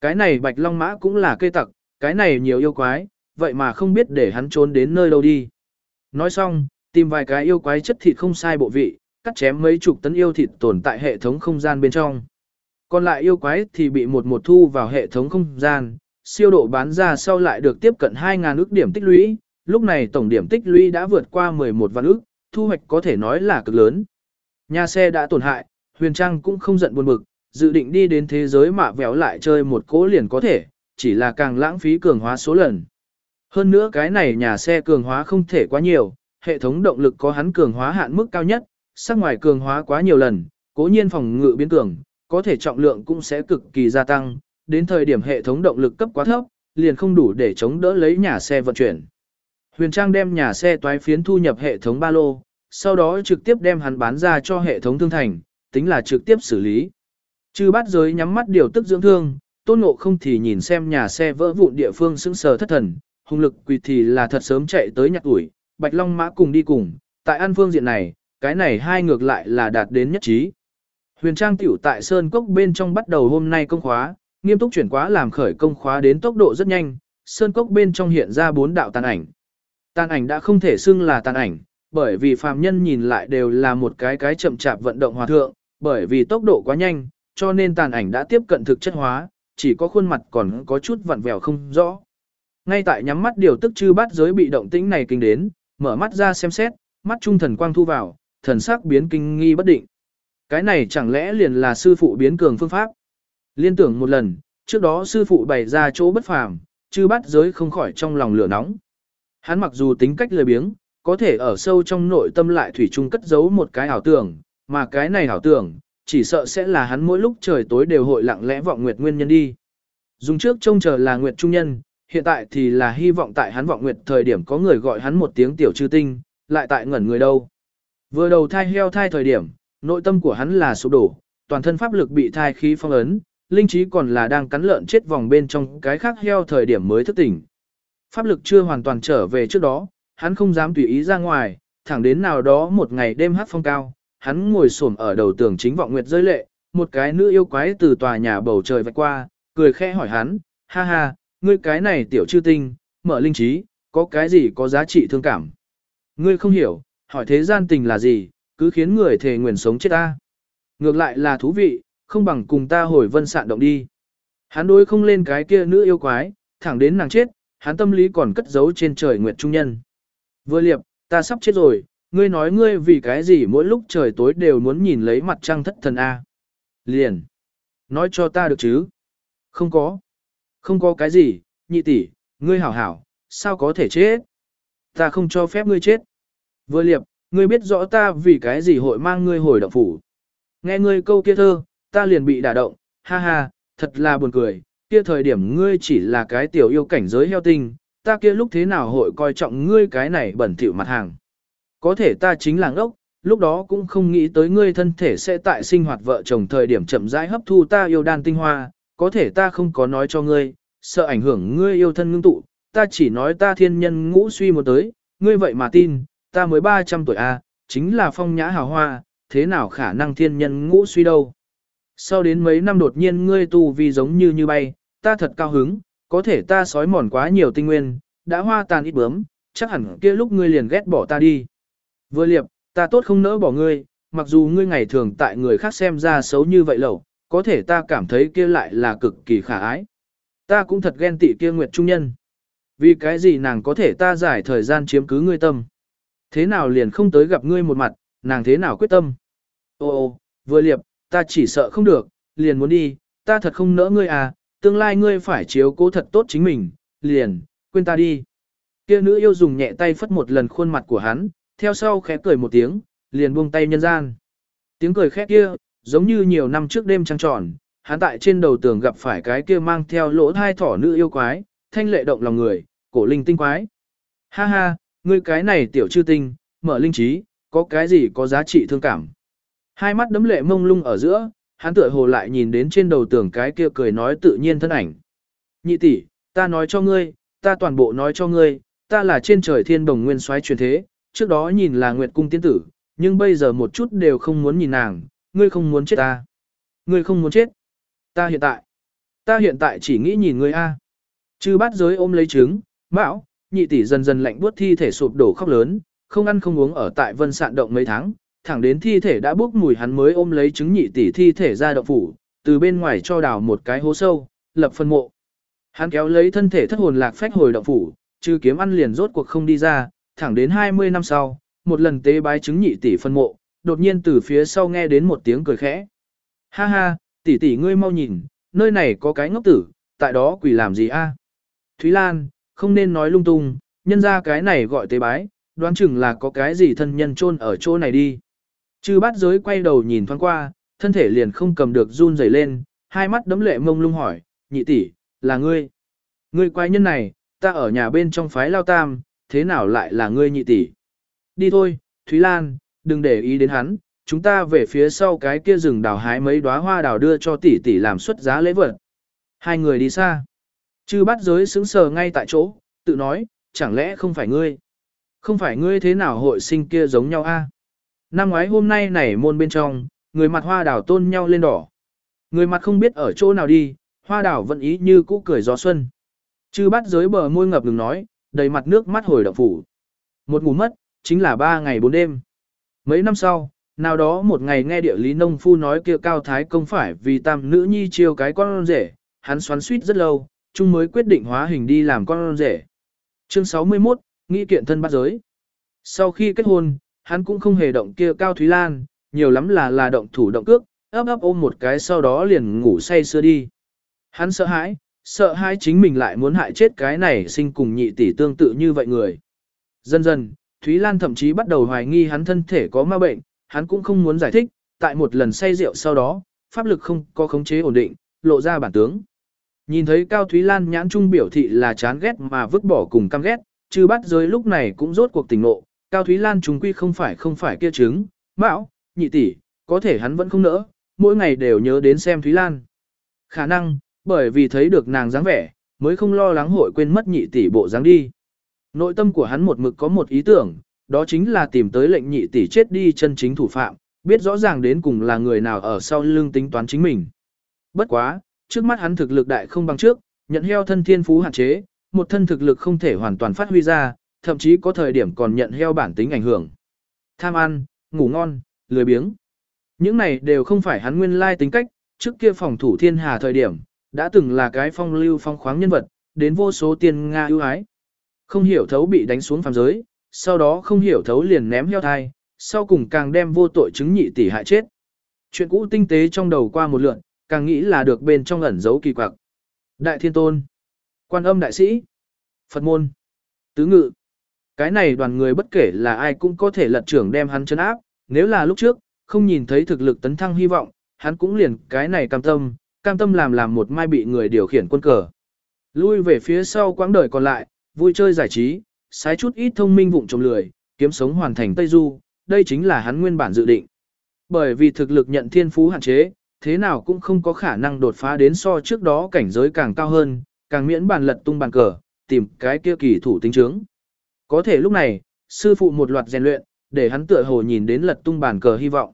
Cái này bạch long mã cũng là cây tặc, cái này nhiều yêu quái, vậy mà không biết để hắn trốn đến nơi đâu đi. Nói xong, tìm vài cái yêu quái chất thịt không sai bộ vị, cắt chém mấy chục tấn yêu thịt tồn tại hệ thống không gian bên trong. Còn lại yêu quái thì bị một một thu vào hệ thống không gian, siêu độ bán ra sau lại được tiếp cận 2.000 ước điểm tích lũy, lúc này tổng điểm tích lũy đã vượt qua 11 vạn ước, thu hoạch có thể nói là cực lớn. Nhà xe đã tổn hại, Huyền Trang cũng không giận buồn bực, dự định đi đến thế giới mạ véo lại chơi một cố liền có thể, chỉ là càng lãng phí cường hóa số lần. Hơn nữa cái này nhà xe cường hóa không thể quá nhiều, hệ thống động lực có hắn cường hóa hạn mức cao nhất, sắc ngoài cường hóa quá nhiều lần, cố nhiên phòng ngự biến cường, có thể trọng lượng cũng sẽ cực kỳ gia tăng, đến thời điểm hệ thống động lực cấp quá thấp, liền không đủ để chống đỡ lấy nhà xe vận chuyển. Huyền Trang đem nhà xe toái phiến thu nhập hệ thống ba lô, sau đó trực tiếp đem hắn bán ra cho hệ thống thương thành, tính là trực tiếp xử lý. Chư bát giới nhắm mắt điều tức dưỡng thương, tôn ngộ không thì nhìn xem nhà xe vỡ vụn địa phương sững sờ thất thần, hùng lực quỳ thì là thật sớm chạy tới nhặt ủi, bạch long mã cùng đi cùng, tại an phương diện này, cái này hai ngược lại là đạt đến nhất trí. Huyền Trang tiểu tại Sơn Cốc bên trong bắt đầu hôm nay công khóa, nghiêm túc chuyển quá làm khởi công khóa đến tốc độ rất nhanh, Sơn Cốc bên trong hiện ra bốn đạo tàn ảnh. Tàn ảnh đã không thể xưng là tàn ảnh, bởi vì phàm nhân nhìn lại đều là một cái cái chậm chạp vận động hòa thượng, bởi vì tốc độ quá nhanh, cho nên tàn ảnh đã tiếp cận thực chất hóa, chỉ có khuôn mặt còn có chút vặn vẹo không rõ. Ngay tại nhắm mắt điều tức chư bát giới bị động tĩnh này kinh đến, mở mắt ra xem xét, mắt trung thần quang thu vào, thần sắc biến kinh nghi bất định. Cái này chẳng lẽ liền là sư phụ biến cường phương pháp? Liên tưởng một lần, trước đó sư phụ bày ra chỗ bất phàm, chư bắt giới không khỏi trong lòng lửa nóng. Hắn mặc dù tính cách lười biếng, có thể ở sâu trong nội tâm lại thủy chung cất giấu một cái ảo tưởng, mà cái này ảo tưởng, chỉ sợ sẽ là hắn mỗi lúc trời tối đều hội lặng lẽ vọng nguyệt nguyên nhân đi. Dùng trước trông chờ là nguyệt trung nhân, hiện tại thì là hy vọng tại hắn vọng nguyệt thời điểm có người gọi hắn một tiếng tiểu chư tinh, lại tại ngẩn người đâu. Vừa đầu thai heo thai thời điểm, nội tâm của hắn là sụp đổ, toàn thân pháp lực bị thai khí phong ấn, linh trí còn là đang cắn lợn chết vòng bên trong cái khác heo thời điểm mới thức tỉnh. Pháp lực chưa hoàn toàn trở về trước đó, hắn không dám tùy ý ra ngoài, thẳng đến nào đó một ngày đêm hát phong cao, hắn ngồi xổm ở đầu tường chính vọng nguyệt rơi lệ, một cái nữ yêu quái từ tòa nhà bầu trời vạch qua, cười khẽ hỏi hắn, ha ha, ngươi cái này tiểu chư tinh, mở linh trí, có cái gì có giá trị thương cảm. Ngươi không hiểu, hỏi thế gian tình là gì, cứ khiến người thề nguyện sống chết ta. Ngược lại là thú vị, không bằng cùng ta hồi vân sạn động đi. Hắn đối không lên cái kia nữ yêu quái, thẳng đến nàng chết, hắn tâm lý còn cất giấu trên trời nguyệt trung nhân. Vừa liệp, ta sắp chết rồi, ngươi nói ngươi vì cái gì mỗi lúc trời tối đều muốn nhìn lấy mặt trăng thất thần A. Liền. Nói cho ta được chứ. Không có. Không có cái gì, nhị tỷ, ngươi hảo hảo, sao có thể chết? Ta không cho phép ngươi chết. Vừa liệp, ngươi biết rõ ta vì cái gì hội mang ngươi hồi động phủ. Nghe ngươi câu kia thơ, ta liền bị đả động, ha ha, thật là buồn cười, kia thời điểm ngươi chỉ là cái tiểu yêu cảnh giới heo tinh, ta kia lúc thế nào hội coi trọng ngươi cái này bẩn thỉu mặt hàng. Có thể ta chính là ngốc, lúc đó cũng không nghĩ tới ngươi thân thể sẽ tại sinh hoạt vợ chồng thời điểm chậm rãi hấp thu ta yêu đan tinh hoa, có thể ta không có nói cho ngươi, sợ ảnh hưởng ngươi yêu thân ngưng tụ, ta chỉ nói ta thiên nhân ngũ suy một tới, ngươi vậy mà tin, ta mới 300 tuổi a, chính là phong nhã hào hoa, thế nào khả năng thiên nhân ngũ suy đâu. Sau đến mấy năm đột nhiên ngươi tu vi giống như như bay, ta thật cao hứng, có thể ta sói mòn quá nhiều tinh nguyên, đã hoa tàn ít bướm, chắc hẳn kia lúc ngươi liền ghét bỏ ta đi. Vừa liệp, ta tốt không nỡ bỏ ngươi, mặc dù ngươi ngày thường tại người khác xem ra xấu như vậy lẩu, có thể ta cảm thấy kia lại là cực kỳ khả ái. Ta cũng thật ghen tị kia Nguyệt Trung Nhân. Vì cái gì nàng có thể ta giải thời gian chiếm cứ ngươi tâm. Thế nào liền không tới gặp ngươi một mặt, nàng thế nào quyết tâm. Ô ô, vừa liệp, ta chỉ sợ không được, liền muốn đi, ta thật không nỡ ngươi à, tương lai ngươi phải chiếu cố thật tốt chính mình, liền, quên ta đi. Kia nữ yêu dùng nhẹ tay phất một lần khuôn mặt của hắn, theo sau khẽ cười một tiếng, liền buông tay nhân gian. Tiếng cười khẽ kia, giống như nhiều năm trước đêm trăng tròn, hắn tại trên đầu tường gặp phải cái kia mang theo lỗ thai thỏ nữ yêu quái, thanh lệ động lòng người, cổ linh tinh quái. Ha ha, ngươi cái này tiểu chư tinh, mở linh trí, có cái gì có giá trị thương cảm. Hai mắt đấm lệ mông lung ở giữa, hắn tựa hồ lại nhìn đến trên đầu tường cái kia cười nói tự nhiên thân ảnh. Nhị tỷ, ta nói cho ngươi, ta toàn bộ nói cho ngươi, ta là trên trời thiên đồng nguyên soái truyền thế, trước đó nhìn là Nguyệt cung tiên tử, nhưng bây giờ một chút đều không muốn nhìn nàng, ngươi không muốn chết ta. Ngươi không muốn chết. Ta hiện tại, ta hiện tại chỉ nghĩ nhìn ngươi a. Chư bát giới ôm lấy trứng, mão, nhị tỷ dần dần lạnh buốt thi thể sụp đổ khóc lớn, không ăn không uống ở tại vân sạn động mấy tháng, thẳng đến thi thể đã bốc mùi hắn mới ôm lấy trứng nhị tỷ thi thể ra động phủ, từ bên ngoài cho đào một cái hố sâu, lập phân mộ. Hắn kéo lấy thân thể thất hồn lạc phách hồi động phủ, trừ kiếm ăn liền rốt cuộc không đi ra, thẳng đến 20 năm sau, một lần tế bái trứng nhị tỷ phân mộ, đột nhiên từ phía sau nghe đến một tiếng cười khẽ. Ha ha, tỷ tỷ ngươi mau nhìn, nơi này có cái ngốc tử, tại đó quỷ làm gì a? Thúy Lan, không nên nói lung tung, nhân ra cái này gọi tế bái, đoán chừng là có cái gì thân nhân chôn ở chỗ này đi. Chư bát giới quay đầu nhìn thoáng qua, thân thể liền không cầm được run rẩy lên, hai mắt đấm lệ mông lung hỏi, nhị tỷ, là ngươi. Ngươi quái nhân này, ta ở nhà bên trong phái lao tam, thế nào lại là ngươi nhị tỷ? Đi thôi, Thúy Lan, đừng để ý đến hắn, chúng ta về phía sau cái kia rừng đào hái mấy đóa hoa đào đưa cho tỷ tỷ làm xuất giá lễ vật. Hai người đi xa. Chư bắt giới sững sờ ngay tại chỗ, tự nói, chẳng lẽ không phải ngươi? Không phải ngươi thế nào hội sinh kia giống nhau a? Năm ngoái hôm nay nảy môn bên trong, người mặt hoa đào tôn nhau lên đỏ. Người mặt không biết ở chỗ nào đi, hoa đào vẫn ý như cũ cười gió xuân. Chư bắt giới bờ môi ngập ngừng nói, đầy mặt nước mắt hồi động phủ. Một ngủ mất, chính là ba ngày bốn đêm. Mấy năm sau, nào đó một ngày nghe địa lý nông phu nói kia cao thái công phải vì tam nữ nhi chiêu cái con rể, hắn xoắn suýt rất lâu, chung mới quyết định hóa hình đi làm con rể. Chương 61, nghĩ kiện thân bắt giới. Sau khi kết hôn, hắn cũng không hề động kia cao Thúy Lan, nhiều lắm là là động thủ động cước, ấp ấp ôm một cái sau đó liền ngủ say sưa đi. Hắn sợ hãi, sợ hãi chính mình lại muốn hại chết cái này sinh cùng nhị tỷ tương tự như vậy người. Dần dần, Thúy Lan thậm chí bắt đầu hoài nghi hắn thân thể có ma bệnh, hắn cũng không muốn giải thích, tại một lần say rượu sau đó, pháp lực không có khống chế ổn định, lộ ra bản tướng. Nhìn thấy Cao Thúy Lan nhãn trung biểu thị là chán ghét mà vứt bỏ cùng căm ghét, chứ bắt giới lúc này cũng rốt cuộc tỉnh ngộ, Cao Thúy Lan trùng quy không phải không phải kia chứng, mạo, nhị tỷ, có thể hắn vẫn không nỡ, mỗi ngày đều nhớ đến xem Thúy Lan. Khả năng, bởi vì thấy được nàng dáng vẻ, mới không lo lắng hội quên mất nhị tỷ bộ dáng đi. Nội tâm của hắn một mực có một ý tưởng, đó chính là tìm tới lệnh nhị tỷ chết đi chân chính thủ phạm, biết rõ ràng đến cùng là người nào ở sau lưng tính toán chính mình. Bất quá, trước mắt hắn thực lực đại không bằng trước, nhận heo thân thiên phú hạn chế, một thân thực lực không thể hoàn toàn phát huy ra, thậm chí có thời điểm còn nhận heo bản tính ảnh hưởng. Tham ăn, ngủ ngon, lười biếng. Những này đều không phải hắn nguyên lai tính cách, trước kia phòng thủ thiên hà thời điểm, đã từng là cái phong lưu phong khoáng nhân vật, đến vô số tiền Nga ưu ái. Không hiểu thấu bị đánh xuống phàm giới, sau đó không hiểu thấu liền ném heo thai, sau cùng càng đem vô tội chứng nhị tỷ hại chết. Chuyện cũ tinh tế trong đầu qua một lượn, càng nghĩ là được bên trong ẩn giấu kỳ quặc. Đại thiên tôn, quan âm đại sĩ, Phật môn, tứ ngự. Cái này đoàn người bất kể là ai cũng có thể lật trưởng đem hắn chấn áp, nếu là lúc trước, không nhìn thấy thực lực tấn thăng hy vọng, hắn cũng liền cái này cam tâm, cam tâm làm làm một mai bị người điều khiển quân cờ. Lui về phía sau quãng đời còn lại, vui chơi giải trí, sái chút ít thông minh vụng trồng lười, kiếm sống hoàn thành Tây Du, đây chính là hắn nguyên bản dự định. Bởi vì thực lực nhận thiên phú hạn chế, thế nào cũng không có khả năng đột phá đến so trước đó cảnh giới càng cao hơn, càng miễn bàn lật tung bàn cờ, tìm cái kia kỳ thủ tính trướng. Có thể lúc này, sư phụ một loạt rèn luyện, để hắn tựa hồ nhìn đến lật tung bàn cờ hy vọng.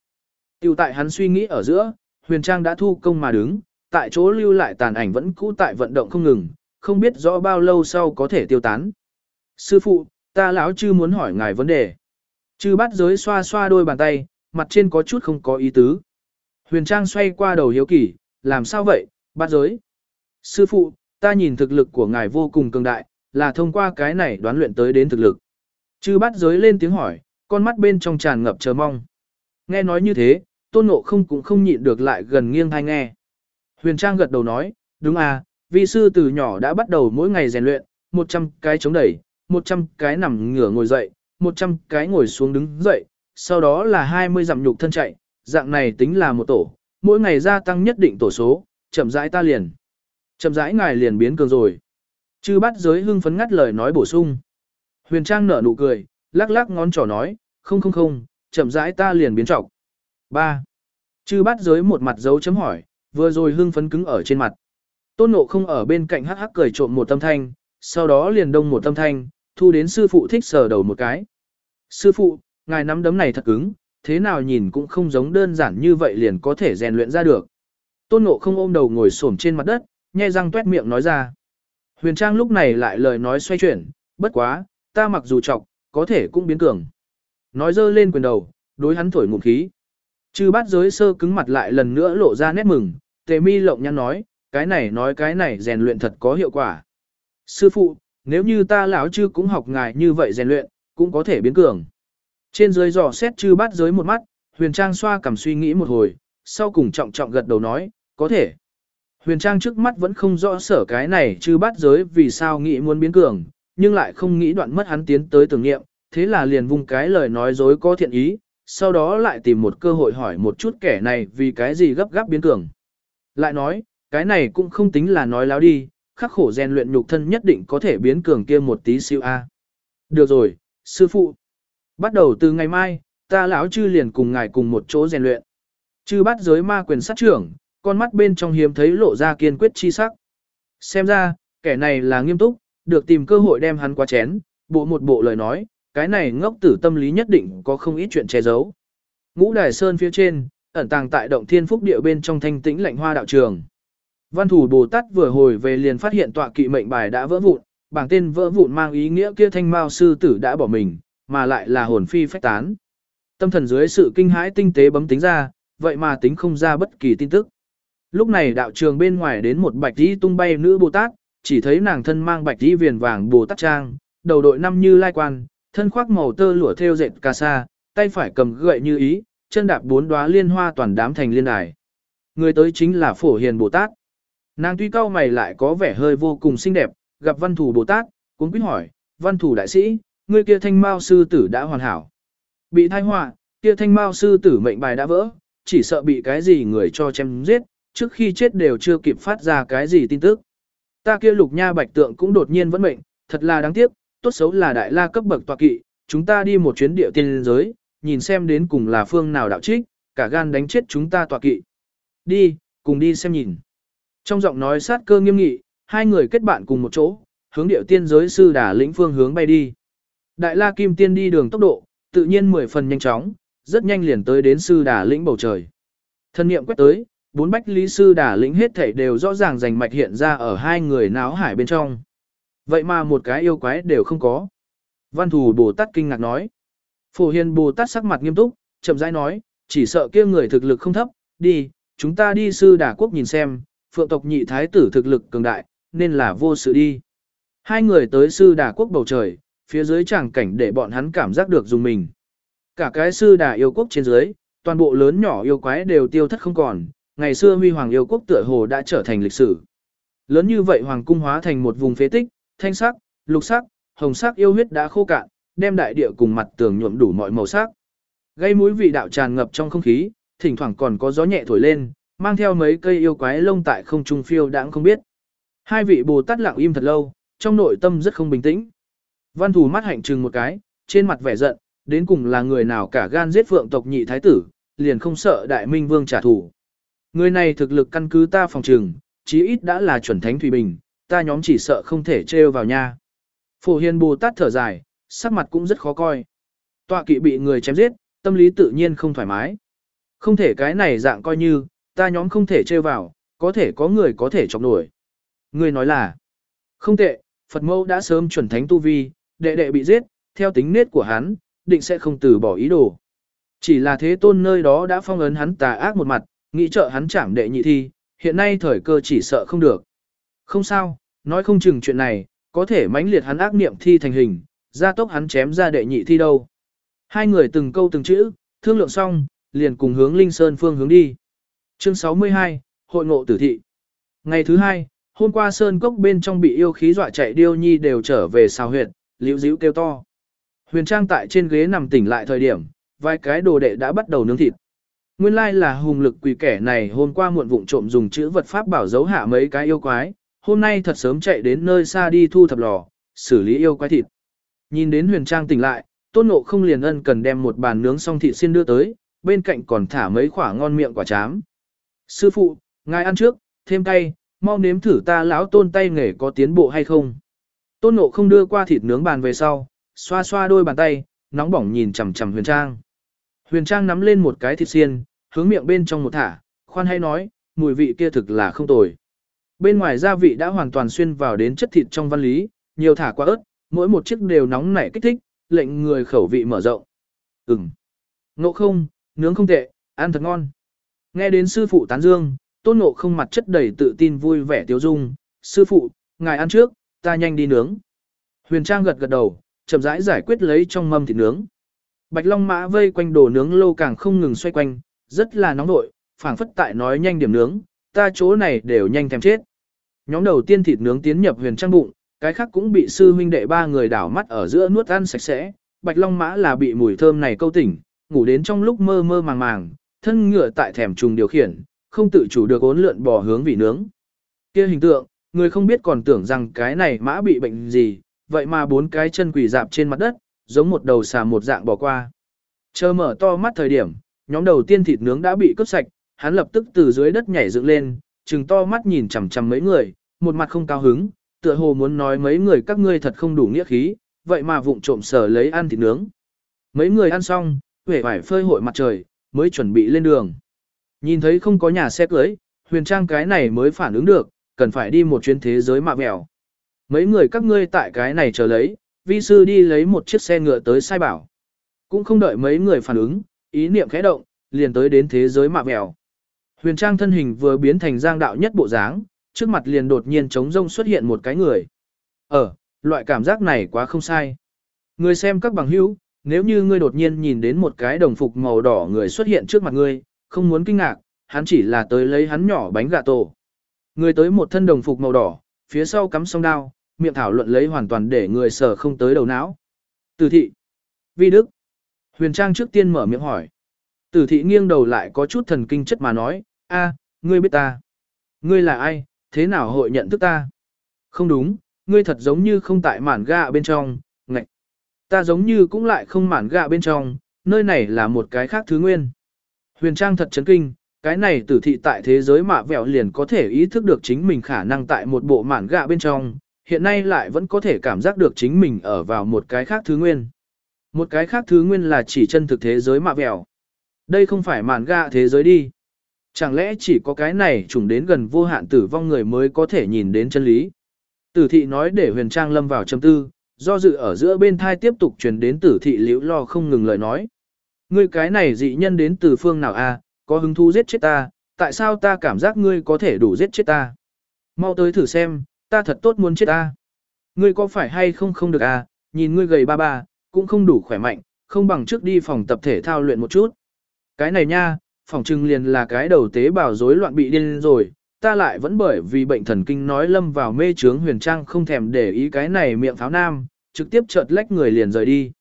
tiêu tại hắn suy nghĩ ở giữa, huyền trang đã thu công mà đứng, tại chỗ lưu lại tàn ảnh vẫn cũ tại vận động không ngừng, không biết rõ bao lâu sau có thể tiêu tán. Sư phụ, ta lão chư muốn hỏi ngài vấn đề. Chư bắt giới xoa xoa đôi bàn tay, mặt trên có chút không có ý tứ. Huyền Trang xoay qua đầu hiếu kỳ, làm sao vậy, Bát giới. Sư phụ, ta nhìn thực lực của ngài vô cùng cường đại, là thông qua cái này đoán luyện tới đến thực lực. Chư Bát giới lên tiếng hỏi, con mắt bên trong tràn ngập chờ mong. Nghe nói như thế, tôn ngộ không cũng không nhịn được lại gần nghiêng hay nghe. Huyền Trang gật đầu nói, đúng à, vi sư từ nhỏ đã bắt đầu mỗi ngày rèn luyện, 100 cái chống đẩy, 100 cái nằm ngửa ngồi dậy, 100 cái ngồi xuống đứng dậy, sau đó là 20 dặm nhục thân chạy, dạng này tính là một tổ, mỗi ngày gia tăng nhất định tổ số, chậm rãi ta liền. Chậm rãi ngài liền biến cường rồi. Chư bắt giới hưng phấn ngắt lời nói bổ sung. Huyền Trang nở nụ cười, lắc lắc ngón trỏ nói, không không không, chậm rãi ta liền biến trọng. 3. Chư bắt giới một mặt dấu chấm hỏi, vừa rồi hưng phấn cứng ở trên mặt. Tôn nộ không ở bên cạnh hắc hắc cười trộm một tâm thanh, sau đó liền đông một tâm thanh, thu đến sư phụ thích sờ đầu một cái. Sư phụ, ngài nắm đấm này thật cứng, thế nào nhìn cũng không giống đơn giản như vậy liền có thể rèn luyện ra được. Tôn nộ không ôm đầu ngồi xổm trên mặt đất, nhe răng tuét miệng nói ra. Huyền Trang lúc này lại lời nói xoay chuyển, bất quá, ta mặc dù trọc, có thể cũng biến cường. Nói dơ lên quyền đầu, đối hắn thổi ngụm khí. Chư bát giới sơ cứng mặt lại lần nữa lộ ra nét mừng, tề mi lộng nhăn nói, cái này nói cái này rèn luyện thật có hiệu quả. Sư phụ, nếu như ta lão chư cũng học ngài như vậy rèn luyện, cũng có thể biến cường. Trên dưới dò xét chư bát giới một mắt, huyền trang xoa cảm suy nghĩ một hồi, sau cùng trọng trọng gật đầu nói, có thể. Huyền trang trước mắt vẫn không rõ sở cái này chư bát giới vì sao nghĩ muốn biến cường, nhưng lại không nghĩ đoạn mất hắn tiến tới tưởng nghiệm, thế là liền vung cái lời nói dối có thiện ý, sau đó lại tìm một cơ hội hỏi một chút kẻ này vì cái gì gấp gáp biến cường. Lại nói, cái này cũng không tính là nói láo đi, khắc khổ rèn luyện nhục thân nhất định có thể biến cường kia một tí siêu a. Được rồi, sư phụ. Bắt đầu từ ngày mai, ta lão chư liền cùng ngài cùng một chỗ rèn luyện. Chư bắt giới ma quyền sát trưởng, con mắt bên trong hiếm thấy lộ ra kiên quyết chi sắc. Xem ra, kẻ này là nghiêm túc, được tìm cơ hội đem hắn qua chén, bộ một bộ lời nói, cái này ngốc tử tâm lý nhất định có không ít chuyện che giấu. Ngũ Đài Sơn phía trên, ẩn tàng tại động thiên phúc địa bên trong thanh tĩnh lạnh hoa đạo trường. Văn thủ Bồ Tát vừa hồi về liền phát hiện tọa kỵ mệnh bài đã vỡ vụn, bảng tên vỡ vụn mang ý nghĩa kia thanh mao sư tử đã bỏ mình, mà lại là hồn phi phách tán. Tâm thần dưới sự kinh hãi tinh tế bấm tính ra, vậy mà tính không ra bất kỳ tin tức. Lúc này đạo trường bên ngoài đến một bạch đi tung bay nữ Bồ Tát, chỉ thấy nàng thân mang bạch đi viền vàng Bồ Tát trang, đầu đội năm như lai quan, thân khoác màu tơ lụa thêu dệt ca sa, tay phải cầm gậy như ý, chân đạp bốn đóa liên hoa toàn đám thành liên đài. Người tới chính là Phổ Hiền Bồ Tát. Nàng tuy cao mày lại có vẻ hơi vô cùng xinh đẹp, gặp văn thủ Bồ Tát, cũng quyết hỏi, văn thủ đại sĩ, Ngươi kia thanh mao sư tử đã hoàn hảo. Bị thai họa, kia thanh mao sư tử mệnh bài đã vỡ, chỉ sợ bị cái gì người cho chém giết, trước khi chết đều chưa kịp phát ra cái gì tin tức. Ta kia lục nha bạch tượng cũng đột nhiên vẫn mệnh, thật là đáng tiếc, tốt xấu là đại la cấp bậc tọa kỵ, chúng ta đi một chuyến địa tiên giới, nhìn xem đến cùng là phương nào đạo trích, cả gan đánh chết chúng ta tọa kỵ. Đi, cùng đi xem nhìn. Trong giọng nói sát cơ nghiêm nghị, hai người kết bạn cùng một chỗ, hướng điệu tiên giới sư đà lĩnh phương hướng bay đi. Đại la kim tiên đi đường tốc độ, tự nhiên mười phần nhanh chóng, rất nhanh liền tới đến sư đà lĩnh bầu trời. Thân niệm quét tới, bốn bách lý sư đà lĩnh hết thảy đều rõ ràng rành mạch hiện ra ở hai người náo hải bên trong. Vậy mà một cái yêu quái đều không có. Văn thủ Bồ Tát kinh ngạc nói. Phổ hiền Bồ Tát sắc mặt nghiêm túc, chậm rãi nói, chỉ sợ kia người thực lực không thấp, đi, chúng ta đi sư đà quốc nhìn xem, phượng tộc nhị thái tử thực lực cường đại, nên là vô sự đi. Hai người tới sư đà quốc bầu trời, phía dưới tràng cảnh để bọn hắn cảm giác được dùng mình. Cả cái sư đà yêu quốc trên dưới, toàn bộ lớn nhỏ yêu quái đều tiêu thất không còn, ngày xưa huy hoàng yêu quốc tựa hồ đã trở thành lịch sử. Lớn như vậy hoàng cung hóa thành một vùng phế tích, thanh sắc, lục sắc, hồng sắc yêu huyết đã khô cạn, đem đại địa cùng mặt tường nhuộm đủ mọi màu sắc. Gây mũi vị đạo tràn ngập trong không khí, thỉnh thoảng còn có gió nhẹ thổi lên, mang theo mấy cây yêu quái lông tại không trung phiêu đãng không biết. Hai vị Bồ Tát lặng im thật lâu, trong nội tâm rất không bình tĩnh. Văn thủ mắt hạnh trừng một cái, trên mặt vẻ giận, đến cùng là người nào cả gan giết phượng tộc nhị thái tử, liền không sợ đại minh vương trả thù. Người này thực lực căn cứ ta phòng trừng, chí ít đã là chuẩn thánh thủy bình, ta nhóm chỉ sợ không thể trêu vào nha. Phổ hiền Bồ Tát thở dài, sắc mặt cũng rất khó coi. Tọa kỵ bị người chém giết, tâm lý tự nhiên không thoải mái. Không thể cái này dạng coi như, ta nhóm không thể trêu vào, có thể có người có thể chọc nổi. Người nói là, không tệ, Phật mẫu đã sớm chuẩn thánh tu vi, đệ đệ bị giết, theo tính nết của hắn, định sẽ không từ bỏ ý đồ. Chỉ là thế tôn nơi đó đã phong ấn hắn tà ác một mặt, nghĩ trợ hắn chảm đệ nhị thi, hiện nay thời cơ chỉ sợ không được. Không sao, nói không chừng chuyện này, có thể mãnh liệt hắn ác niệm thi thành hình, gia tốc hắn chém ra đệ nhị thi đâu. Hai người từng câu từng chữ, thương lượng xong, liền cùng hướng Linh Sơn phương hướng đi. Chương 62, Hội ngộ tử thị. Ngày thứ hai, hôm qua Sơn Cốc bên trong bị yêu khí dọa chạy điêu nhi đều trở về xào huyệt, liễu díu kêu to. Huyền Trang tại trên ghế nằm tỉnh lại thời điểm, vài cái đồ đệ đã bắt đầu nướng thịt. Nguyên lai là hùng lực quỷ kẻ này hôm qua muộn vụng trộm dùng chữ vật pháp bảo giấu hạ mấy cái yêu quái, hôm nay thật sớm chạy đến nơi xa đi thu thập lò, xử lý yêu quái thịt. Nhìn đến huyền trang tỉnh lại, tôn ngộ không liền ân cần đem một bàn nướng xong thịt xin đưa tới, bên cạnh còn thả mấy quả ngon miệng quả chám. Sư phụ, ngài ăn trước, thêm cay, mau nếm thử ta lão tôn tay nghề có tiến bộ hay không. Tôn ngộ không đưa qua thịt nướng bàn về sau, xoa xoa đôi bàn tay, nóng bỏng nhìn chằm chằm huyền trang. Huyền trang nắm lên một cái thịt xiên, hướng miệng bên trong một thả, khoan hay nói, mùi vị kia thực là không tồi. Bên ngoài gia vị đã hoàn toàn xuyên vào đến chất thịt trong văn lý, nhiều thả qua ớt, mỗi một chiếc đều nóng nảy kích thích, lệnh người khẩu vị mở rộng. Ừm. Ngộ không, nướng không tệ, ăn thật ngon. Nghe đến sư phụ tán dương, tôn ngộ không mặt chất đầy tự tin vui vẻ tiêu dung. Sư phụ, ngài ăn trước, ta nhanh đi nướng. Huyền Trang gật gật đầu, chậm rãi giải quyết lấy trong mâm thịt nướng. Bạch Long Mã vây quanh đồ nướng lâu càng không ngừng xoay quanh, rất là nóng nội, phảng phất tại nói nhanh điểm nướng, ta chỗ này đều nhanh thèm chết. Nhóm đầu tiên thịt nướng tiến nhập huyền trang bụng, cái khác cũng bị sư huynh đệ ba người đảo mắt ở giữa nuốt ăn sạch sẽ. Bạch Long Mã là bị mùi thơm này câu tỉnh, ngủ đến trong lúc mơ mơ màng màng, thân ngựa tại thèm trùng điều khiển, không tự chủ được ốn lượn bò hướng vị nướng. Kia hình tượng, người không biết còn tưởng rằng cái này mã bị bệnh gì, vậy mà bốn cái chân quỷ dạp trên mặt đất, giống một đầu xà một dạng bỏ qua. Chờ mở to mắt thời điểm, nhóm đầu tiên thịt nướng đã bị cướp sạch, hắn lập tức từ dưới đất nhảy dựng lên, trừng to mắt nhìn chằm chằm mấy người, một mặt không cao hứng, tựa hồ muốn nói mấy người các ngươi thật không đủ nghĩa khí, vậy mà vụng trộm sở lấy ăn thịt nướng. Mấy người ăn xong, huệ vải phơi hội mặt trời, mới chuẩn bị lên đường. Nhìn thấy không có nhà xe cưới, huyền trang cái này mới phản ứng được, cần phải đi một chuyến thế giới mạ mèo. Mấy người các ngươi tại cái này chờ lấy, vi sư đi lấy một chiếc xe ngựa tới sai bảo. Cũng không đợi mấy người phản ứng, ý niệm khẽ động, liền tới đến thế giới mạ mèo. Huyền trang thân hình vừa biến thành giang đạo nhất bộ dáng, trước mặt liền đột nhiên trống rông xuất hiện một cái người. Ở, loại cảm giác này quá không sai. Người xem các bằng hữu, nếu như ngươi đột nhiên nhìn đến một cái đồng phục màu đỏ người xuất hiện trước mặt ngươi, không muốn kinh ngạc, hắn chỉ là tới lấy hắn nhỏ bánh gà tổ. Người tới một thân đồng phục màu đỏ, phía sau cắm song đao, miệng thảo luận lấy hoàn toàn để người sở không tới đầu não. Tử thị. Vi Đức. Huyền Trang trước tiên mở miệng hỏi. Tử thị nghiêng đầu lại có chút thần kinh chất mà nói, a, ngươi biết ta. Ngươi là ai, thế nào hội nhận thức ta? Không đúng, ngươi thật giống như không tại mản gạ bên trong, ngạch. Ta giống như cũng lại không mản gạ bên trong, nơi này là một cái khác thứ nguyên. Huyền Trang thật chấn kinh, cái này tử thị tại thế giới mạ vẹo liền có thể ý thức được chính mình khả năng tại một bộ mản gạ bên trong, hiện nay lại vẫn có thể cảm giác được chính mình ở vào một cái khác thứ nguyên. Một cái khác thứ nguyên là chỉ chân thực thế giới mạ vẹo. Đây không phải mản gạ thế giới đi. Chẳng lẽ chỉ có cái này trùng đến gần vô hạn tử vong người mới có thể nhìn đến chân lý. Tử thị nói để huyền trang lâm vào châm tư, do dự ở giữa bên thai tiếp tục truyền đến tử thị liễu lo không ngừng lời nói. Ngươi cái này dị nhân đến từ phương nào a? Có hứng thú giết chết ta, tại sao ta cảm giác ngươi có thể đủ giết chết ta? Mau tới thử xem, ta thật tốt muốn chết ta. Ngươi có phải hay không không được à, nhìn ngươi gầy ba ba, cũng không đủ khỏe mạnh, không bằng trước đi phòng tập thể thao luyện một chút. Cái này nha, phòng trưng liền là cái đầu tế bào rối loạn bị điên rồi, ta lại vẫn bởi vì bệnh thần kinh nói lâm vào mê trướng huyền trang không thèm để ý cái này miệng pháo nam, trực tiếp chợt lách người liền rời đi.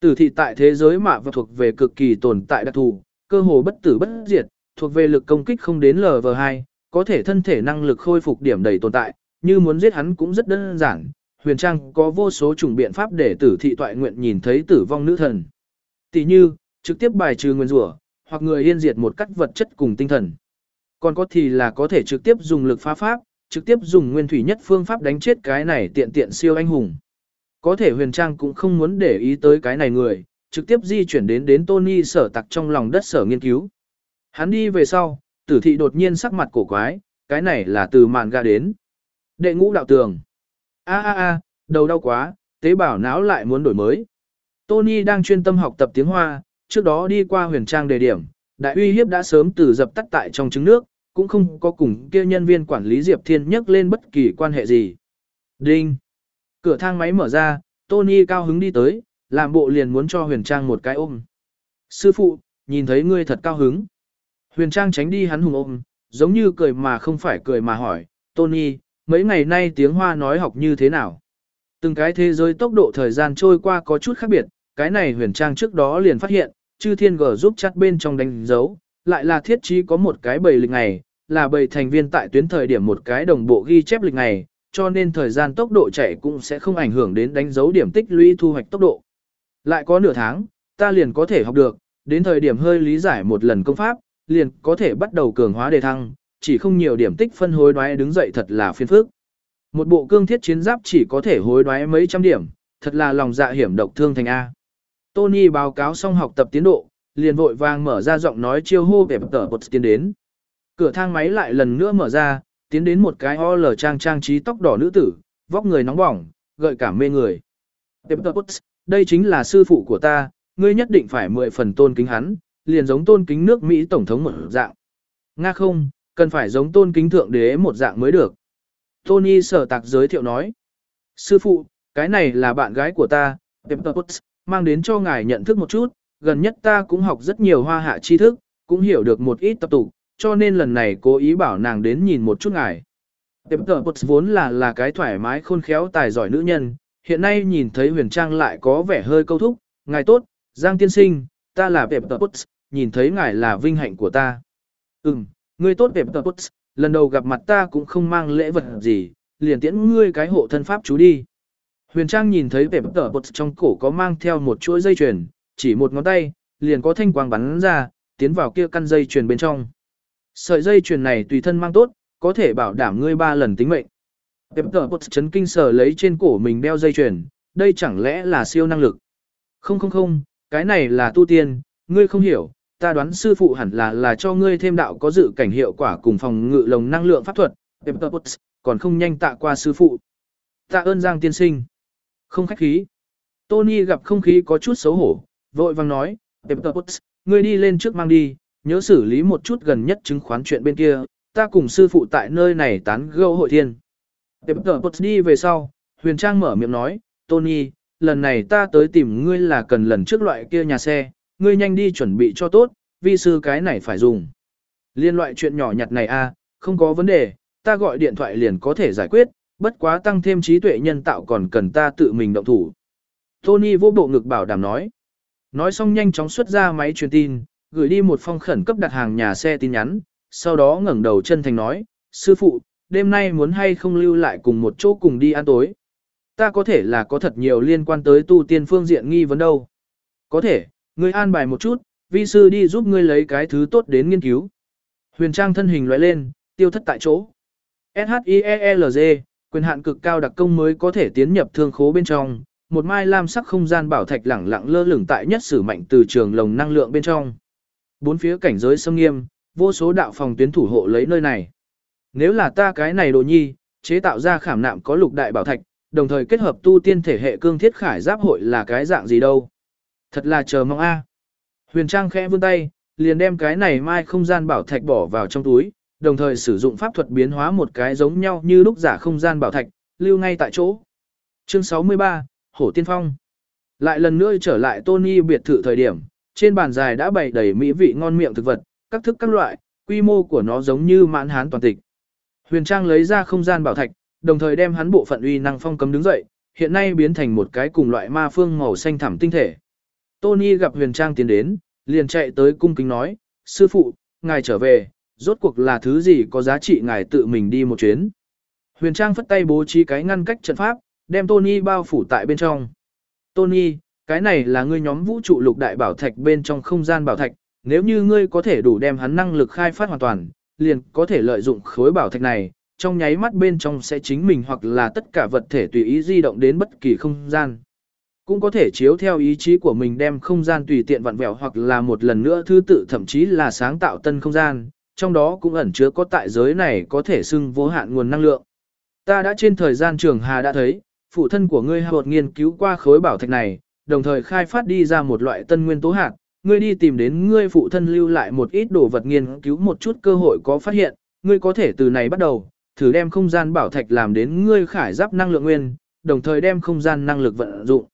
Tử thị tại thế giới mạ và thuộc về cực kỳ tồn tại đặc thù, cơ hồ bất tử bất diệt, thuộc về lực công kích không đến LV2, có thể thân thể năng lực khôi phục điểm đầy tồn tại, như muốn giết hắn cũng rất đơn giản. Huyền Trang có vô số chủng biện pháp để tử thị toại nguyện nhìn thấy tử vong nữ thần. Tỷ như, trực tiếp bài trừ nguyên rủa, hoặc người yên diệt một cách vật chất cùng tinh thần. Còn có thì là có thể trực tiếp dùng lực phá pháp, trực tiếp dùng nguyên thủy nhất phương pháp đánh chết cái này tiện tiện siêu anh hùng. Có thể huyền trang cũng không muốn để ý tới cái này người, trực tiếp di chuyển đến đến Tony sở tặc trong lòng đất sở nghiên cứu. Hắn đi về sau, tử thị đột nhiên sắc mặt cổ quái, cái này là từ màn ga đến. Đệ ngũ đạo tường. a a a đầu đau quá, tế bào não lại muốn đổi mới. Tony đang chuyên tâm học tập tiếng Hoa, trước đó đi qua huyền trang đề điểm, đại uy hiếp đã sớm từ dập tắt tại trong trứng nước, cũng không có cùng kia nhân viên quản lý Diệp Thiên nhắc lên bất kỳ quan hệ gì. Đinh! Cửa thang máy mở ra, Tony cao hứng đi tới, làm bộ liền muốn cho huyền trang một cái ôm. Sư phụ, nhìn thấy ngươi thật cao hứng. Huyền trang tránh đi hắn hùng ôm, giống như cười mà không phải cười mà hỏi, Tony, mấy ngày nay tiếng Hoa nói học như thế nào? Từng cái thế giới tốc độ thời gian trôi qua có chút khác biệt, cái này huyền trang trước đó liền phát hiện, chư thiên gờ giúp chặt bên trong đánh dấu, lại là thiết trí có một cái bầy lịch ngày, là bầy thành viên tại tuyến thời điểm một cái đồng bộ ghi chép lịch ngày, cho nên thời gian tốc độ chạy cũng sẽ không ảnh hưởng đến đánh dấu điểm tích lũy thu hoạch tốc độ. Lại có nửa tháng, ta liền có thể học được, đến thời điểm hơi lý giải một lần công pháp, liền có thể bắt đầu cường hóa đề thăng, chỉ không nhiều điểm tích phân hối đoái đứng dậy thật là phiền phức. Một bộ cương thiết chiến giáp chỉ có thể hối đoái mấy trăm điểm, thật là lòng dạ hiểm độc thương thành A. Tony báo cáo xong học tập tiến độ, liền vội vàng mở ra giọng nói chiêu hô vẻ tờ bột tiến đến. Cửa thang máy lại lần nữa mở ra, tiến đến một cái o lờ trang trang trí tóc đỏ nữ tử, vóc người nóng bỏng, gợi cảm mê người. Đây chính là sư phụ của ta, ngươi nhất định phải mười phần tôn kính hắn, liền giống tôn kính nước Mỹ Tổng thống một dạng. Nga không, cần phải giống tôn kính thượng đế một dạng mới được. Tony sở tạc giới thiệu nói. Sư phụ, cái này là bạn gái của ta, mang đến cho ngài nhận thức một chút, gần nhất ta cũng học rất nhiều hoa hạ tri thức, cũng hiểu được một ít tập tục, cho nên lần này cố ý bảo nàng đến nhìn một chút ngài. Pepperpotts vốn là là cái thoải mái khôn khéo tài giỏi nữ nhân, hiện nay nhìn thấy huyền trang lại có vẻ hơi câu thúc, ngài tốt, Giang tiên sinh, ta là Pepperpotts, nhìn thấy ngài là vinh hạnh của ta. Ừm, ngươi tốt Pepperpotts, lần đầu gặp mặt ta cũng không mang lễ vật gì, liền tiễn ngươi cái hộ thân pháp chú đi. Huyền Trang nhìn thấy vẻ tờ bột trong cổ có mang theo một chuỗi dây chuyền, chỉ một ngón tay, liền có thanh quang bắn ra, tiến vào kia căn dây chuyền bên trong. Sợi dây chuyền này tùy thân mang tốt, có thể bảo đảm ngươi ba lần tính mệnh. Vẻ tờ bột chấn kinh sở lấy trên cổ mình đeo dây chuyền, đây chẳng lẽ là siêu năng lực? Không không không, cái này là tu tiên, ngươi không hiểu, ta đoán sư phụ hẳn là là cho ngươi thêm đạo có dự cảnh hiệu quả cùng phòng ngự lồng năng lượng pháp thuật, còn không nhanh tạ qua sư phụ. Tạ ơn Giang tiên sinh. Không khách khí. Tony gặp không khí có chút xấu hổ, vội vang nói, ngươi đi lên trước mang đi, nhớ xử lý một chút gần nhất chứng khoán chuyện bên kia, ta cùng sư phụ tại nơi này tán gẫu hội thiên đi về sau, Huyền Trang mở miệng nói, Tony, lần này ta tới tìm ngươi là cần lần trước loại kia nhà xe, ngươi nhanh đi chuẩn bị cho tốt, vi sư cái này phải dùng. Liên loại chuyện nhỏ nhặt này a, à, không có vấn đề, ta gọi điện thoại liền có thể giải quyết, bất quá tăng thêm trí tuệ nhân tạo còn cần ta tự mình động thủ. Tony vô bộ ngực bảo đảm nói. Nói xong nhanh chóng xuất ra máy truyền tin, gửi đi một phong khẩn cấp đặt hàng nhà xe tin nhắn, sau đó ngẩng đầu chân thành nói, sư phụ, đêm nay muốn hay không lưu lại cùng một chỗ cùng đi ăn tối. Ta có thể là có thật nhiều liên quan tới tu tiên phương diện nghi vấn đâu. Có thể, ngươi an bài một chút, vi sư đi giúp ngươi lấy cái thứ tốt đến nghiên cứu. Huyền Trang thân hình lóe lên, tiêu thất tại chỗ. SHIELG, quyền hạn cực cao đặc công mới có thể tiến nhập thương khố bên trong, một mai lam sắc không gian bảo thạch lẳng lặng lơ lửng tại nhất sử mạnh từ trường lồng năng lượng bên trong. Bốn phía cảnh giới sâm nghiêm, vô số đạo phòng tuyến thủ hộ lấy nơi này. Nếu là ta cái này đồ nhi, chế tạo ra khảm nạm có lục đại bảo thạch, đồng thời kết hợp tu tiên thể hệ cương thiết khải giáp hội là cái dạng gì đâu. Thật là chờ mong a. Huyền Trang khẽ vươn tay, liền đem cái này mai không gian bảo thạch bỏ vào trong túi, đồng thời sử dụng pháp thuật biến hóa một cái giống nhau như lúc giả không gian bảo thạch, lưu ngay tại chỗ. Chương 63, Hổ Tiên Phong. Lại lần nữa trở lại Tony biệt thự thời điểm, trên bàn dài đã bày đầy mỹ vị ngon miệng thực vật, các thức các loại, quy mô của nó giống như mãn hán toàn tịch. Huyền Trang lấy ra không gian bảo thạch, đồng thời đem hắn bộ phận uy năng phong cấm đứng dậy, hiện nay biến thành một cái cùng loại ma phương màu xanh thẳm tinh thể. Tony gặp Huyền Trang tiến đến, liền chạy tới cung kính nói, sư phụ, ngài trở về, rốt cuộc là thứ gì có giá trị ngài tự mình đi một chuyến. Huyền Trang phất tay bố trí cái ngăn cách trận pháp, đem Tony bao phủ tại bên trong. Tony, cái này là ngươi nhóm vũ trụ lục đại bảo thạch bên trong không gian bảo thạch, nếu như ngươi có thể đủ đem hắn năng lực khai phát hoàn toàn, liền có thể lợi dụng khối bảo thạch này, trong nháy mắt bên trong sẽ chính mình hoặc là tất cả vật thể tùy ý di động đến bất kỳ không gian. Cũng có thể chiếu theo ý chí của mình đem không gian tùy tiện vặn vẹo hoặc là một lần nữa thứ tự thậm chí là sáng tạo tân không gian, trong đó cũng ẩn chứa có tại giới này có thể xưng vô hạn nguồn năng lượng. Ta đã trên thời gian trường hà đã thấy, phụ thân của ngươi hợp nghiên cứu qua khối bảo thạch này, đồng thời khai phát đi ra một loại tân nguyên tố hạt, ngươi đi tìm đến ngươi phụ thân lưu lại một ít đồ vật nghiên cứu một chút cơ hội có phát hiện, ngươi có thể từ này bắt đầu, thử đem không gian bảo thạch làm đến ngươi khải giáp năng lượng nguyên, đồng thời đem không gian năng lực vận dụng.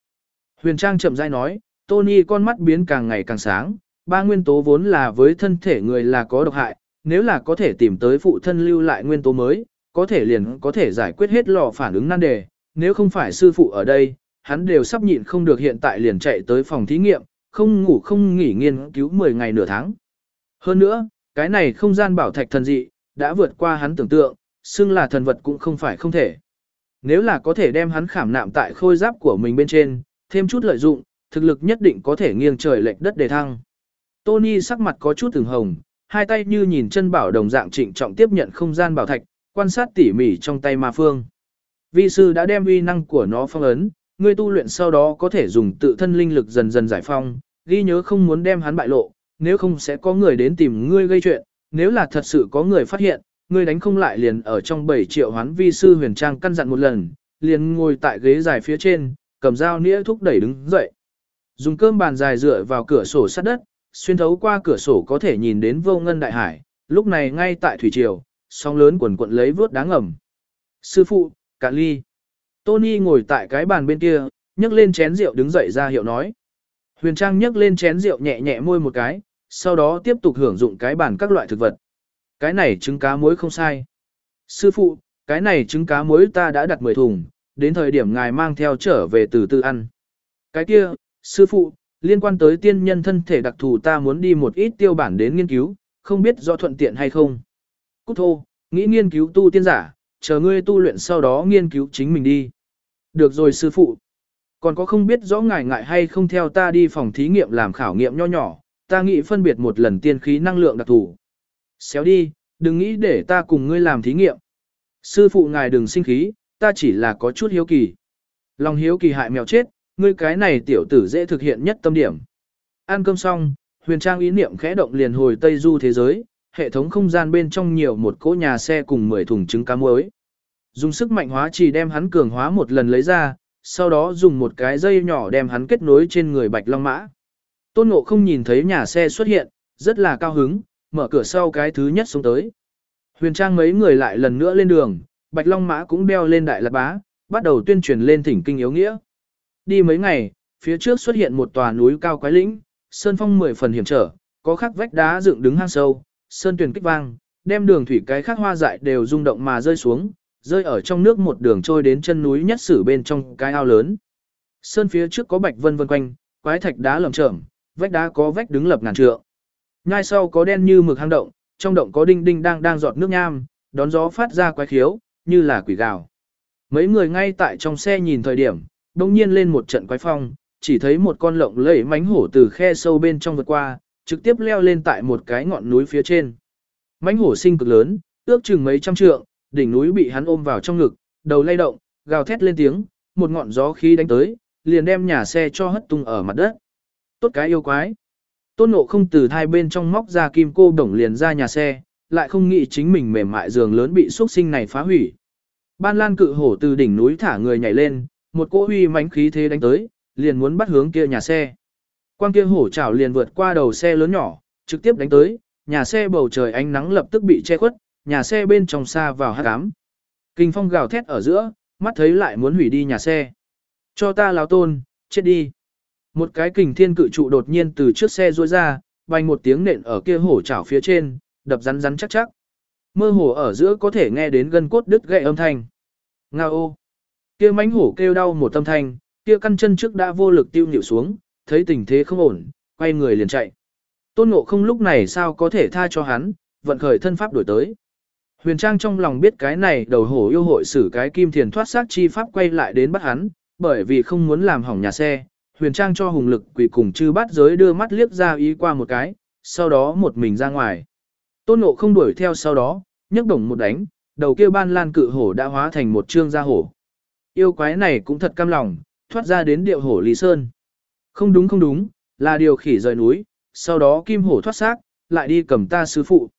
Huyền Trang chậm rãi nói, Tony con mắt biến càng ngày càng sáng, ba nguyên tố vốn là với thân thể người là có độc hại, nếu là có thể tìm tới phụ thân lưu lại nguyên tố mới, có thể liền có thể giải quyết hết lò phản ứng nan đề, nếu không phải sư phụ ở đây, hắn đều sắp nhịn không được hiện tại liền chạy tới phòng thí nghiệm, không ngủ không nghỉ nghiên cứu 10 ngày nửa tháng. Hơn nữa, cái này không gian bảo thạch thần dị, đã vượt qua hắn tưởng tượng, xưng là thần vật cũng không phải không thể. Nếu là có thể đem hắn khảm nạm tại khôi giáp của mình bên trên, thêm chút lợi dụng, thực lực nhất định có thể nghiêng trời lệch đất để thăng. Tony sắc mặt có chút từng hồng, hai tay như nhìn chân bảo đồng dạng trịnh trọng tiếp nhận không gian bảo thạch, quan sát tỉ mỉ trong tay ma phương. Vi sư đã đem uy năng của nó phong ấn, ngươi tu luyện sau đó có thể dùng tự thân linh lực dần dần giải phong, ghi nhớ không muốn đem hắn bại lộ, nếu không sẽ có người đến tìm ngươi gây chuyện, nếu là thật sự có người phát hiện, ngươi đánh không lại liền ở trong 7 triệu hoán vi sư huyền trang căn dặn một lần, liền ngồi tại ghế dài phía trên, cầm dao nĩa thúc đẩy đứng dậy. Dùng cơm bàn dài dựa vào cửa sổ sát đất, xuyên thấu qua cửa sổ có thể nhìn đến vô ngân đại hải, lúc này ngay tại thủy triều, sóng lớn quần quận lấy vớt đáng ngầm. Sư phụ, cả ly. Tony ngồi tại cái bàn bên kia, nhấc lên chén rượu đứng dậy ra hiệu nói. Huyền Trang nhấc lên chén rượu nhẹ nhẹ môi một cái, sau đó tiếp tục hưởng dụng cái bàn các loại thực vật. Cái này trứng cá muối không sai. Sư phụ, cái này trứng cá muối ta đã đặt 10 thùng, đến thời điểm ngài mang theo trở về từ từ ăn. Cái kia, sư phụ, liên quan tới tiên nhân thân thể đặc thù ta muốn đi một ít tiêu bản đến nghiên cứu, không biết do thuận tiện hay không. Cút thô, nghĩ nghiên cứu tu tiên giả, chờ ngươi tu luyện sau đó nghiên cứu chính mình đi. Được rồi sư phụ. Còn có không biết rõ ngài ngại hay không theo ta đi phòng thí nghiệm làm khảo nghiệm nho nhỏ, ta nghĩ phân biệt một lần tiên khí năng lượng đặc thù. Xéo đi, đừng nghĩ để ta cùng ngươi làm thí nghiệm. Sư phụ ngài đừng sinh khí, ta chỉ là có chút hiếu kỳ. Lòng hiếu kỳ hại mèo chết, ngươi cái này tiểu tử dễ thực hiện nhất tâm điểm. Ăn cơm xong, huyền trang ý niệm khẽ động liền hồi Tây Du thế giới, hệ thống không gian bên trong nhiều một cỗ nhà xe cùng 10 thùng trứng cá muối. Dùng sức mạnh hóa chỉ đem hắn cường hóa một lần lấy ra, sau đó dùng một cái dây nhỏ đem hắn kết nối trên người bạch long mã. Tôn ngộ không nhìn thấy nhà xe xuất hiện, rất là cao hứng, mở cửa sau cái thứ nhất xuống tới. Huyền trang mấy người lại lần nữa lên đường, bạch long mã cũng đeo lên đại lạc bá, bắt đầu tuyên truyền lên thỉnh kinh yếu nghĩa. Đi mấy ngày, phía trước xuất hiện một tòa núi cao quái lĩnh, sơn phong mười phần hiểm trở, có khắc vách đá dựng đứng hang sâu, sơn tuyển kích vang, đem đường thủy cái khác hoa dại đều rung động mà rơi xuống, rơi ở trong nước một đường trôi đến chân núi nhất sử bên trong cái ao lớn. Sơn phía trước có bạch vân vân quanh, quái thạch đá lởm chởm, vách đá có vách đứng lập ngàn trượng. Ngay sau có đen như mực hang động, trong động có đinh đinh đang đang giọt nước nham, đón gió phát ra quái khiếu, như là quỷ gào. Mấy người ngay tại trong xe nhìn thời điểm, đông nhiên lên một trận quái phong, chỉ thấy một con lộng lẫy mánh hổ từ khe sâu bên trong vượt qua, trực tiếp leo lên tại một cái ngọn núi phía trên. Mánh hổ sinh cực lớn, ước chừng mấy trăm trượng, đỉnh núi bị hắn ôm vào trong ngực, đầu lay động, gào thét lên tiếng, một ngọn gió khí đánh tới, liền đem nhà xe cho hất tung ở mặt đất. Tốt cái yêu quái. Tôn nộ không từ hai bên trong móc ra kim cô đồng liền ra nhà xe, lại không nghĩ chính mình mềm mại giường lớn bị xuất sinh này phá hủy. Ban lan cự hổ từ đỉnh núi thả người nhảy lên, một cỗ huy mãnh khí thế đánh tới, liền muốn bắt hướng kia nhà xe. Quang kia hổ chảo liền vượt qua đầu xe lớn nhỏ, trực tiếp đánh tới, nhà xe bầu trời ánh nắng lập tức bị che khuất, nhà xe bên trong xa vào hát cám. Kinh phong gào thét ở giữa, mắt thấy lại muốn hủy đi nhà xe. Cho ta láo tôn, chết đi. Một cái kình thiên cự trụ đột nhiên từ trước xe rôi ra, vang một tiếng nện ở kia hổ chảo phía trên, đập rắn rắn chắc chắc. Mơ hồ ở giữa có thể nghe đến gân cốt đứt gãy âm thanh. Ngao! ô. Kia mánh hổ kêu đau một tâm thanh, kia căn chân trước đã vô lực tiêu nhịu xuống, thấy tình thế không ổn, quay người liền chạy. Tôn ngộ không lúc này sao có thể tha cho hắn, vận khởi thân pháp đổi tới. Huyền Trang trong lòng biết cái này đầu hổ yêu hội xử cái kim thiền thoát xác chi pháp quay lại đến bắt hắn, bởi vì không muốn làm hỏng nhà xe. Huyền Trang cho hùng lực quỷ cùng chư bắt giới đưa mắt liếc ra ý qua một cái, sau đó một mình ra ngoài. Tôn ngộ không đuổi theo sau đó, nhấc đồng một đánh, đầu kia ban lan cự hổ đã hóa thành một trương gia hổ. Yêu quái này cũng thật cam lòng, thoát ra đến điệu hổ Lý Sơn. Không đúng không đúng, là điều khỉ rời núi, sau đó kim hổ thoát xác, lại đi cầm ta sư phụ.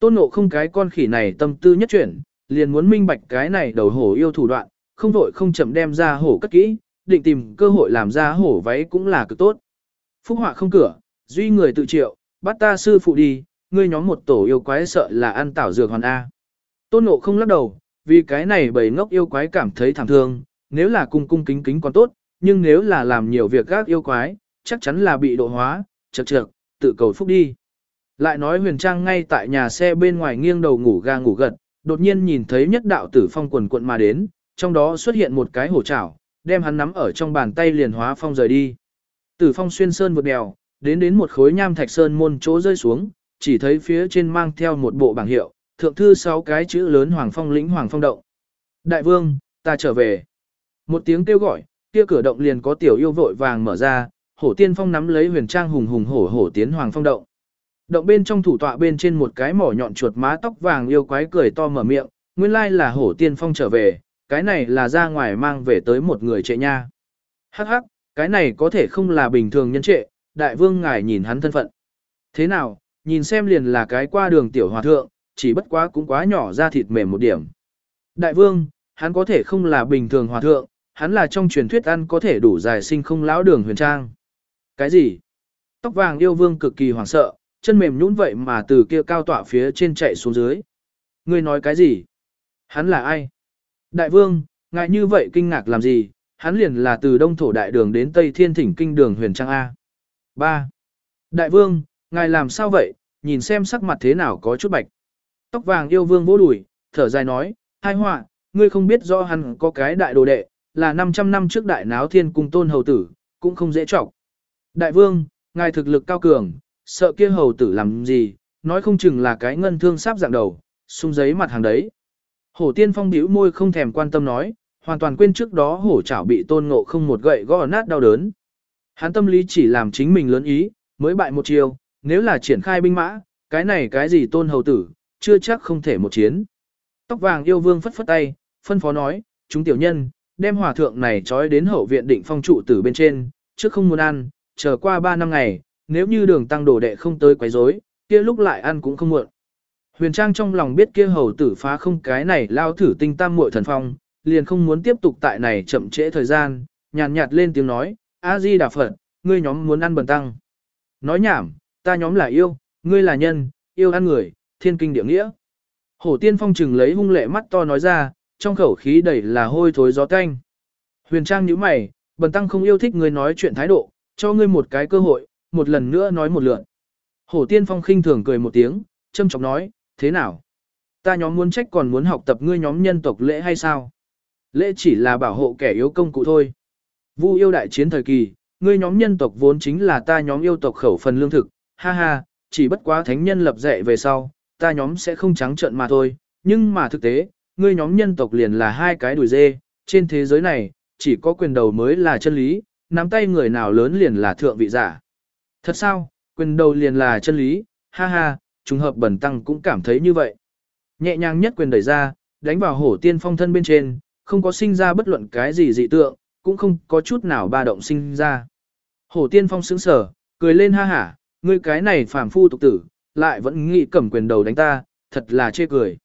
Tôn nộ không cái con khỉ này tâm tư nhất chuyển, liền muốn minh bạch cái này đầu hổ yêu thủ đoạn, không vội không chậm đem ra hổ cất kỹ, định tìm cơ hội làm ra hổ váy cũng là cực tốt. Phúc họa không cửa, duy người tự triệu, bắt ta sư phụ đi, ngươi nhóm một tổ yêu quái sợ là ăn tảo dược hoàn A. Tôn nộ không lắc đầu, vì cái này bầy ngốc yêu quái cảm thấy thảm thương, nếu là cung cung kính kính còn tốt, nhưng nếu là làm nhiều việc gác yêu quái, chắc chắn là bị độ hóa, chật chật, tự cầu phúc đi. Lại nói huyền trang ngay tại nhà xe bên ngoài nghiêng đầu ngủ ga ngủ gật, đột nhiên nhìn thấy nhất đạo tử phong quần quận mà đến, trong đó xuất hiện một cái hổ chảo, đem hắn nắm ở trong bàn tay liền hóa phong rời đi. Tử phong xuyên sơn vượt đèo, đến đến một khối nham thạch sơn môn chỗ rơi xuống, chỉ thấy phía trên mang theo một bộ bảng hiệu, thượng thư sáu cái chữ lớn Hoàng Phong lĩnh Hoàng Phong động. Đại vương, ta trở về. Một tiếng kêu gọi, kia cửa động liền có tiểu yêu vội vàng mở ra, hổ tiên phong nắm lấy huyền trang hùng hùng hổ hổ tiến Hoàng Phong động. Động bên trong thủ tọa bên trên một cái mỏ nhọn chuột má tóc vàng yêu quái cười to mở miệng, nguyên lai là hổ tiên phong trở về, cái này là ra ngoài mang về tới một người trệ nha. Hắc hắc, cái này có thể không là bình thường nhân trệ, đại vương ngài nhìn hắn thân phận. Thế nào, nhìn xem liền là cái qua đường tiểu hòa thượng, chỉ bất quá cũng quá nhỏ ra thịt mềm một điểm. Đại vương, hắn có thể không là bình thường hòa thượng, hắn là trong truyền thuyết ăn có thể đủ dài sinh không lão đường huyền trang. Cái gì? Tóc vàng yêu vương cực kỳ hoảng sợ, chân mềm nhũn vậy mà từ kia cao tọa phía trên chạy xuống dưới. Ngươi nói cái gì? Hắn là ai? Đại vương, ngài như vậy kinh ngạc làm gì? Hắn liền là từ đông thổ đại đường đến tây thiên thỉnh kinh đường huyền trang A. 3. Đại vương, ngài làm sao vậy? Nhìn xem sắc mặt thế nào có chút bạch. Tóc vàng yêu vương vỗ đùi, thở dài nói, hai họa, ngươi không biết do hắn có cái đại đồ đệ, là 500 năm trước đại náo thiên cung tôn hầu tử, cũng không dễ trọng. Đại vương, ngài thực lực cao cường, sợ kia hầu tử làm gì, nói không chừng là cái ngân thương sáp dạng đầu, sung giấy mặt hàng đấy. Hổ tiên phong bĩu môi không thèm quan tâm nói, hoàn toàn quên trước đó hổ chảo bị tôn ngộ không một gậy gõ nát đau đớn. Hắn tâm lý chỉ làm chính mình lớn ý, mới bại một chiều, nếu là triển khai binh mã, cái này cái gì tôn hầu tử, chưa chắc không thể một chiến. Tóc vàng yêu vương phất phất tay, phân phó nói, chúng tiểu nhân, đem hòa thượng này trói đến hậu viện định phong trụ tử bên trên, trước không muốn ăn, chờ qua 3 năm ngày, nếu như đường tăng đồ đệ không tới quấy rối, kia lúc lại ăn cũng không muộn. Huyền Trang trong lòng biết kia hầu tử phá không cái này lao thử tinh tam muội thần phong, liền không muốn tiếp tục tại này chậm trễ thời gian, nhàn nhạt, lên tiếng nói, A Di Đà Phật, ngươi nhóm muốn ăn bần tăng. Nói nhảm, ta nhóm là yêu, ngươi là nhân, yêu ăn người, thiên kinh địa nghĩa. Hổ tiên phong trừng lấy hung lệ mắt to nói ra, trong khẩu khí đầy là hôi thối gió tanh. Huyền Trang nhíu mày, bần tăng không yêu thích ngươi nói chuyện thái độ, cho ngươi một cái cơ hội, một lần nữa nói một lượt. Hổ tiên phong khinh thường cười một tiếng, châm chọc nói, thế nào? Ta nhóm muốn trách còn muốn học tập ngươi nhóm nhân tộc lễ hay sao? Lễ chỉ là bảo hộ kẻ yếu công cụ thôi. Vu yêu đại chiến thời kỳ, ngươi nhóm nhân tộc vốn chính là ta nhóm yêu tộc khẩu phần lương thực, ha ha, chỉ bất quá thánh nhân lập dạy về sau, ta nhóm sẽ không trắng trợn mà thôi, nhưng mà thực tế, ngươi nhóm nhân tộc liền là hai cái đùi dê, trên thế giới này, chỉ có quyền đầu mới là chân lý, nắm tay người nào lớn liền là thượng vị giả. Thật sao, quyền đầu liền là chân lý, ha ha, trùng hợp bẩn tăng cũng cảm thấy như vậy. Nhẹ nhàng nhất quyền đẩy ra, đánh vào hổ tiên phong thân bên trên, không có sinh ra bất luận cái gì dị tượng, cũng không có chút nào ba động sinh ra. Hổ tiên phong sững sở, cười lên ha hả, ngươi cái này phàm phu tục tử, lại vẫn nghĩ cầm quyền đầu đánh ta, thật là chê cười.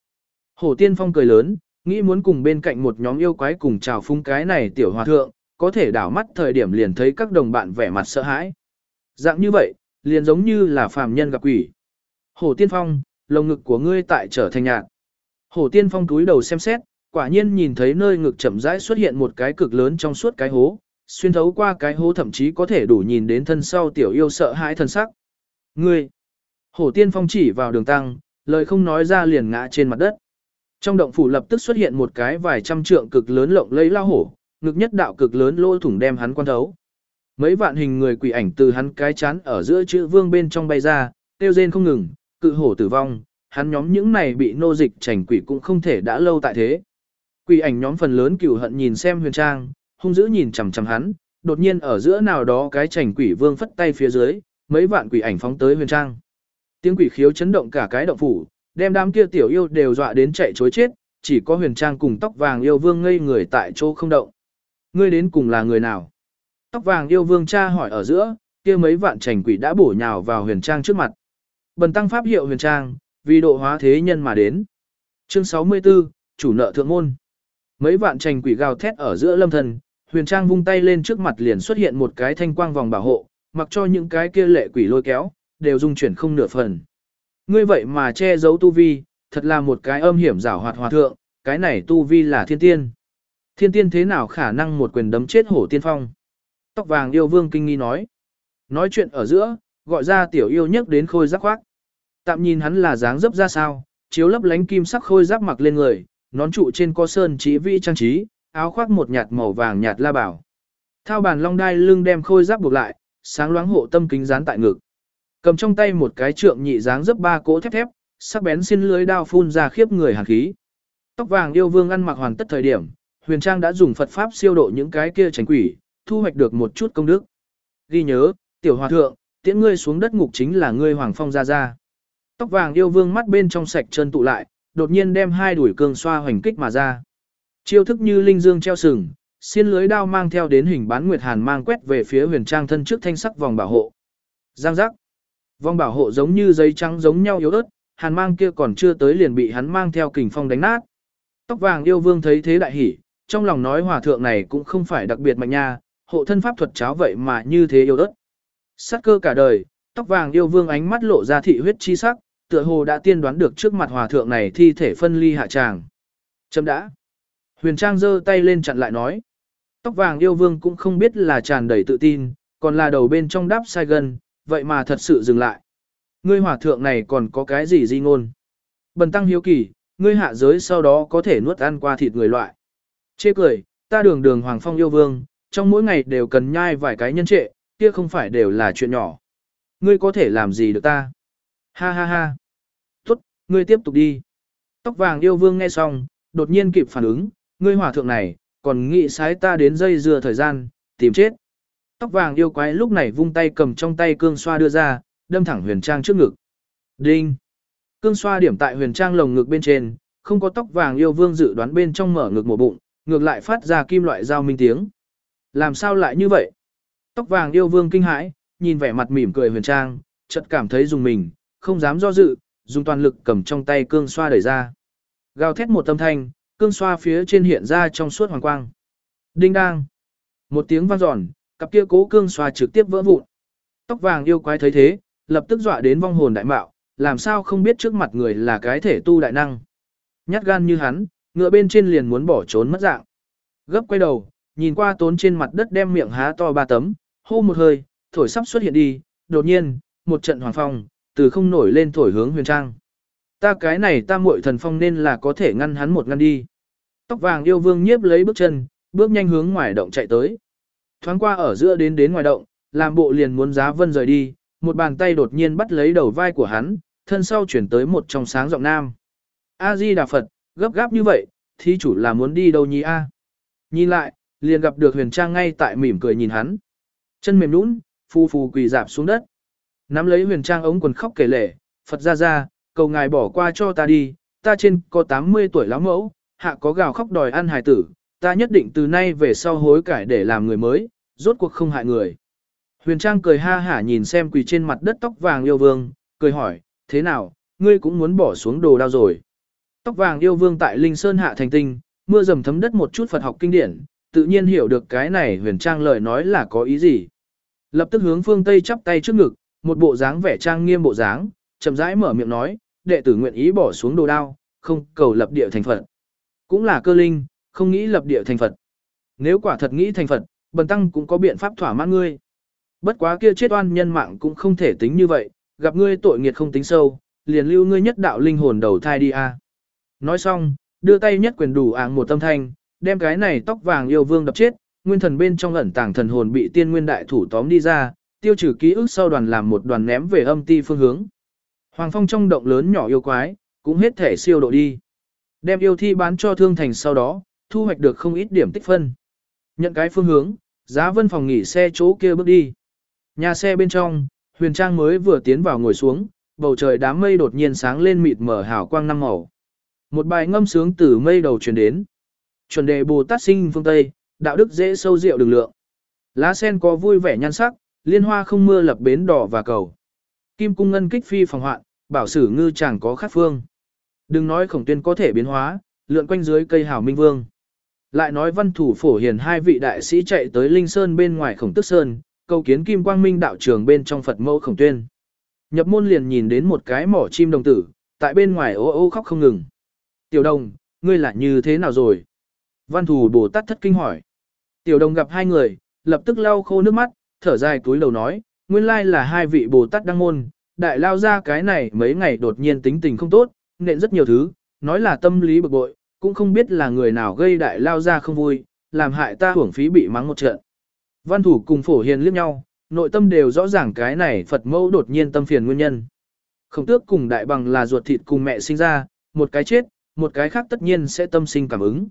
Hổ tiên phong cười lớn, nghĩ muốn cùng bên cạnh một nhóm yêu quái cùng chào phung cái này tiểu hòa thượng, có thể đảo mắt thời điểm liền thấy các đồng bạn vẻ mặt sợ hãi. Dạng như vậy, liền giống như là phàm nhân gặp quỷ. Hổ tiên phong, lồng ngực của ngươi tại trở thành nhạt. Hổ tiên phong túi đầu xem xét, quả nhiên nhìn thấy nơi ngực chậm rãi xuất hiện một cái cực lớn trong suốt cái hố, xuyên thấu qua cái hố thậm chí có thể đủ nhìn đến thân sau tiểu yêu sợ hãi thân sắc. Ngươi! Hổ tiên phong chỉ vào đường tăng, lời không nói ra liền ngã trên mặt đất. Trong động phủ lập tức xuất hiện một cái vài trăm trượng cực lớn lộng lấy lao hổ, ngực nhất đạo cực lớn lỗ thủng đem hắn quan thấu. Mấy vạn hình người quỷ ảnh từ hắn cái chán ở giữa chữ vương bên trong bay ra, tiêu rên không ngừng, cự hổ tử vong, hắn nhóm những này bị nô dịch chảnh quỷ cũng không thể đã lâu tại thế. Quỷ ảnh nhóm phần lớn cửu hận nhìn xem huyền trang, hung dữ nhìn chằm chằm hắn, đột nhiên ở giữa nào đó cái chảnh quỷ vương phất tay phía dưới, mấy vạn quỷ ảnh phóng tới huyền trang. Tiếng quỷ khiếu chấn động cả cái động phủ, đem đám kia tiểu yêu đều dọa đến chạy chối chết, chỉ có huyền trang cùng tóc vàng yêu vương ngây người tại chỗ không động. Ngươi đến cùng là người nào? Tóc vàng yêu vương cha hỏi ở giữa, kia mấy vạn trành quỷ đã bổ nhào vào huyền trang trước mặt. Bần tăng pháp hiệu huyền trang, vì độ hóa thế nhân mà đến. Chương 64, chủ nợ thượng môn. Mấy vạn chành quỷ gào thét ở giữa lâm thần, huyền trang vung tay lên trước mặt liền xuất hiện một cái thanh quang vòng bảo hộ, mặc cho những cái kia lệ quỷ lôi kéo, đều dung chuyển không nửa phần. Ngươi vậy mà che giấu tu vi, thật là một cái âm hiểm giảo hoạt hòa thượng, cái này tu vi là thiên tiên. Thiên tiên thế nào khả năng một quyền đấm chết hổ tiên phong? Tóc vàng yêu vương kinh nghi nói. Nói chuyện ở giữa, gọi ra tiểu yêu nhất đến khôi giáp khoác. Tạm nhìn hắn là dáng dấp ra sao, chiếu lấp lánh kim sắc khôi giáp mặc lên người, nón trụ trên co sơn chỉ vi trang trí, áo khoác một nhạt màu vàng nhạt la bảo. Thao bàn long đai lưng đem khôi giáp buộc lại, sáng loáng hộ tâm kính dán tại ngực. Cầm trong tay một cái trượng nhị dáng dấp ba cỗ thép thép, sắc bén xin lưới đao phun ra khiếp người hàn khí. Tóc vàng yêu vương ăn mặc hoàn tất thời điểm, Huyền Trang đã dùng Phật pháp siêu độ những cái kia tránh quỷ, thu hoạch được một chút công đức. Ghi nhớ, tiểu hòa thượng, tiễn ngươi xuống đất ngục chính là ngươi hoàng phong gia gia Tóc vàng yêu vương mắt bên trong sạch chân tụ lại, đột nhiên đem hai đuổi cường xoa hoành kích mà ra. Chiêu thức như linh dương treo sừng, xiên lưới đao mang theo đến hình bán nguyệt hàn mang quét về phía huyền trang thân trước thanh sắc vòng bảo hộ. Giang giác. Vong bảo hộ giống như giấy trắng giống nhau yếu ớt, hàn mang kia còn chưa tới liền bị hắn mang theo kình phong đánh nát. Tóc vàng yêu vương thấy thế đại hỉ, trong lòng nói hòa thượng này cũng không phải đặc biệt mạnh nha, hộ thân pháp thuật cháo vậy mà như thế yếu ớt. Sát cơ cả đời, tóc vàng yêu vương ánh mắt lộ ra thị huyết chi sắc, tựa hồ đã tiên đoán được trước mặt hòa thượng này thi thể phân ly hạ tràng. Chấm đã. Huyền Trang giơ tay lên chặn lại nói. Tóc vàng yêu vương cũng không biết là tràn đầy tự tin, còn là đầu bên trong đáp sai gần, vậy mà thật sự dừng lại. Ngươi hòa thượng này còn có cái gì di ngôn? Bần tăng hiếu kỳ, ngươi hạ giới sau đó có thể nuốt ăn qua thịt người loại. Chê cười, ta đường đường hoàng phong yêu vương, trong mỗi ngày đều cần nhai vài cái nhân trệ, kia không phải đều là chuyện nhỏ. Ngươi có thể làm gì được ta? Ha ha ha. Tốt, ngươi tiếp tục đi. Tóc vàng yêu vương nghe xong, đột nhiên kịp phản ứng, ngươi hòa thượng này, còn nghĩ sái ta đến dây dưa thời gian, tìm chết. Tóc vàng yêu quái lúc này vung tay cầm trong tay cương xoa đưa ra, đâm thẳng huyền trang trước ngực. Đinh! Cương xoa điểm tại huyền trang lồng ngực bên trên, không có tóc vàng yêu vương dự đoán bên trong mở ngực một bụng, ngược lại phát ra kim loại dao minh tiếng. Làm sao lại như vậy? Tóc vàng yêu vương kinh hãi, nhìn vẻ mặt mỉm cười huyền trang, chợt cảm thấy dùng mình, không dám do dự, dùng toàn lực cầm trong tay cương xoa đẩy ra. Gào thét một âm thanh, cương xoa phía trên hiện ra trong suốt hoàng quang. Đinh đang. Một tiếng vang dọn, cặp kia cố cương xoa trực tiếp vỡ vụn. Tóc vàng yêu quái thấy thế, lập tức dọa đến vong hồn đại mạo, làm sao không biết trước mặt người là cái thể tu đại năng. Nhát gan như hắn, ngựa bên trên liền muốn bỏ trốn mất dạng. Gấp quay đầu, nhìn qua tốn trên mặt đất đem miệng há to ba tấm, hô một hơi, thổi sắp xuất hiện đi, đột nhiên, một trận hoàng phong, từ không nổi lên thổi hướng huyền trang. Ta cái này ta muội thần phong nên là có thể ngăn hắn một ngăn đi. Tóc vàng yêu vương nhiếp lấy bước chân, bước nhanh hướng ngoài động chạy tới. Thoáng qua ở giữa đến đến ngoài động, làm bộ liền muốn giá vân rời đi, một bàn tay đột nhiên bắt lấy đầu vai của hắn, thân sau chuyển tới một trong sáng giọng nam. A-di Đà Phật, gấp gáp như vậy, thí chủ là muốn đi đâu nhỉ a? Nhìn lại, liền gặp được huyền trang ngay tại mỉm cười nhìn hắn. Chân mềm nũng, phu phu quỳ dạp xuống đất. Nắm lấy huyền trang ống quần khóc kể lể, Phật ra ra, cầu ngài bỏ qua cho ta đi, ta trên có 80 tuổi lão mẫu, hạ có gào khóc đòi ăn hài tử, ta nhất định từ nay về sau hối cải để làm người mới, rốt cuộc không hại người. Huyền Trang cười ha hả nhìn xem quỳ trên mặt đất tóc vàng yêu vương, cười hỏi, thế nào, ngươi cũng muốn bỏ xuống đồ đao rồi. Tóc vàng yêu vương tại Linh Sơn hạ thành tinh, mưa dầm thấm đất một chút Phật học kinh điển, tự nhiên hiểu được cái này huyền trang lời nói là có ý gì. Lập tức hướng phương Tây chắp tay trước ngực, một bộ dáng vẻ trang nghiêm bộ dáng, chậm rãi mở miệng nói, đệ tử nguyện ý bỏ xuống đồ đao, không cầu lập địa thành Phật. Cũng là cơ linh, không nghĩ lập địa thành Phật. Nếu quả thật nghĩ thành Phật, bần tăng cũng có biện pháp thỏa mãn ngươi. Bất quá kia chết oan nhân mạng cũng không thể tính như vậy, gặp ngươi tội nghiệt không tính sâu, liền lưu ngươi nhất đạo linh hồn đầu thai đi a. Nói xong, đưa tay nhất quyền đủ áng một tâm thanh, đem cái này tóc vàng yêu vương đập chết, nguyên thần bên trong ẩn tàng thần hồn bị tiên nguyên đại thủ tóm đi ra, tiêu trừ ký ức sau đoàn làm một đoàn ném về âm ti phương hướng. Hoàng phong trong động lớn nhỏ yêu quái, cũng hết thể siêu độ đi. Đem yêu thi bán cho thương thành sau đó, thu hoạch được không ít điểm tích phân. Nhận cái phương hướng, giá vân phòng nghỉ xe chỗ kia bước đi. Nhà xe bên trong, huyền trang mới vừa tiến vào ngồi xuống, bầu trời đám mây đột nhiên sáng lên mịt mở hào quang năm màu. Một bài ngâm sướng từ mây đầu truyền đến. Chuẩn đề Bồ Tát sinh phương Tây, đạo đức dễ sâu rượu đường lượng. Lá sen có vui vẻ nhan sắc, liên hoa không mưa lập bến đỏ và cầu. Kim cung ngân kích phi phòng hoạn, bảo sử ngư chẳng có khát phương. Đừng nói khổng tuyên có thể biến hóa, lượn quanh dưới cây hảo minh vương. Lại nói văn thủ phổ hiền hai vị đại sĩ chạy tới Linh Sơn bên ngoài khổng tức sơn, cầu kiến kim quang minh đạo trường bên trong Phật mẫu khổng tuyên. Nhập môn liền nhìn đến một cái mỏ chim đồng tử, tại bên ngoài ô ô khóc không ngừng. Tiểu đồng, ngươi là như thế nào rồi? Văn thủ Bồ Tát thất kinh hỏi. Tiểu đồng gặp hai người, lập tức lau khô nước mắt, thở dài túi đầu nói, nguyên lai là hai vị Bồ Tát đăng môn, đại lao ra cái này mấy ngày đột nhiên tính tình không tốt, nện rất nhiều thứ, nói là tâm lý bực bội, cũng không biết là người nào gây đại lao ra không vui, làm hại ta hưởng phí bị mắng một trận. Văn thủ cùng phổ hiền liếc nhau, nội tâm đều rõ ràng cái này Phật mẫu đột nhiên tâm phiền nguyên nhân. Khổng tước cùng đại bằng là ruột thịt cùng mẹ sinh ra, một cái chết, một cái khác tất nhiên sẽ tâm sinh cảm ứng.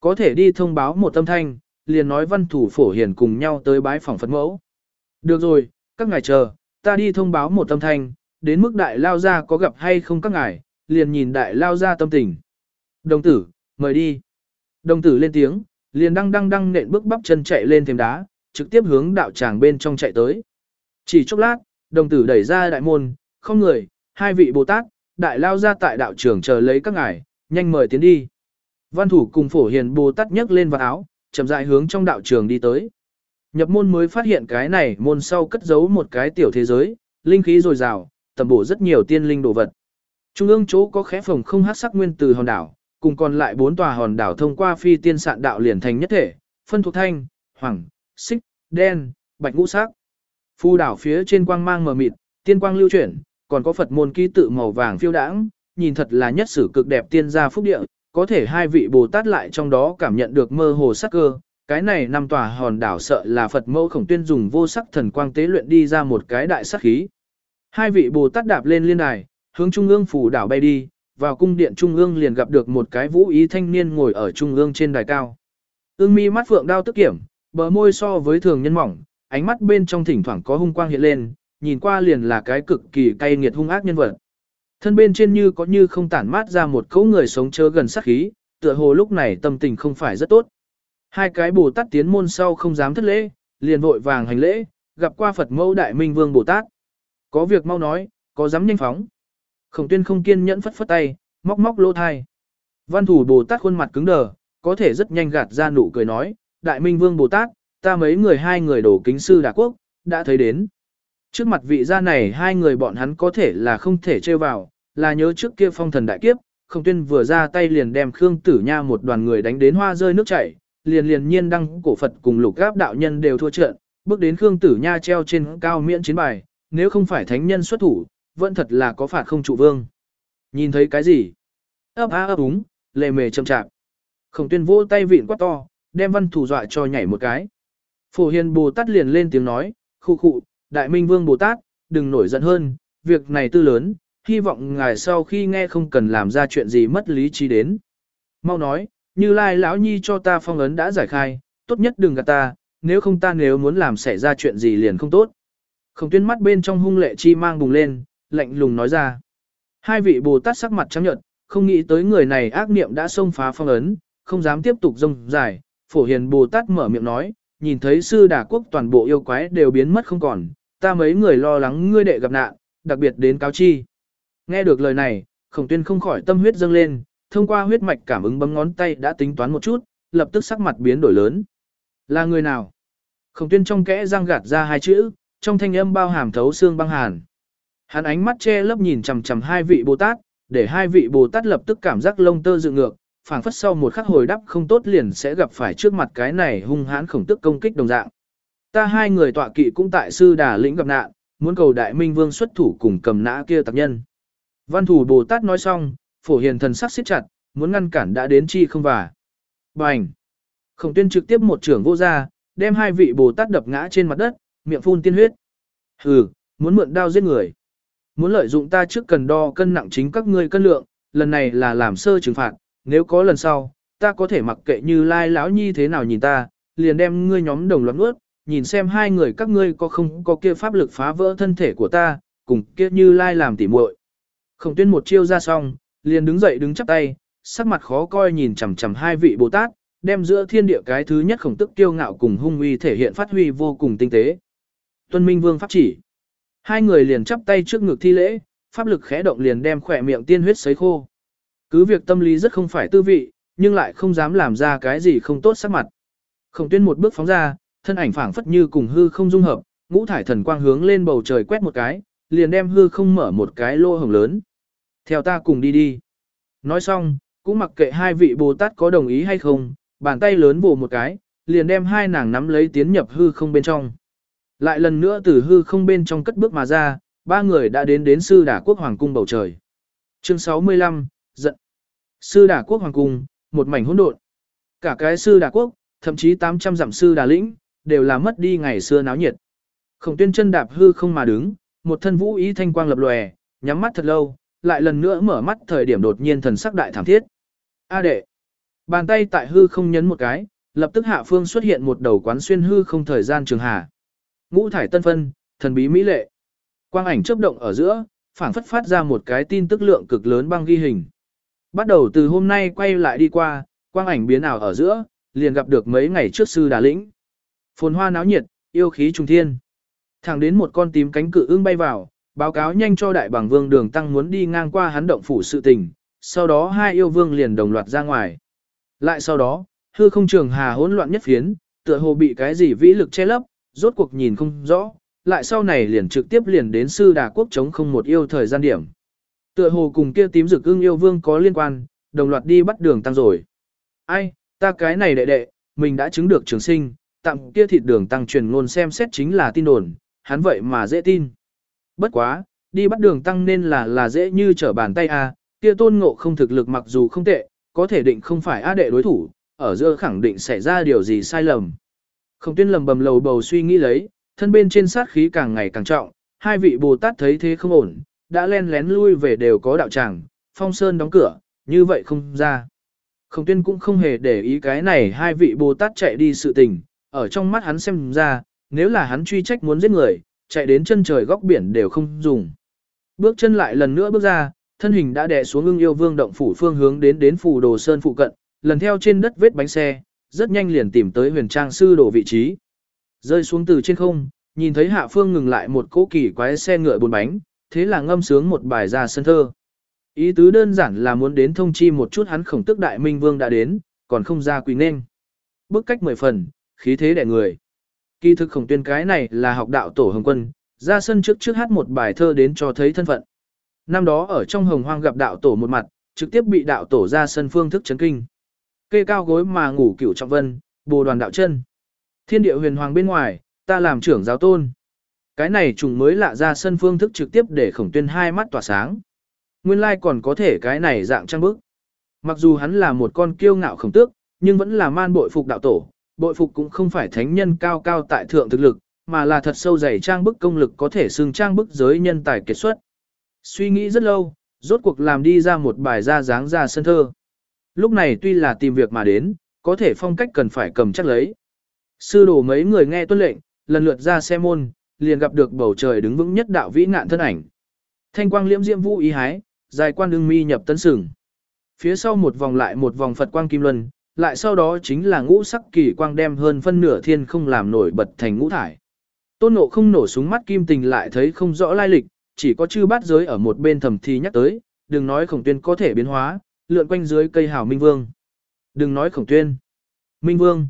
Có thể đi thông báo một tâm thanh, liền nói văn thủ phổ hiền cùng nhau tới bái phòng Phật mẫu. Được rồi, các ngài chờ, ta đi thông báo một tâm thanh, đến mức đại lao ra có gặp hay không các ngài, liền nhìn đại lao ra tâm tình. Đồng tử, mời đi. Đồng tử lên tiếng, liền đăng đăng đăng nện bước bắp chân chạy lên thềm đá, trực tiếp hướng đạo tràng bên trong chạy tới. Chỉ chốc lát, đồng tử đẩy ra đại môn, không người, hai vị Bồ Tát, đại lao ra tại đạo trường chờ lấy các ngài, nhanh mời tiến đi. Văn thủ cùng phổ hiền Bồ Tát nhấc lên vào áo, chậm rãi hướng trong đạo trường đi tới. Nhập môn mới phát hiện cái này môn sau cất giấu một cái tiểu thế giới, linh khí dồi dào, tầm bổ rất nhiều tiên linh đồ vật. Trung ương chỗ có khẽ phòng không hát sắc nguyên từ hòn đảo, cùng còn lại bốn tòa hòn đảo thông qua phi tiên sạn đạo liền thành nhất thể, phân thuộc thanh, hoàng, xích, đen, bạch ngũ sắc. Phu đảo phía trên quang mang mờ mịt, tiên quang lưu chuyển, còn có Phật môn ký tự màu vàng phiêu đãng, nhìn thật là nhất sử cực đẹp tiên gia phúc địa, có thể hai vị Bồ Tát lại trong đó cảm nhận được mơ hồ sắc cơ. Cái này năm tòa hòn đảo sợ là Phật mẫu khổng tuyên dùng vô sắc thần quang tế luyện đi ra một cái đại sắc khí. Hai vị Bồ Tát đạp lên liên đài, hướng trung ương phủ đảo bay đi, vào cung điện trung ương liền gặp được một cái vũ ý thanh niên ngồi ở trung ương trên đài cao. Ưng mi mắt phượng đao tức kiểm, bờ môi so với thường nhân mỏng, ánh mắt bên trong thỉnh thoảng có hung quang hiện lên, nhìn qua liền là cái cực kỳ cay nghiệt hung ác nhân vật. Thân bên trên như có như không tản mát ra một cấu người sống chớ gần sát khí, tựa hồ lúc này tâm tình không phải rất tốt. Hai cái Bồ Tát tiến môn sau không dám thất lễ, liền vội vàng hành lễ, gặp qua Phật mẫu Đại Minh Vương Bồ Tát. Có việc mau nói, có dám nhanh phóng. Khổng tuyên không kiên nhẫn phất phất tay, móc móc lỗ thai. Văn thủ Bồ Tát khuôn mặt cứng đờ, có thể rất nhanh gạt ra nụ cười nói, Đại Minh Vương Bồ Tát, ta mấy người hai người đổ kính sư đà quốc, đã thấy đến. Trước mặt vị gia này hai người bọn hắn có thể là không thể trêu vào, là nhớ trước kia phong thần đại kiếp, không tuyên vừa ra tay liền đem Khương Tử Nha một đoàn người đánh đến hoa rơi nước chảy, liền liền nhiên đăng cổ Phật cùng lục gáp đạo nhân đều thua trận, bước đến Khương Tử Nha treo trên cao miễn chiến bài, nếu không phải thánh nhân xuất thủ, vẫn thật là có phạt không trụ vương. Nhìn thấy cái gì? ấp á ấp úng, lề mề chậm chạp. Khổng tuyên vỗ tay vịn quá to, đem văn thủ dọa cho nhảy một cái. Phổ hiền Bồ Tát liền lên tiếng nói, khu khụ, đại minh vương Bồ Tát, đừng nổi giận hơn, việc này tư lớn, hy vọng ngài sau khi nghe không cần làm ra chuyện gì mất lý trí đến. Mau nói, như lai lão nhi cho ta phong ấn đã giải khai, tốt nhất đừng gạt ta, nếu không ta nếu muốn làm xảy ra chuyện gì liền không tốt. Khổng tuyên mắt bên trong hung lệ chi mang bùng lên, lạnh lùng nói ra. Hai vị Bồ Tát sắc mặt trắng nhợt, không nghĩ tới người này ác niệm đã xông phá phong ấn, không dám tiếp tục rông dài. Phổ hiền Bồ Tát mở miệng nói, nhìn thấy sư đà quốc toàn bộ yêu quái đều biến mất không còn, ta mấy người lo lắng ngươi đệ gặp nạn, đặc biệt đến cáo chi. Nghe được lời này, khổng tuyên không khỏi tâm huyết dâng lên, thông qua huyết mạch cảm ứng bấm ngón tay đã tính toán một chút, lập tức sắc mặt biến đổi lớn. Là người nào? Khổng tuyên trong kẽ răng gạt ra hai chữ, trong thanh âm bao hàm thấu xương băng hàn. Hắn ánh mắt che lấp nhìn chằm chằm hai vị Bồ Tát, để hai vị Bồ Tát lập tức cảm giác lông tơ dựng ngược, phảng phất sau một khắc hồi đáp không tốt liền sẽ gặp phải trước mặt cái này hung hãn khổng tức công kích đồng dạng. Ta hai người tọa kỵ cũng tại sư đà lĩnh gặp nạn, muốn cầu đại minh vương xuất thủ cùng cầm nã kia tặc nhân. Văn thủ Bồ Tát nói xong, phổ hiền thần sắc siết chặt, muốn ngăn cản đã đến chi không và. Bành! Khổng tuyên trực tiếp một trưởng vô ra, đem hai vị Bồ Tát đập ngã trên mặt đất, miệng phun tiên huyết. Hừ, muốn mượn đao giết người. Muốn lợi dụng ta trước cần đo cân nặng chính các ngươi cân lượng, lần này là làm sơ trừng phạt, nếu có lần sau, ta có thể mặc kệ như lai lão nhi thế nào nhìn ta, liền đem ngươi nhóm đồng loạt nuốt, nhìn xem hai người các ngươi có không có kia pháp lực phá vỡ thân thể của ta, cùng kia như lai làm tỉ muội. Khổng tuyên một chiêu ra xong, liền đứng dậy đứng chắp tay, sắc mặt khó coi nhìn chằm chằm hai vị Bồ Tát, đem giữa thiên địa cái thứ nhất khổng tức kiêu ngạo cùng hung uy thể hiện phát huy vô cùng tinh tế. Tuân Minh Vương pháp chỉ. Hai người liền chắp tay trước ngực thi lễ, pháp lực khẽ động liền đem khỏe miệng tiên huyết sấy khô. Cứ việc tâm lý rất không phải tư vị, nhưng lại không dám làm ra cái gì không tốt sắc mặt. Khổng tuyên một bước phóng ra, thân ảnh phảng phất như cùng hư không dung hợp, ngũ thải thần quang hướng lên bầu trời quét một cái, liền đem hư không mở một cái lô hồng lớn. Theo ta cùng đi đi. Nói xong, cũng mặc kệ hai vị Bồ Tát có đồng ý hay không, bàn tay lớn vồ một cái, liền đem hai nàng nắm lấy tiến nhập hư không bên trong. Lại lần nữa từ hư không bên trong cất bước mà ra, ba người đã đến đến sư đả quốc hoàng cung bầu trời. Chương 65, giận. Sư đả quốc hoàng cung, một mảnh hỗn độn. Cả cái sư đả quốc, thậm chí 800 dặm sư đà lĩnh, đều là mất đi ngày xưa náo nhiệt. Khổng tuyên chân đạp hư không mà đứng, một thân vũ ý thanh quang lập lòe, nhắm mắt thật lâu, lại lần nữa mở mắt thời điểm đột nhiên thần sắc đại thảm thiết. A đệ. Bàn tay tại hư không nhấn một cái, lập tức hạ phương xuất hiện một đầu quán xuyên hư không thời gian trường hà. Ngũ thải tân phân, thần bí mỹ lệ. Quang ảnh chớp động ở giữa, phảng phất phát ra một cái tin tức lượng cực lớn băng ghi hình. Bắt đầu từ hôm nay quay lại đi qua, quang ảnh biến ảo ở giữa, liền gặp được mấy ngày trước sư đà lĩnh. Phồn hoa náo nhiệt, yêu khí trùng thiên. Thẳng đến một con tím cánh cự ưng bay vào, báo cáo nhanh cho đại bảng vương đường tăng muốn đi ngang qua hắn động phủ sự tình, sau đó hai yêu vương liền đồng loạt ra ngoài. Lại sau đó, hư không trường hà hỗn loạn nhất phiến, tựa hồ bị cái gì vĩ lực che lấp, rốt cuộc nhìn không rõ, lại sau này liền trực tiếp liền đến sư đà quốc chống không một yêu thời gian điểm. Tựa hồ cùng kia tím rực ưng yêu vương có liên quan, đồng loạt đi bắt đường tăng rồi. Ai, ta cái này đệ đệ, mình đã chứng được trường sinh, tặng kia thịt đường tăng truyền ngôn xem xét chính là tin đồn, hắn vậy mà dễ tin. Bất quá, đi bắt đường tăng nên là là dễ như trở bàn tay a, kia tôn ngộ không thực lực mặc dù không tệ, có thể định không phải a đệ đối thủ, ở giữa khẳng định xảy ra điều gì sai lầm. Không tuyên lầm bầm lầu bầu suy nghĩ lấy, thân bên trên sát khí càng ngày càng trọng, hai vị Bồ Tát thấy thế không ổn, đã len lén lui về đều có đạo tràng, phong sơn đóng cửa, như vậy không ra. Khổng tuyên cũng không hề để ý cái này hai vị Bồ Tát chạy đi sự tình, ở trong mắt hắn xem ra, nếu là hắn truy trách muốn giết người, chạy đến chân trời góc biển đều không dùng. Bước chân lại lần nữa bước ra, thân hình đã đè xuống ưng yêu vương động phủ phương hướng đến đến phủ đồ sơn phụ cận, lần theo trên đất vết bánh xe, rất nhanh liền tìm tới huyền trang sư đổ vị trí. Rơi xuống từ trên không, nhìn thấy hạ phương ngừng lại một cỗ kỳ quái xe ngựa bốn bánh, thế là ngâm sướng một bài ra sân thơ. Ý tứ đơn giản là muốn đến thông chi một chút hắn khổng tức đại minh vương đã đến, còn không ra quỳ nên. Bước cách mười phần, khí thế đẻ người. Kỳ thực khổng tuyên cái này là học đạo tổ hồng quân, ra sân trước trước hát một bài thơ đến cho thấy thân phận. Năm đó ở trong hồng hoang gặp đạo tổ một mặt, trực tiếp bị đạo tổ ra sân phương thức chấn kinh. Kê cao gối mà ngủ cửu trọng vân, bồ đoàn đạo chân. Thiên địa huyền hoàng bên ngoài, ta làm trưởng giáo tôn. Cái này trùng mới lạ ra sân phương thức trực tiếp để khổng tuyên hai mắt tỏa sáng. Nguyên lai còn có thể cái này dạng trang bức. Mặc dù hắn là một con kiêu ngạo khổng tước, nhưng vẫn là man bội phục đạo tổ, bội phục cũng không phải thánh nhân cao cao tại thượng thực lực, mà là thật sâu dày trang bức công lực có thể xưng trang bức giới nhân tài kết xuất. Suy nghĩ rất lâu, rốt cuộc làm đi ra một bài ra dáng ra sân thơ. Lúc này tuy là tìm việc mà đến, có thể phong cách cần phải cầm chắc lấy. Sư đồ mấy người nghe tuân lệnh, lần lượt ra xe môn, liền gặp được bầu trời đứng vững nhất đạo vĩ ngạn thân ảnh. Thanh quang liễm diễm vũ ý hái, dài quan đương mi nhập tân sừng. Phía sau một vòng lại một vòng Phật quang kim luân, lại sau đó chính là ngũ sắc kỳ quang đem hơn phân nửa thiên không làm nổi bật thành ngũ thải. Tôn nộ không nổ súng mắt kim tình lại thấy không rõ lai lịch, chỉ có chư bát giới ở một bên thầm thì nhắc tới, đừng nói khổng tuyên có thể biến hóa, lượn quanh dưới cây hào minh vương. Đừng nói khổng tuyên. Minh vương.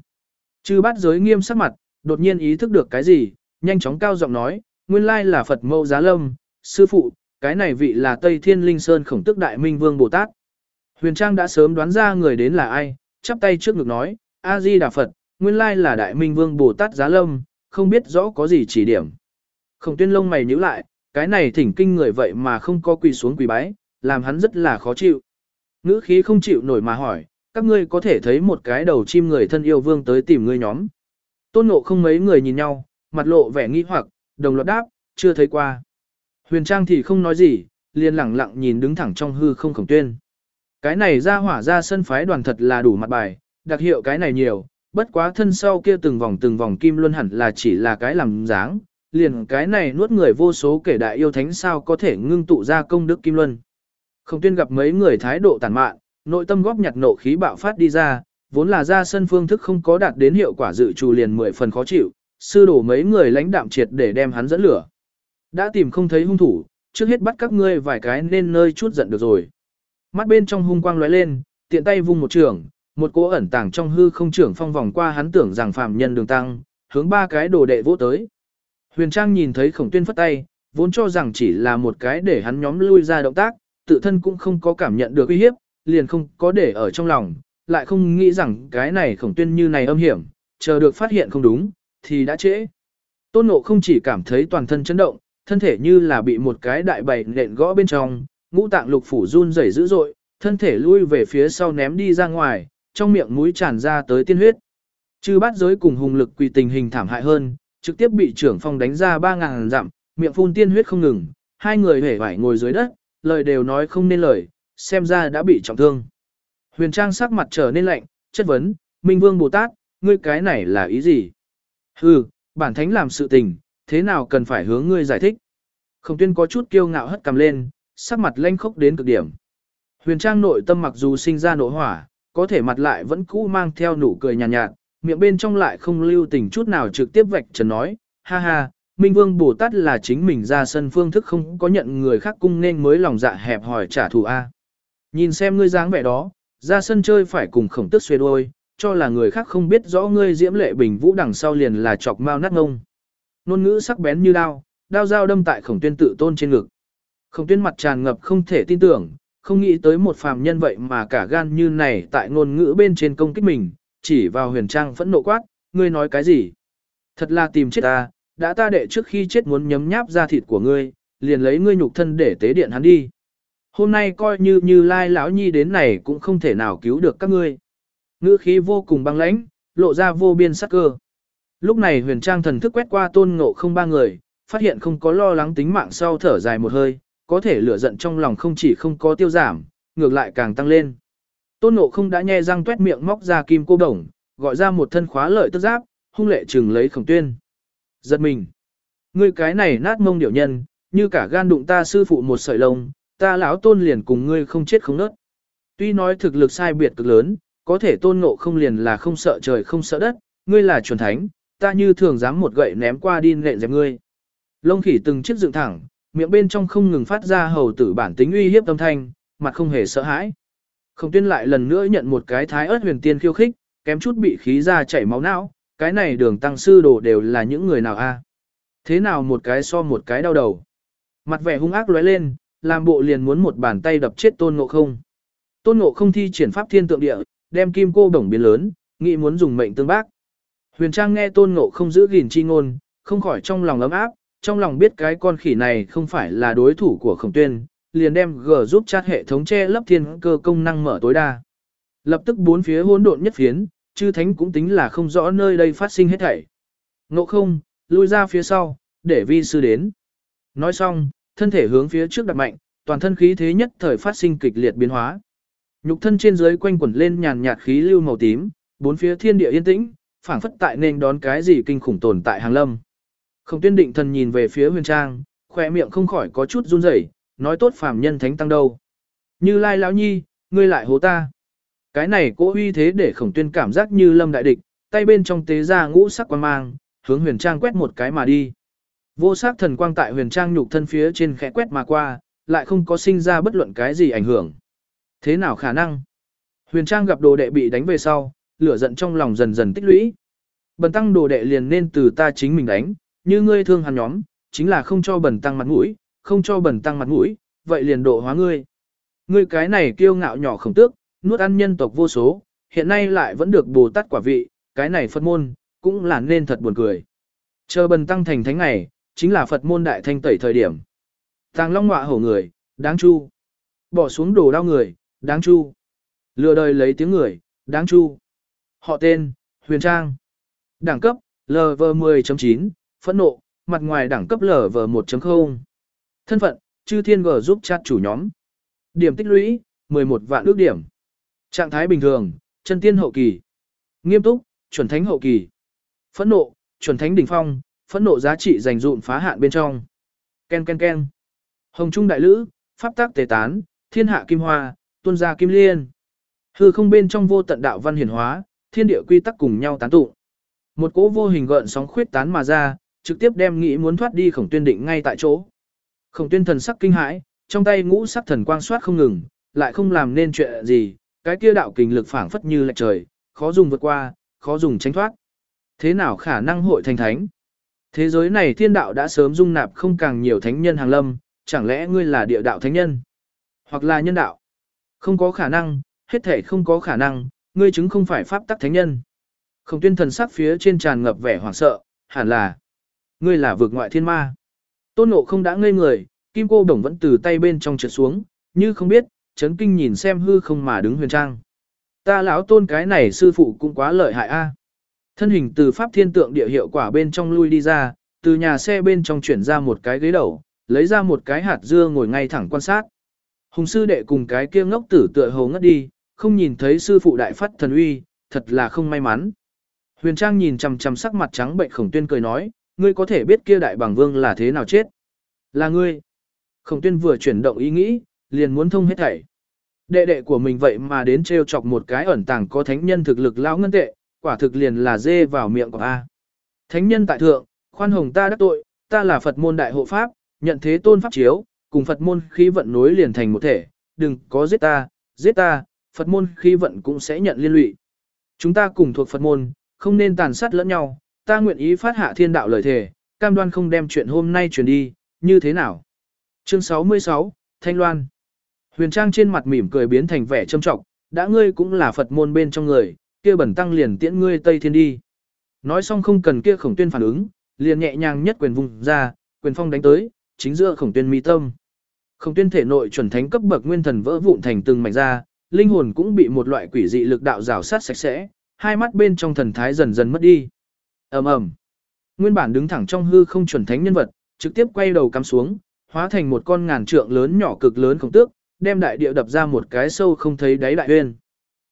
Chư bát giới nghiêm sắc mặt, đột nhiên ý thức được cái gì, nhanh chóng cao giọng nói, nguyên lai là Phật mẫu giá lâm, sư phụ, cái này vị là Tây Thiên Linh Sơn khổng tức đại minh vương Bồ Tát. Huyền Trang đã sớm đoán ra người đến là ai, chắp tay trước ngực nói, A-di Đà Phật, nguyên lai là đại minh vương Bồ Tát giá lâm, không biết rõ có gì chỉ điểm. Khổng tuyên lông mày nhíu lại, cái này thỉnh kinh người vậy mà không có quỳ xuống quỳ bái, làm hắn rất là khó chịu. Ngữ khí không chịu nổi mà hỏi, các ngươi có thể thấy một cái đầu chim người thân yêu vương tới tìm ngươi nhóm. Tôn ngộ không mấy người nhìn nhau, mặt lộ vẻ nghi hoặc, đồng loạt đáp, chưa thấy qua. Huyền Trang thì không nói gì, liền lặng lặng nhìn đứng thẳng trong hư không khổng tuyên. Cái này ra hỏa ra sân phái đoàn thật là đủ mặt bài, đặc hiệu cái này nhiều, bất quá thân sau kia từng vòng từng vòng kim luân hẳn là chỉ là cái làm dáng, liền cái này nuốt người vô số kể đại yêu thánh sao có thể ngưng tụ ra công đức kim luân. Khổng tuyên gặp mấy người thái độ tàn mạn, nội tâm góp nhặt nộ khí bạo phát đi ra, vốn là ra sân phương thức không có đạt đến hiệu quả dự trù liền mười phần khó chịu, sư đổ mấy người lãnh đạm triệt để đem hắn dẫn lửa. Đã tìm không thấy hung thủ, trước hết bắt các ngươi vài cái nên nơi chút giận được rồi. Mắt bên trong hung quang lóe lên, tiện tay vung một trường, một cỗ ẩn tàng trong hư không trưởng phong vòng qua hắn tưởng rằng phàm nhân đường tăng, hướng ba cái đồ đệ vỗ tới. Huyền Trang nhìn thấy khổng tuyên phất tay, vốn cho rằng chỉ là một cái để hắn nhóm lui ra động tác, tự thân cũng không có cảm nhận được uy hiếp, liền không có để ở trong lòng, lại không nghĩ rằng cái này khổng tuyên như này âm hiểm, chờ được phát hiện không đúng, thì đã trễ. Tôn Ngộ không chỉ cảm thấy toàn thân chấn động, thân thể như là bị một cái đại bày nện gõ bên trong, ngũ tạng lục phủ run rẩy dữ dội, thân thể lui về phía sau ném đi ra ngoài, trong miệng mũi tràn ra tới tiên huyết. Chư bát giới cùng hùng lực quỳ tình hình thảm hại hơn, trực tiếp bị trưởng phong đánh ra 3.000 dặm, miệng phun tiên huyết không ngừng, hai người hề vải ngồi dưới đất, lời đều nói không nên lời, xem ra đã bị trọng thương. Huyền Trang sắc mặt trở nên lạnh, chất vấn, Minh Vương Bồ Tát, ngươi cái này là ý gì? Hừ, bản thánh làm sự tình, thế nào cần phải hướng ngươi giải thích? Khổng tuyên có chút kiêu ngạo hất cầm lên, sắc mặt lanh khốc đến cực điểm. Huyền Trang nội tâm mặc dù sinh ra nộ hỏa, có thể mặt lại vẫn cũ mang theo nụ cười nhàn nhạt, nhạt, miệng bên trong lại không lưu tình chút nào trực tiếp vạch trần nói, ha ha, Minh Vương Bồ Tát là chính mình ra sân phương thức không có nhận người khác cung nên mới lòng dạ hẹp hỏi trả thù A. Nhìn xem ngươi dáng vẻ đó, ra sân chơi phải cùng khổng tức xuê đôi, cho là người khác không biết rõ ngươi diễm lệ bình vũ đằng sau liền là chọc mau nát ngông. Nôn ngữ sắc bén như đao, đao dao đâm tại khổng tuyên tự tôn trên ngực. Khổng tuyên mặt tràn ngập không thể tin tưởng, không nghĩ tới một phàm nhân vậy mà cả gan như này tại ngôn ngữ bên trên công kích mình, chỉ vào huyền trang phẫn nộ quát, ngươi nói cái gì? Thật là tìm chết ta, đã ta đệ trước khi chết muốn nhấm nháp ra thịt của ngươi, liền lấy ngươi nhục thân để tế điện hắn đi. Hôm nay coi như như lai lão nhi đến này cũng không thể nào cứu được các ngươi. Ngữ khí vô cùng băng lãnh, lộ ra vô biên sắc cơ. Lúc này huyền trang thần thức quét qua tôn ngộ không ba người, phát hiện không có lo lắng tính mạng sau thở dài một hơi, có thể lửa giận trong lòng không chỉ không có tiêu giảm, ngược lại càng tăng lên. Tôn Ngộ không đã nhe răng tuét miệng móc ra kim cô đồng, gọi ra một thân khóa lợi tức giáp, hung lệ trừng lấy khổng tuyên. Giật mình. Ngươi cái này nát mông điểu nhân, như cả gan đụng ta sư phụ một sợi lông, ta lão tôn liền cùng ngươi không chết không nớt. Tuy nói thực lực sai biệt cực lớn, có thể tôn ngộ không liền là không sợ trời không sợ đất, ngươi là chuẩn thánh, ta như thường dám một gậy ném qua đi nện dẹp ngươi. Lông khỉ từng chiếc dựng thẳng, miệng bên trong không ngừng phát ra hầu tử bản tính uy hiếp âm thanh, mặt không hề sợ hãi. Không tuyên lại lần nữa nhận một cái thái ớt huyền tiên khiêu khích, kém chút bị khí ra chảy máu não, cái này đường tăng sư đồ đều là những người nào a? Thế nào một cái so một cái đau đầu. Mặt vẻ hung ác lóe lên, làm bộ liền muốn một bàn tay đập chết tôn ngộ không. Tôn ngộ không thi triển pháp thiên tượng địa, đem kim cô bổng biến lớn, nghĩ muốn dùng mệnh tương bác. Huyền Trang nghe tôn ngộ không giữ gìn chi ngôn, không khỏi trong lòng ấm áp, trong lòng biết cái con khỉ này không phải là đối thủ của khổng tuyên, liền đem G giúp chat hệ thống che lấp thiên cơ công năng mở tối đa. Lập tức bốn phía hỗn độn nhất phiến, chư thánh cũng tính là không rõ nơi đây phát sinh hết thảy. Ngộ không, lui ra phía sau, để vi sư đến. Nói xong, thân thể hướng phía trước đặt mạnh, toàn thân khí thế nhất thời phát sinh kịch liệt biến hóa. Nhục thân trên dưới quanh quẩn lên nhàn nhạt khí lưu màu tím, bốn phía thiên địa yên tĩnh, phảng phất tại nên đón cái gì kinh khủng tồn tại hàng lâm. Không tuyên định thần nhìn về phía huyền trang, khỏe miệng không khỏi có chút run rẩy, nói tốt phàm nhân thánh tăng đâu. Như lai lão nhi, ngươi lại hố ta. Cái này cố uy thế để khổng tuyên cảm giác như lâm đại địch, tay bên trong tế ra ngũ sắc quang mang, hướng huyền trang quét một cái mà đi. Vô sắc thần quang tại huyền trang nhục thân phía trên khẽ quét mà qua, lại không có sinh ra bất luận cái gì ảnh hưởng. Thế nào khả năng? Huyền trang gặp đồ đệ bị đánh về sau, lửa giận trong lòng dần dần tích lũy. Bần tăng đồ đệ liền nên từ ta chính mình đánh, như ngươi thương hắn nhóm, chính là không cho bần tăng mặt mũi, không cho bần tăng mặt mũi, vậy liền độ hóa ngươi. Ngươi cái này kiêu ngạo nhỏ khổng tước, nuốt ăn nhân tộc vô số, hiện nay lại vẫn được Bồ Tát quả vị, cái này Phật môn, cũng là nên thật buồn cười. Chờ bần tăng thành thánh này, chính là Phật môn đại thanh tẩy thời điểm. Tàng long ngọa hổ người, đáng chu. Bỏ xuống đồ đau người, đáng chu. Lừa đời lấy tiếng người, đáng chu. Họ tên, Huyền Trang. Đẳng cấp, LV10.9, phẫn nộ, mặt ngoài đẳng cấp LV1.0. Thân phận, chư thiên G giúp chat chủ nhóm. Điểm tích lũy, 11 vạn ước điểm. Trạng thái bình thường, chân tiên hậu kỳ. Nghiêm túc, chuẩn thánh hậu kỳ. Phẫn nộ, chuẩn thánh đỉnh phong, phẫn nộ giá trị dành dụm phá hạn bên trong. Ken ken ken. Hồng trung đại lữ, pháp tác tề tán, thiên hạ kim hoa, tuân gia kim liên. Hư không bên trong vô tận đạo văn hiển hóa, thiên địa quy tắc cùng nhau tán tụ. Một cỗ vô hình gợn sóng khuyết tán mà ra, trực tiếp đem nghĩ muốn thoát đi khổng tuyên định ngay tại chỗ. Khổng tuyên thần sắc kinh hãi, trong tay ngũ sắc thần quang soát không ngừng, lại không làm nên chuyện gì, cái kia đạo kình lực phảng phất như lệch trời, khó dùng vượt qua, khó dùng tránh thoát. Thế nào khả năng hội thành thánh? Thế giới này thiên đạo đã sớm dung nạp không càng nhiều thánh nhân hàng lâm, chẳng lẽ ngươi là địa đạo thánh nhân? Hoặc là nhân đạo? Không có khả năng, hết thể không có khả năng, ngươi chứng không phải pháp tắc thánh nhân. Không tuyên thần sắc phía trên tràn ngập vẻ hoảng sợ, hẳn là ngươi là vực ngoại thiên ma. Tôn nộ không đã ngây người, kim cô đồng vẫn từ tay bên trong trượt xuống, như không biết, chấn kinh nhìn xem hư không mà đứng huyền trang. Ta lão tôn cái này sư phụ cũng quá lợi hại a. Thân hình từ pháp thiên tượng địa hiệu quả bên trong lui đi ra, từ nhà xe bên trong chuyển ra một cái ghế đầu, lấy ra một cái hạt dưa ngồi ngay thẳng quan sát. Hùng sư đệ cùng cái kia ngốc tử tựa hồ ngất đi, không nhìn thấy sư phụ đại phát thần uy, thật là không may mắn. Huyền Trang nhìn chằm chằm sắc mặt trắng bệnh khổng tuyên cười nói, ngươi có thể biết kia đại bằng vương là thế nào chết. Là ngươi. Khổng tuyên vừa chuyển động ý nghĩ, liền muốn thông hết thảy. Đệ đệ của mình vậy mà đến trêu chọc một cái ẩn tàng có thánh nhân thực lực lão ngân tệ, quả thực liền là dê vào miệng của A. Thánh nhân tại thượng, khoan hồng ta đắc tội, ta là Phật môn đại hộ pháp, nhận thế tôn pháp chiếu, cùng Phật môn khí vận nối liền thành một thể, đừng có giết ta, giết ta, Phật môn khí vận cũng sẽ nhận liên lụy. Chúng ta cùng thuộc Phật môn, không nên tàn sát lẫn nhau, ta nguyện ý phát hạ thiên đạo lời thề, cam đoan không đem chuyện hôm nay truyền đi, như thế nào? Chương 66, Thanh Loan Huyền Trang trên mặt mỉm cười biến thành vẻ trâm trọng, đã ngươi cũng là Phật môn bên trong người, kia bẩn tăng liền tiễn ngươi Tây Thiên đi. Nói xong không cần kia khổng tuyên phản ứng, liền nhẹ nhàng nhất quyền vùng ra, quyền phong đánh tới, chính giữa khổng tuyên mi tâm. Khổng tuyên thể nội chuẩn thánh cấp bậc nguyên thần vỡ vụn thành từng mảnh ra, linh hồn cũng bị một loại quỷ dị lực đạo rào sát sạch sẽ, hai mắt bên trong thần thái dần dần mất đi. ầm ầm, nguyên bản đứng thẳng trong hư không chuẩn thánh nhân vật, trực tiếp quay đầu cắm xuống, hóa thành một con ngàn trượng lớn nhỏ cực lớn khổng tước, đem đại địa đập ra một cái sâu không thấy đáy đại uyên.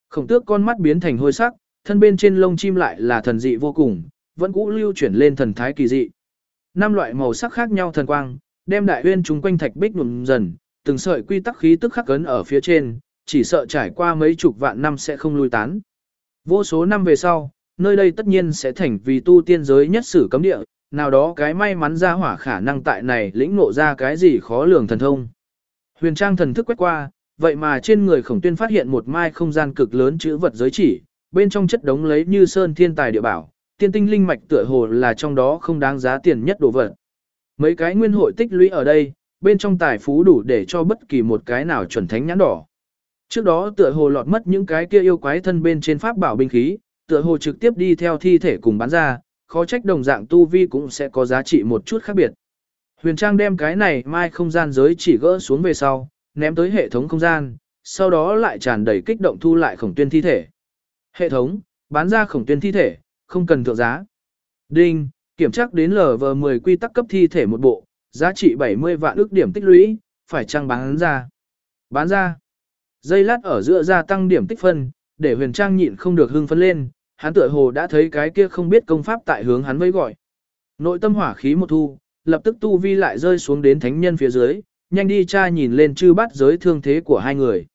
Khổng tước con mắt biến thành hôi sắc, thân bên trên lông chim lại là thần dị vô cùng, vẫn cũ lưu chuyển lên thần thái kỳ dị. Năm loại màu sắc khác nhau thần quang, đem đại uyên chúng quanh thạch bích nhuộm dần, từng sợi quy tắc khí tức khắc cấn ở phía trên, chỉ sợ trải qua mấy chục vạn năm sẽ không lui tán. Vô số năm về sau, nơi đây tất nhiên sẽ thành vì tu tiên giới nhất sử cấm địa, nào đó cái may mắn ra hỏa khả năng tại này lĩnh ngộ ra cái gì khó lường thần thông. Huyền Trang thần thức quét qua, vậy mà trên người khổng tuyên phát hiện một mai không gian cực lớn chữ vật giới chỉ, bên trong chất đống lấy như sơn thiên tài địa bảo, tiên tinh linh mạch tựa hồ là trong đó không đáng giá tiền nhất đồ vật. Mấy cái nguyên hội tích lũy ở đây, bên trong tài phú đủ để cho bất kỳ một cái nào chuẩn thánh nhãn đỏ. Trước đó tựa hồ lọt mất những cái kia yêu quái thân bên trên pháp bảo binh khí, tựa hồ trực tiếp đi theo thi thể cùng bán ra, khó trách đồng dạng tu vi cũng sẽ có giá trị một chút khác biệt. Huyền Trang đem cái này mai không gian giới chỉ gỡ xuống về sau, ném tới hệ thống không gian, sau đó lại tràn đầy kích động thu lại khổng tuyên thi thể. Hệ thống, bán ra khổng tuyên thi thể, không cần thượng giá. Đinh, kiểm tra đến LV10 quy tắc cấp thi thể một bộ, giá trị 70 vạn ước điểm tích lũy, phải trang bán ra. Bán ra. Dây lát ở giữa gia tăng điểm tích phân, để huyền trang nhịn không được hưng phấn lên, hắn tựa hồ đã thấy cái kia không biết công pháp tại hướng hắn vây gọi. Nội tâm hỏa khí một thu, lập tức tu vi lại rơi xuống đến thánh nhân phía dưới, nhanh đi cha nhìn lên chư bắt giới thương thế của hai người.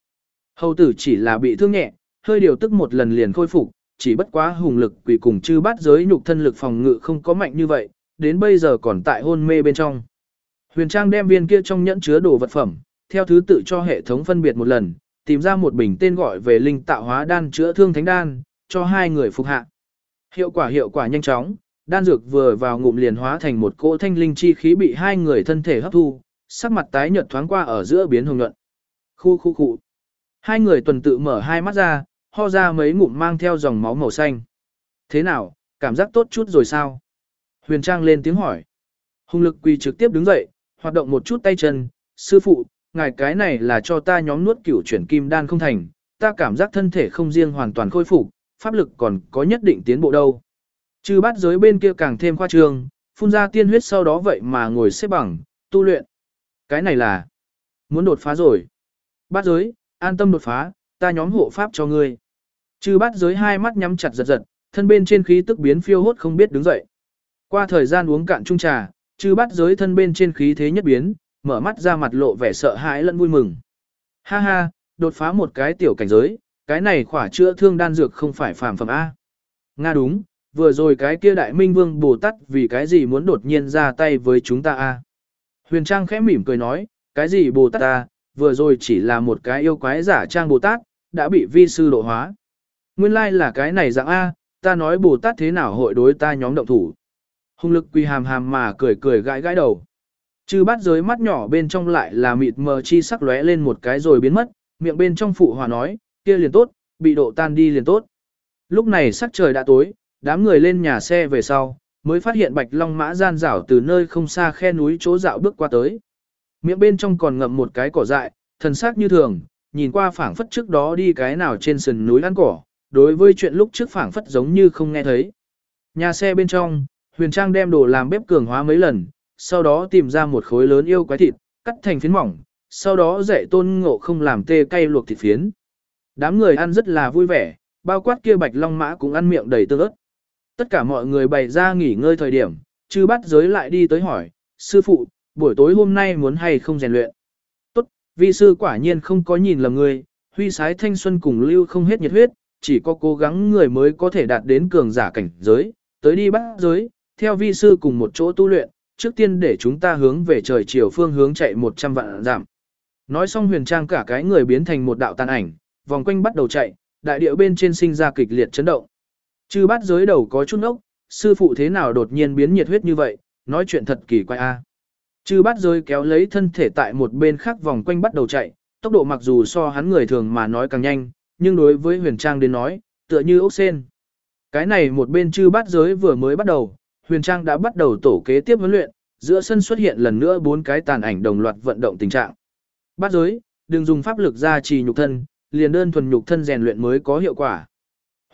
Hầu tử chỉ là bị thương nhẹ, hơi điều tức một lần liền khôi phục, chỉ bất quá hùng lực quỷ cùng chư bắt giới nhục thân lực phòng ngự không có mạnh như vậy, đến bây giờ còn tại hôn mê bên trong. Huyền Trang đem viên kia trong nhẫn chứa đồ vật phẩm, theo thứ tự cho hệ thống phân biệt một lần, tìm ra một bình tên gọi về linh tạo hóa đan chữa thương thánh đan, cho hai người phục hạ. Hiệu quả hiệu quả nhanh chóng, đan dược vừa vào ngụm liền hóa thành một cỗ thanh linh chi khí bị hai người thân thể hấp thu, sắc mặt tái nhợt thoáng qua ở giữa biến hồng nhuận. Khu khu khu. Hai người tuần tự mở hai mắt ra, ho ra mấy ngụm mang theo dòng máu màu xanh. Thế nào, cảm giác tốt chút rồi sao? Huyền Trang lên tiếng hỏi. Hùng lực quỳ trực tiếp đứng dậy, hoạt động một chút tay chân. Sư phụ, ngài cái này là cho ta nhóm nuốt cửu chuyển kim đan không thành. Ta cảm giác thân thể không riêng hoàn toàn khôi phục, pháp lực còn có nhất định tiến bộ đâu. Trừ bát giới bên kia càng thêm khoa trương, phun ra tiên huyết sau đó vậy mà ngồi xếp bằng, tu luyện. Cái này là muốn đột phá rồi. Bát giới, an tâm đột phá, ta nhóm hộ pháp cho ngươi. Trừ bát giới hai mắt nhắm chặt giật giật, thân bên trên khí tức biến phiêu hốt không biết đứng dậy. Qua thời gian uống cạn chung trà, trừ bát giới thân bên trên khí thế nhất biến, mở mắt ra mặt lộ vẻ sợ hãi lẫn vui mừng. Ha ha, đột phá một cái tiểu cảnh giới, cái này khỏa chữa thương đan dược không phải phàm phẩm A. Nga đúng, vừa rồi cái kia đại minh vương Bồ Tát vì cái gì muốn đột nhiên ra tay với chúng ta A. Huyền Trang khẽ mỉm cười nói, cái gì Bồ Tát ta, vừa rồi chỉ là một cái yêu quái giả trang Bồ Tát, đã bị vi sư độ hóa. Nguyên lai like là cái này dạng A, ta nói Bồ Tát thế nào hội đối ta nhóm động thủ. Hùng lực quỳ hàm hàm mà cười cười gãi gãi đầu. Chư bát giới mắt nhỏ bên trong lại là mịt mờ chi sắc lóe lên một cái rồi biến mất, miệng bên trong phụ hòa nói, kia liền tốt, bị độ tan đi liền tốt. Lúc này sắc trời đã tối, đám người lên nhà xe về sau, mới phát hiện bạch long mã gian rảo từ nơi không xa khe núi chỗ dạo bước qua tới. Miệng bên trong còn ngậm một cái cỏ dại, thần sắc như thường, nhìn qua phảng phất trước đó đi cái nào trên sườn núi ăn cỏ, đối với chuyện lúc trước phảng phất giống như không nghe thấy. Nhà xe bên trong, Huyền Trang đem đồ làm bếp cường hóa mấy lần, sau đó tìm ra một khối lớn yêu quái thịt, cắt thành phiến mỏng, sau đó dạy tôn ngộ không làm tê cay luộc thịt phiến. Đám người ăn rất là vui vẻ, bao quát kia bạch long mã cũng ăn miệng đầy tương ớt. Tất cả mọi người bày ra nghỉ ngơi thời điểm, chư bắt giới lại đi tới hỏi, sư phụ, buổi tối hôm nay muốn hay không rèn luyện. Tốt, vi sư quả nhiên không có nhìn lầm người, huy sái thanh xuân cùng lưu không hết nhiệt huyết, chỉ có cố gắng người mới có thể đạt đến cường giả cảnh giới, tới đi bắt giới, theo vi sư cùng một chỗ tu luyện, trước tiên để chúng ta hướng về trời chiều phương hướng chạy 100 vạn giảm. Nói xong huyền trang cả cái người biến thành một đạo tàn ảnh, vòng quanh bắt đầu chạy, đại địa bên trên sinh ra kịch liệt chấn động. Chư bát giới đầu có chút ốc, sư phụ thế nào đột nhiên biến nhiệt huyết như vậy, nói chuyện thật kỳ quái a. À. Chư bát giới kéo lấy thân thể tại một bên khác vòng quanh bắt đầu chạy, tốc độ mặc dù so hắn người thường mà nói càng nhanh, nhưng đối với huyền trang đến nói, tựa như ốc sen. Cái này một bên chư bát giới vừa mới bắt đầu, huyền trang đã bắt đầu tổ kế tiếp huấn luyện, giữa sân xuất hiện lần nữa bốn cái tàn ảnh đồng loạt vận động tình trạng. Bát giới, đừng dùng pháp lực ra trì nhục thân, liền đơn thuần nhục thân rèn luyện mới có hiệu quả.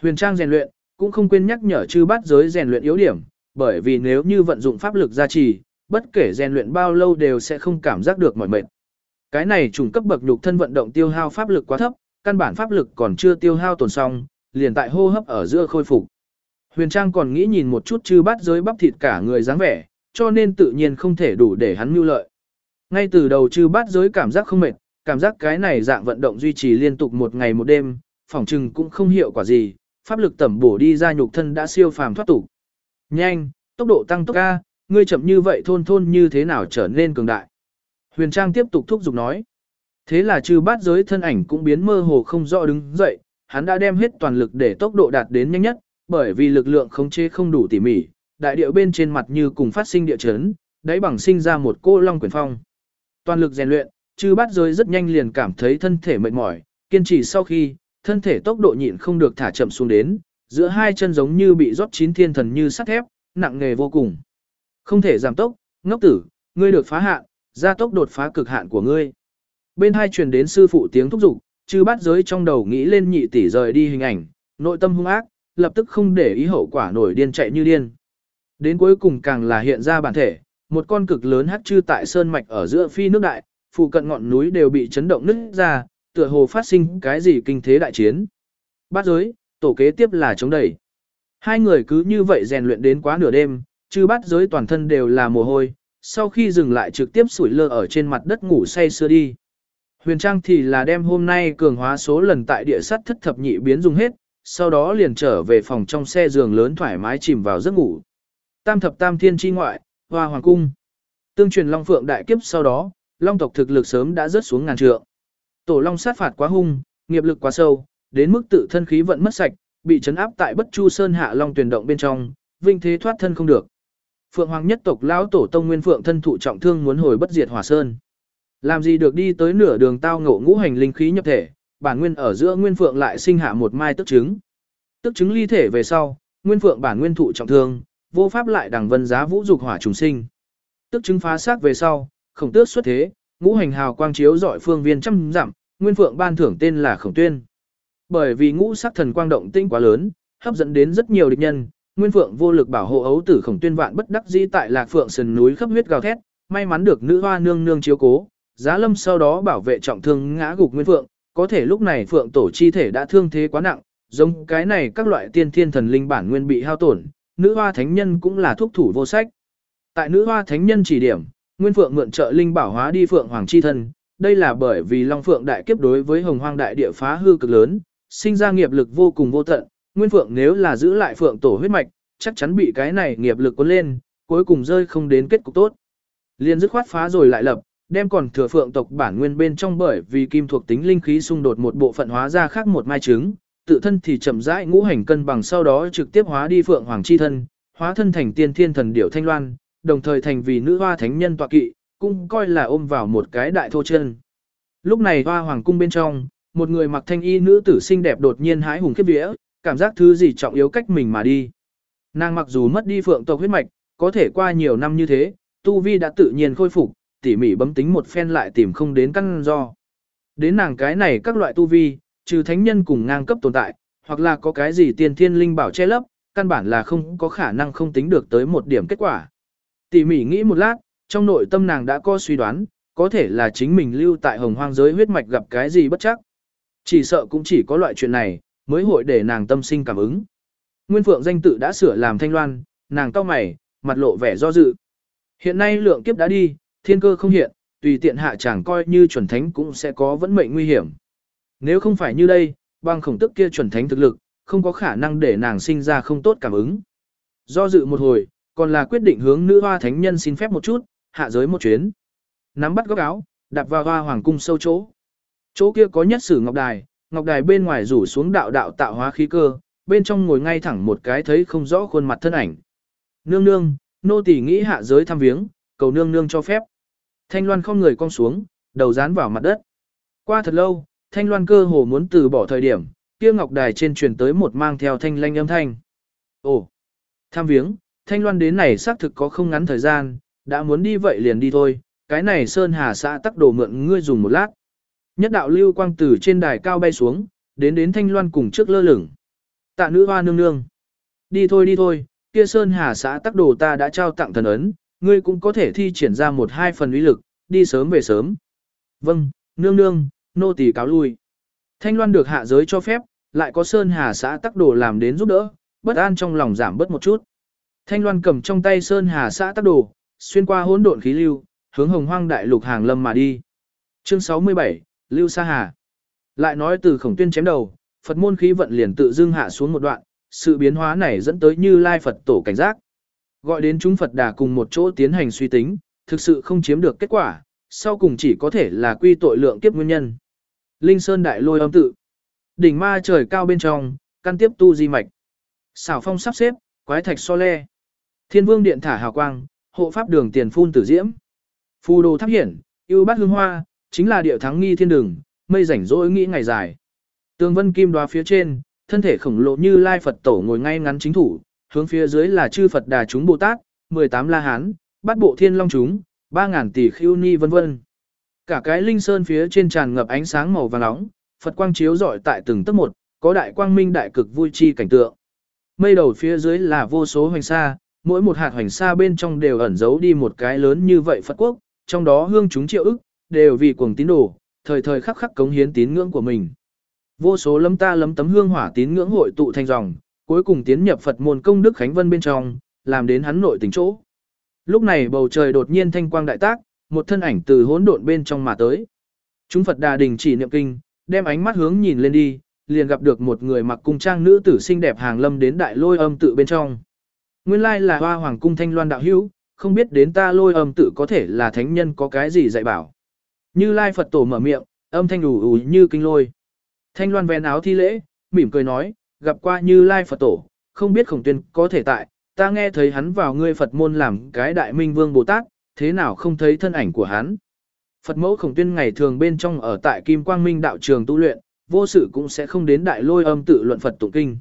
Huyền trang rèn luyện, cũng không quên nhắc nhở chư bát giới rèn luyện yếu điểm, bởi vì nếu như vận dụng pháp lực gia trì, bất kể rèn luyện bao lâu đều sẽ không cảm giác được mỏi mệt. Cái này trùng cấp bậc nhục thân vận động tiêu hao pháp lực quá thấp, căn bản pháp lực còn chưa tiêu hao tồn xong, liền tại hô hấp ở giữa khôi phục. Huyền Trang còn nghĩ nhìn một chút chư bát giới bắp thịt cả người dáng vẻ, cho nên tự nhiên không thể đủ để hắn mưu lợi. Ngay từ đầu chư bát giới cảm giác không mệt, cảm giác cái này dạng vận động duy trì liên tục một ngày một đêm, phỏng chừng cũng không hiệu quả gì, pháp lực tẩm bổ đi ra nhục thân đã siêu phàm thoát tục. Nhanh, tốc độ tăng tốc ca, ngươi chậm như vậy thôn thôn như thế nào trở nên cường đại. Huyền Trang tiếp tục thúc giục nói. Thế là trừ bát giới thân ảnh cũng biến mơ hồ không rõ đứng dậy, hắn đã đem hết toàn lực để tốc độ đạt đến nhanh nhất, bởi vì lực lượng khống chế không đủ tỉ mỉ, đại điệu bên trên mặt như cùng phát sinh địa chấn, đáy bằng sinh ra một cô long quyển phong. Toàn lực rèn luyện, trừ bát giới rất nhanh liền cảm thấy thân thể mệt mỏi, kiên trì sau khi, thân thể tốc độ nhịn không được thả chậm xuống đến, giữa hai chân giống như bị rót chín thiên thần như sắt thép, nặng nghề vô cùng. Không thể giảm tốc, ngốc tử, ngươi được phá hạn, gia tốc đột phá cực hạn của ngươi. Bên hai truyền đến sư phụ tiếng thúc giục, chư bát giới trong đầu nghĩ lên nhị tỷ rời đi hình ảnh, nội tâm hung ác, lập tức không để ý hậu quả nổi điên chạy như điên. Đến cuối cùng càng là hiện ra bản thể, một con cực lớn hắc chư tại sơn mạch ở giữa phi nước đại, phụ cận ngọn núi đều bị chấn động nứt ra, tựa hồ phát sinh cái gì kinh thế đại chiến. Bát giới, tổ kế tiếp là chống đẩy. Hai người cứ như vậy rèn luyện đến quá nửa đêm, chư bát giới toàn thân đều là mồ hôi, sau khi dừng lại trực tiếp sủi lơ ở trên mặt đất ngủ say sưa đi. Huyền Trang thì là đem hôm nay cường hóa số lần tại địa sắt thất thập nhị biến dùng hết, sau đó liền trở về phòng trong xe giường lớn thoải mái chìm vào giấc ngủ. Tam thập tam thiên chi ngoại, hoa hoàng cung. Tương truyền Long Phượng đại kiếp sau đó, Long tộc thực lực sớm đã rớt xuống ngàn trượng. Tổ Long sát phạt quá hung, nghiệp lực quá sâu, đến mức tự thân khí vận mất sạch, bị chấn áp tại Bất Chu Sơn hạ Long tuyển động bên trong, vinh thế thoát thân không được. Phượng Hoàng nhất tộc lão tổ tông Nguyên Phượng thân thụ trọng thương muốn hồi bất diệt Hỏa Sơn. Làm gì được đi tới nửa đường tao ngộ ngũ hành linh khí nhập thể, bản nguyên ở giữa Nguyên Phượng lại sinh hạ một mai tức trứng. Tức trứng ly thể về sau, Nguyên Phượng bản nguyên thụ trọng thương, vô pháp lại đằng vân giá vũ dục hỏa trùng sinh. Tức trứng phá xác về sau, khổng tước xuất thế, ngũ hành hào quang chiếu dọi phương viên trăm dặm, Nguyên Phượng ban thưởng tên là Khổng Tuyên. Bởi vì ngũ sắc thần quang động tinh quá lớn, hấp dẫn đến rất nhiều địch nhân, Nguyên Phượng vô lực bảo hộ ấu tử Khổng Tuyên vạn bất đắc dĩ tại Lạc Phượng sườn núi khắp huyết gào thét, may mắn được nữ hoa nương nương chiếu cố, Giá Lâm sau đó bảo vệ trọng thương ngã gục Nguyên Phượng, có thể lúc này Phượng tổ chi thể đã thương thế quá nặng, giống cái này các loại tiên thiên thần linh bản nguyên bị hao tổn, nữ hoa thánh nhân cũng là thuốc thủ vô sách. Tại nữ hoa thánh nhân chỉ điểm, Nguyên Phượng mượn trợ linh bảo hóa đi Phượng hoàng chi thân, đây là bởi vì Long Phượng đại kiếp đối với Hồng Hoang đại địa phá hư cực lớn, sinh ra nghiệp lực vô cùng vô tận, Nguyên Phượng nếu là giữ lại Phượng tổ huyết mạch, chắc chắn bị cái này nghiệp lực cuốn lên, cuối cùng rơi không đến kết cục tốt. Liên dứt khoát phá rồi lại lập, đem còn thừa Phượng tộc bản nguyên bên trong bởi vì kim thuộc tính linh khí xung đột một bộ phận hóa ra khác một mai trứng, tự thân thì chậm rãi ngũ hành cân bằng sau đó trực tiếp hóa đi Phượng hoàng chi thân, hóa thân thành tiên thiên thần điểu thanh loan, đồng thời thành vì nữ hoa thánh nhân tọa kỵ, cũng coi là ôm vào một cái đại thô chân. Lúc này hoa hoàng cung bên trong, một người mặc thanh y nữ tử xinh đẹp đột nhiên hái hùng khiếp vía, cảm giác thứ gì trọng yếu cách mình mà đi. Nàng mặc dù mất đi phượng tộc huyết mạch, có thể qua nhiều năm như thế, tu vi đã tự nhiên khôi phục, tỉ mỉ bấm tính một phen lại tìm không đến căn do. Đến nàng cái này các loại tu vi, trừ thánh nhân cùng ngang cấp tồn tại, hoặc là có cái gì tiên thiên linh bảo che lấp, căn bản là không có khả năng không tính được tới một điểm kết quả. Tỉ mỉ nghĩ một lát, trong nội tâm nàng đã có suy đoán, có thể là chính mình lưu tại hồng hoang giới huyết mạch gặp cái gì bất chắc. Chỉ sợ cũng chỉ có loại chuyện này, mới hội để nàng tâm sinh cảm ứng. Nguyên Phượng danh tự đã sửa làm thanh loan, nàng cau mày, mặt lộ vẻ do dự. Hiện nay lượng kiếp đã đi, thiên cơ không hiện, tùy tiện hạ chẳng coi như chuẩn thánh cũng sẽ có vẫn mệnh nguy hiểm. Nếu không phải như đây, bằng khổng tức kia chuẩn thánh thực lực, không có khả năng để nàng sinh ra không tốt cảm ứng. Do dự một hồi, còn là quyết định hướng nữ hoa thánh nhân xin phép một chút, hạ giới một chuyến. Nắm bắt góc áo, đạp vào hoa hoàng cung sâu chỗ. Chỗ kia có nhất sử ngọc đài, ngọc đài bên ngoài rủ xuống đạo đạo tạo hóa khí cơ, bên trong ngồi ngay thẳng một cái thấy không rõ khuôn mặt thân ảnh. Nương nương, nô tỳ nghĩ hạ giới thăm viếng, cầu nương nương cho phép. Thanh loan không người cong xuống, đầu dán vào mặt đất. Qua thật lâu, thanh loan cơ hồ muốn từ bỏ thời điểm, kia ngọc đài trên truyền tới một mang theo thanh lanh âm thanh. Ồ, thăm viếng, thanh loan đến này xác thực có không ngắn thời gian, đã muốn đi vậy liền đi thôi, cái này sơn hà xã tắc đồ mượn ngươi dùng một lát. Nhất đạo lưu quang từ trên đài cao bay xuống, đến đến thanh loan cùng trước lơ lửng. Tạ nữ hoa nương nương. Đi thôi đi thôi, kia sơn hà xã tắc đồ ta đã trao tặng thần ấn, ngươi cũng có thể thi triển ra một hai phần uy lực, đi sớm về sớm. Vâng, nương nương, nô tỳ cáo lui. Thanh Loan được hạ giới cho phép, lại có Sơn Hà xã tắc đồ làm đến giúp đỡ, bất an trong lòng giảm bớt một chút. Thanh Loan cầm trong tay Sơn Hà xã tác đồ, xuyên qua hỗn độn khí lưu, hướng hồng hoang đại lục hàng lâm mà đi. Chương 67, Lưu Sa Hà. Lại nói từ khổng tuyên chém đầu, Phật môn khí vận liền tự dưng hạ xuống một đoạn, sự biến hóa này dẫn tới như lai Phật tổ cảnh giác. Gọi đến chúng Phật đà cùng một chỗ tiến hành suy tính, thực sự không chiếm được kết quả, sau cùng chỉ có thể là quy tội lượng kiếp nguyên nhân. Linh Sơn đại lôi âm tự. Đỉnh ma trời cao bên trong, căn tiếp tu di mạch. Xảo phong sắp xếp, quái thạch so le. Thiên vương điện thả hào quang, hộ pháp đường tiền phun tử diễm. Phù đồ tháp hiển, yêu bát hương hoa, chính là điệu thắng nghi thiên đường, mây rảnh rỗi nghĩ ngày dài. Tường vân kim đoá phía trên, thân thể khổng lồ như lai Phật tổ ngồi ngay ngắn chính thủ, hướng phía dưới là chư Phật đà chúng Bồ Tát, 18 La Hán, bát bộ thiên long chúng, ba ngàn tỷ khiêu ni vân vân. Cả cái linh sơn phía trên tràn ngập ánh sáng màu vàng nóng, Phật quang chiếu rọi tại từng tấc một, có đại quang minh đại cực vui chi cảnh tượng. Mây đầu phía dưới là vô số hoành sa, mỗi một hạt hoành sa bên trong đều ẩn giấu đi một cái lớn như vậy Phật quốc, trong đó hương chúng triệu ức, đều vì cuồng tín đồ, thời thời khắc khắc cống hiến tín ngưỡng của mình. Vô số lấm ta lấm tấm hương hỏa tín ngưỡng hội tụ thành dòng, cuối cùng tiến nhập Phật môn công đức khánh vân bên trong, làm đến hắn nội tình chỗ. Lúc này bầu trời đột nhiên thanh quang đại tác, một thân ảnh từ hỗn độn bên trong mà tới. Chúng Phật đà đình chỉ niệm kinh, đem ánh mắt hướng nhìn lên đi, liền gặp được một người mặc cung trang nữ tử xinh đẹp hàng lâm đến đại lôi âm tự bên trong. Nguyên lai là hoa hoàng cung thanh loan đạo hữu, không biết đến ta lôi âm tự có thể là thánh nhân có cái gì dạy bảo. Như lai Phật tổ mở miệng, âm thanh ủ ủ như kinh lôi. Thanh loan vén áo thi lễ, mỉm cười nói, gặp qua như lai Phật tổ, không biết khổng tuyên có thể tại, ta nghe thấy hắn vào ngươi Phật môn làm cái đại minh vương Bồ Tát, thế nào không thấy thân ảnh của hắn. Phật mẫu khổng tuyên ngày thường bên trong ở tại Kim Quang Minh đạo trường tu luyện, vô sự cũng sẽ không đến đại lôi âm tự luận Phật tụng kinh.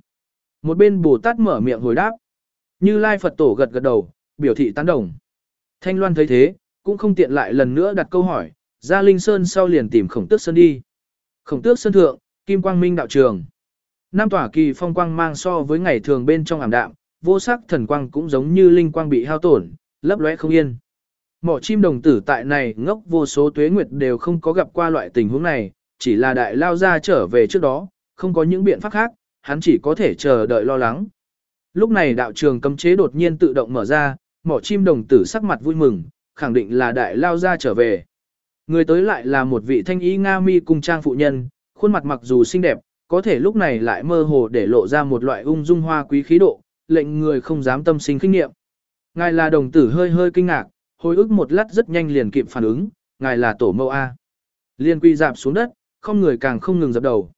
Một bên Bồ Tát mở miệng hồi đáp. Như Lai Phật tổ gật gật đầu, biểu thị tán đồng. Thanh Loan thấy thế, cũng không tiện lại lần nữa đặt câu hỏi, ra Linh Sơn sau liền tìm khổng tước sơn đi. Khổng tước sơn thượng, Kim Quang Minh đạo trường. Nam tỏa kỳ phong quang mang so với ngày thường bên trong ảm đạm, vô sắc thần quang cũng giống như linh quang bị hao tổn, lấp lóe không yên. Mỏ chim đồng tử tại này ngốc vô số tuế nguyệt đều không có gặp qua loại tình huống này, chỉ là đại lao ra trở về trước đó, không có những biện pháp khác, hắn chỉ có thể chờ đợi lo lắng. Lúc này đạo trường cấm chế đột nhiên tự động mở ra, mỏ chim đồng tử sắc mặt vui mừng, khẳng định là đại lao ra trở về. Người tới lại là một vị thanh ý Nga mi cùng trang phụ nhân, khuôn mặt mặc dù xinh đẹp, có thể lúc này lại mơ hồ để lộ ra một loại ung dung hoa quý khí độ, lệnh người không dám tâm sinh kinh nghiệm. Ngài là đồng tử hơi hơi kinh ngạc, hồi ức một lát rất nhanh liền kịp phản ứng, ngài là tổ mẫu A. Liên quy dạp xuống đất, không người càng không ngừng dập đầu.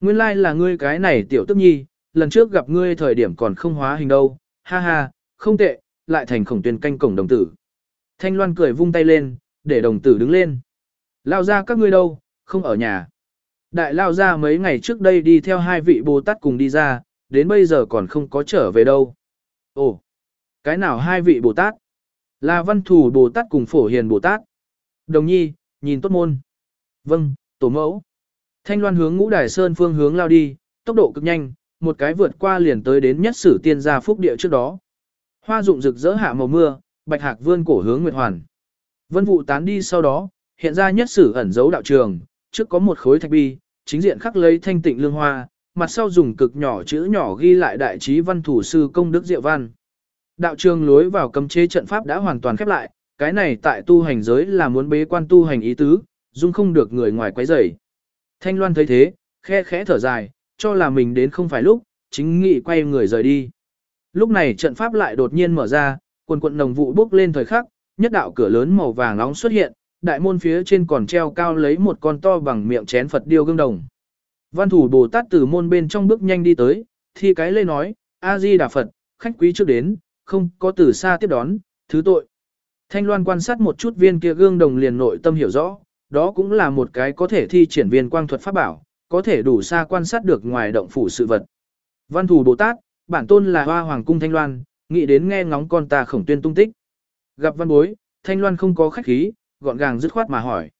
Nguyên lai like là ngươi cái này tiểu tức nhi, lần trước gặp ngươi thời điểm còn không hóa hình đâu, ha ha, không tệ, lại thành khổng tuyên canh cổng đồng tử. Thanh Loan cười vung tay lên, để đồng tử đứng lên. Lao ra các ngươi đâu, không ở nhà. Đại lao ra mấy ngày trước đây đi theo hai vị Bồ Tát cùng đi ra, đến bây giờ còn không có trở về đâu. Ồ, cái nào hai vị Bồ Tát? Là văn thủ Bồ Tát cùng phổ hiền Bồ Tát. Đồng nhi, nhìn tốt môn. Vâng, tổ mẫu. Thanh loan hướng ngũ đài sơn phương hướng lao đi, tốc độ cực nhanh, một cái vượt qua liền tới đến nhất sử tiên gia phúc địa trước đó. Hoa dụng rực rỡ hạ màu mưa, bạch hạc vươn cổ hướng nguyệt hoàn. Vân vụ tán đi sau đó, hiện ra nhất sử ẩn dấu đạo trường, trước có một khối thạch bi, chính diện khắc lấy thanh tịnh lương hoa, mặt sau dùng cực nhỏ chữ nhỏ ghi lại đại trí văn thủ sư công đức diệu văn. Đạo trường lối vào cấm chế trận pháp đã hoàn toàn khép lại, cái này tại tu hành giới là muốn bế quan tu hành ý tứ, dung không được người ngoài quấy rầy. Thanh Loan thấy thế, khe khẽ thở dài, cho là mình đến không phải lúc, chính nghị quay người rời đi. Lúc này trận pháp lại đột nhiên mở ra, quần quận nồng vụ bốc lên thời khắc, nhất đạo cửa lớn màu vàng nóng xuất hiện, đại môn phía trên còn treo cao lấy một con to bằng miệng chén Phật điêu gương đồng. Văn thủ Bồ Tát từ môn bên trong bước nhanh đi tới, thi cái lê nói, A-di Đà Phật, khách quý trước đến, không có từ xa tiếp đón, thứ tội. Thanh Loan quan sát một chút viên kia gương đồng liền nội tâm hiểu rõ, đó cũng là một cái có thể thi triển viên quang thuật pháp bảo, có thể đủ xa quan sát được ngoài động phủ sự vật. Văn thủ Bồ Tát, bản tôn là Hoa Hoàng cung Thanh Loan, nghĩ đến nghe ngóng con ta khổng tuyên tung tích. Gặp văn bối, Thanh Loan không có khách khí, gọn gàng dứt khoát mà hỏi.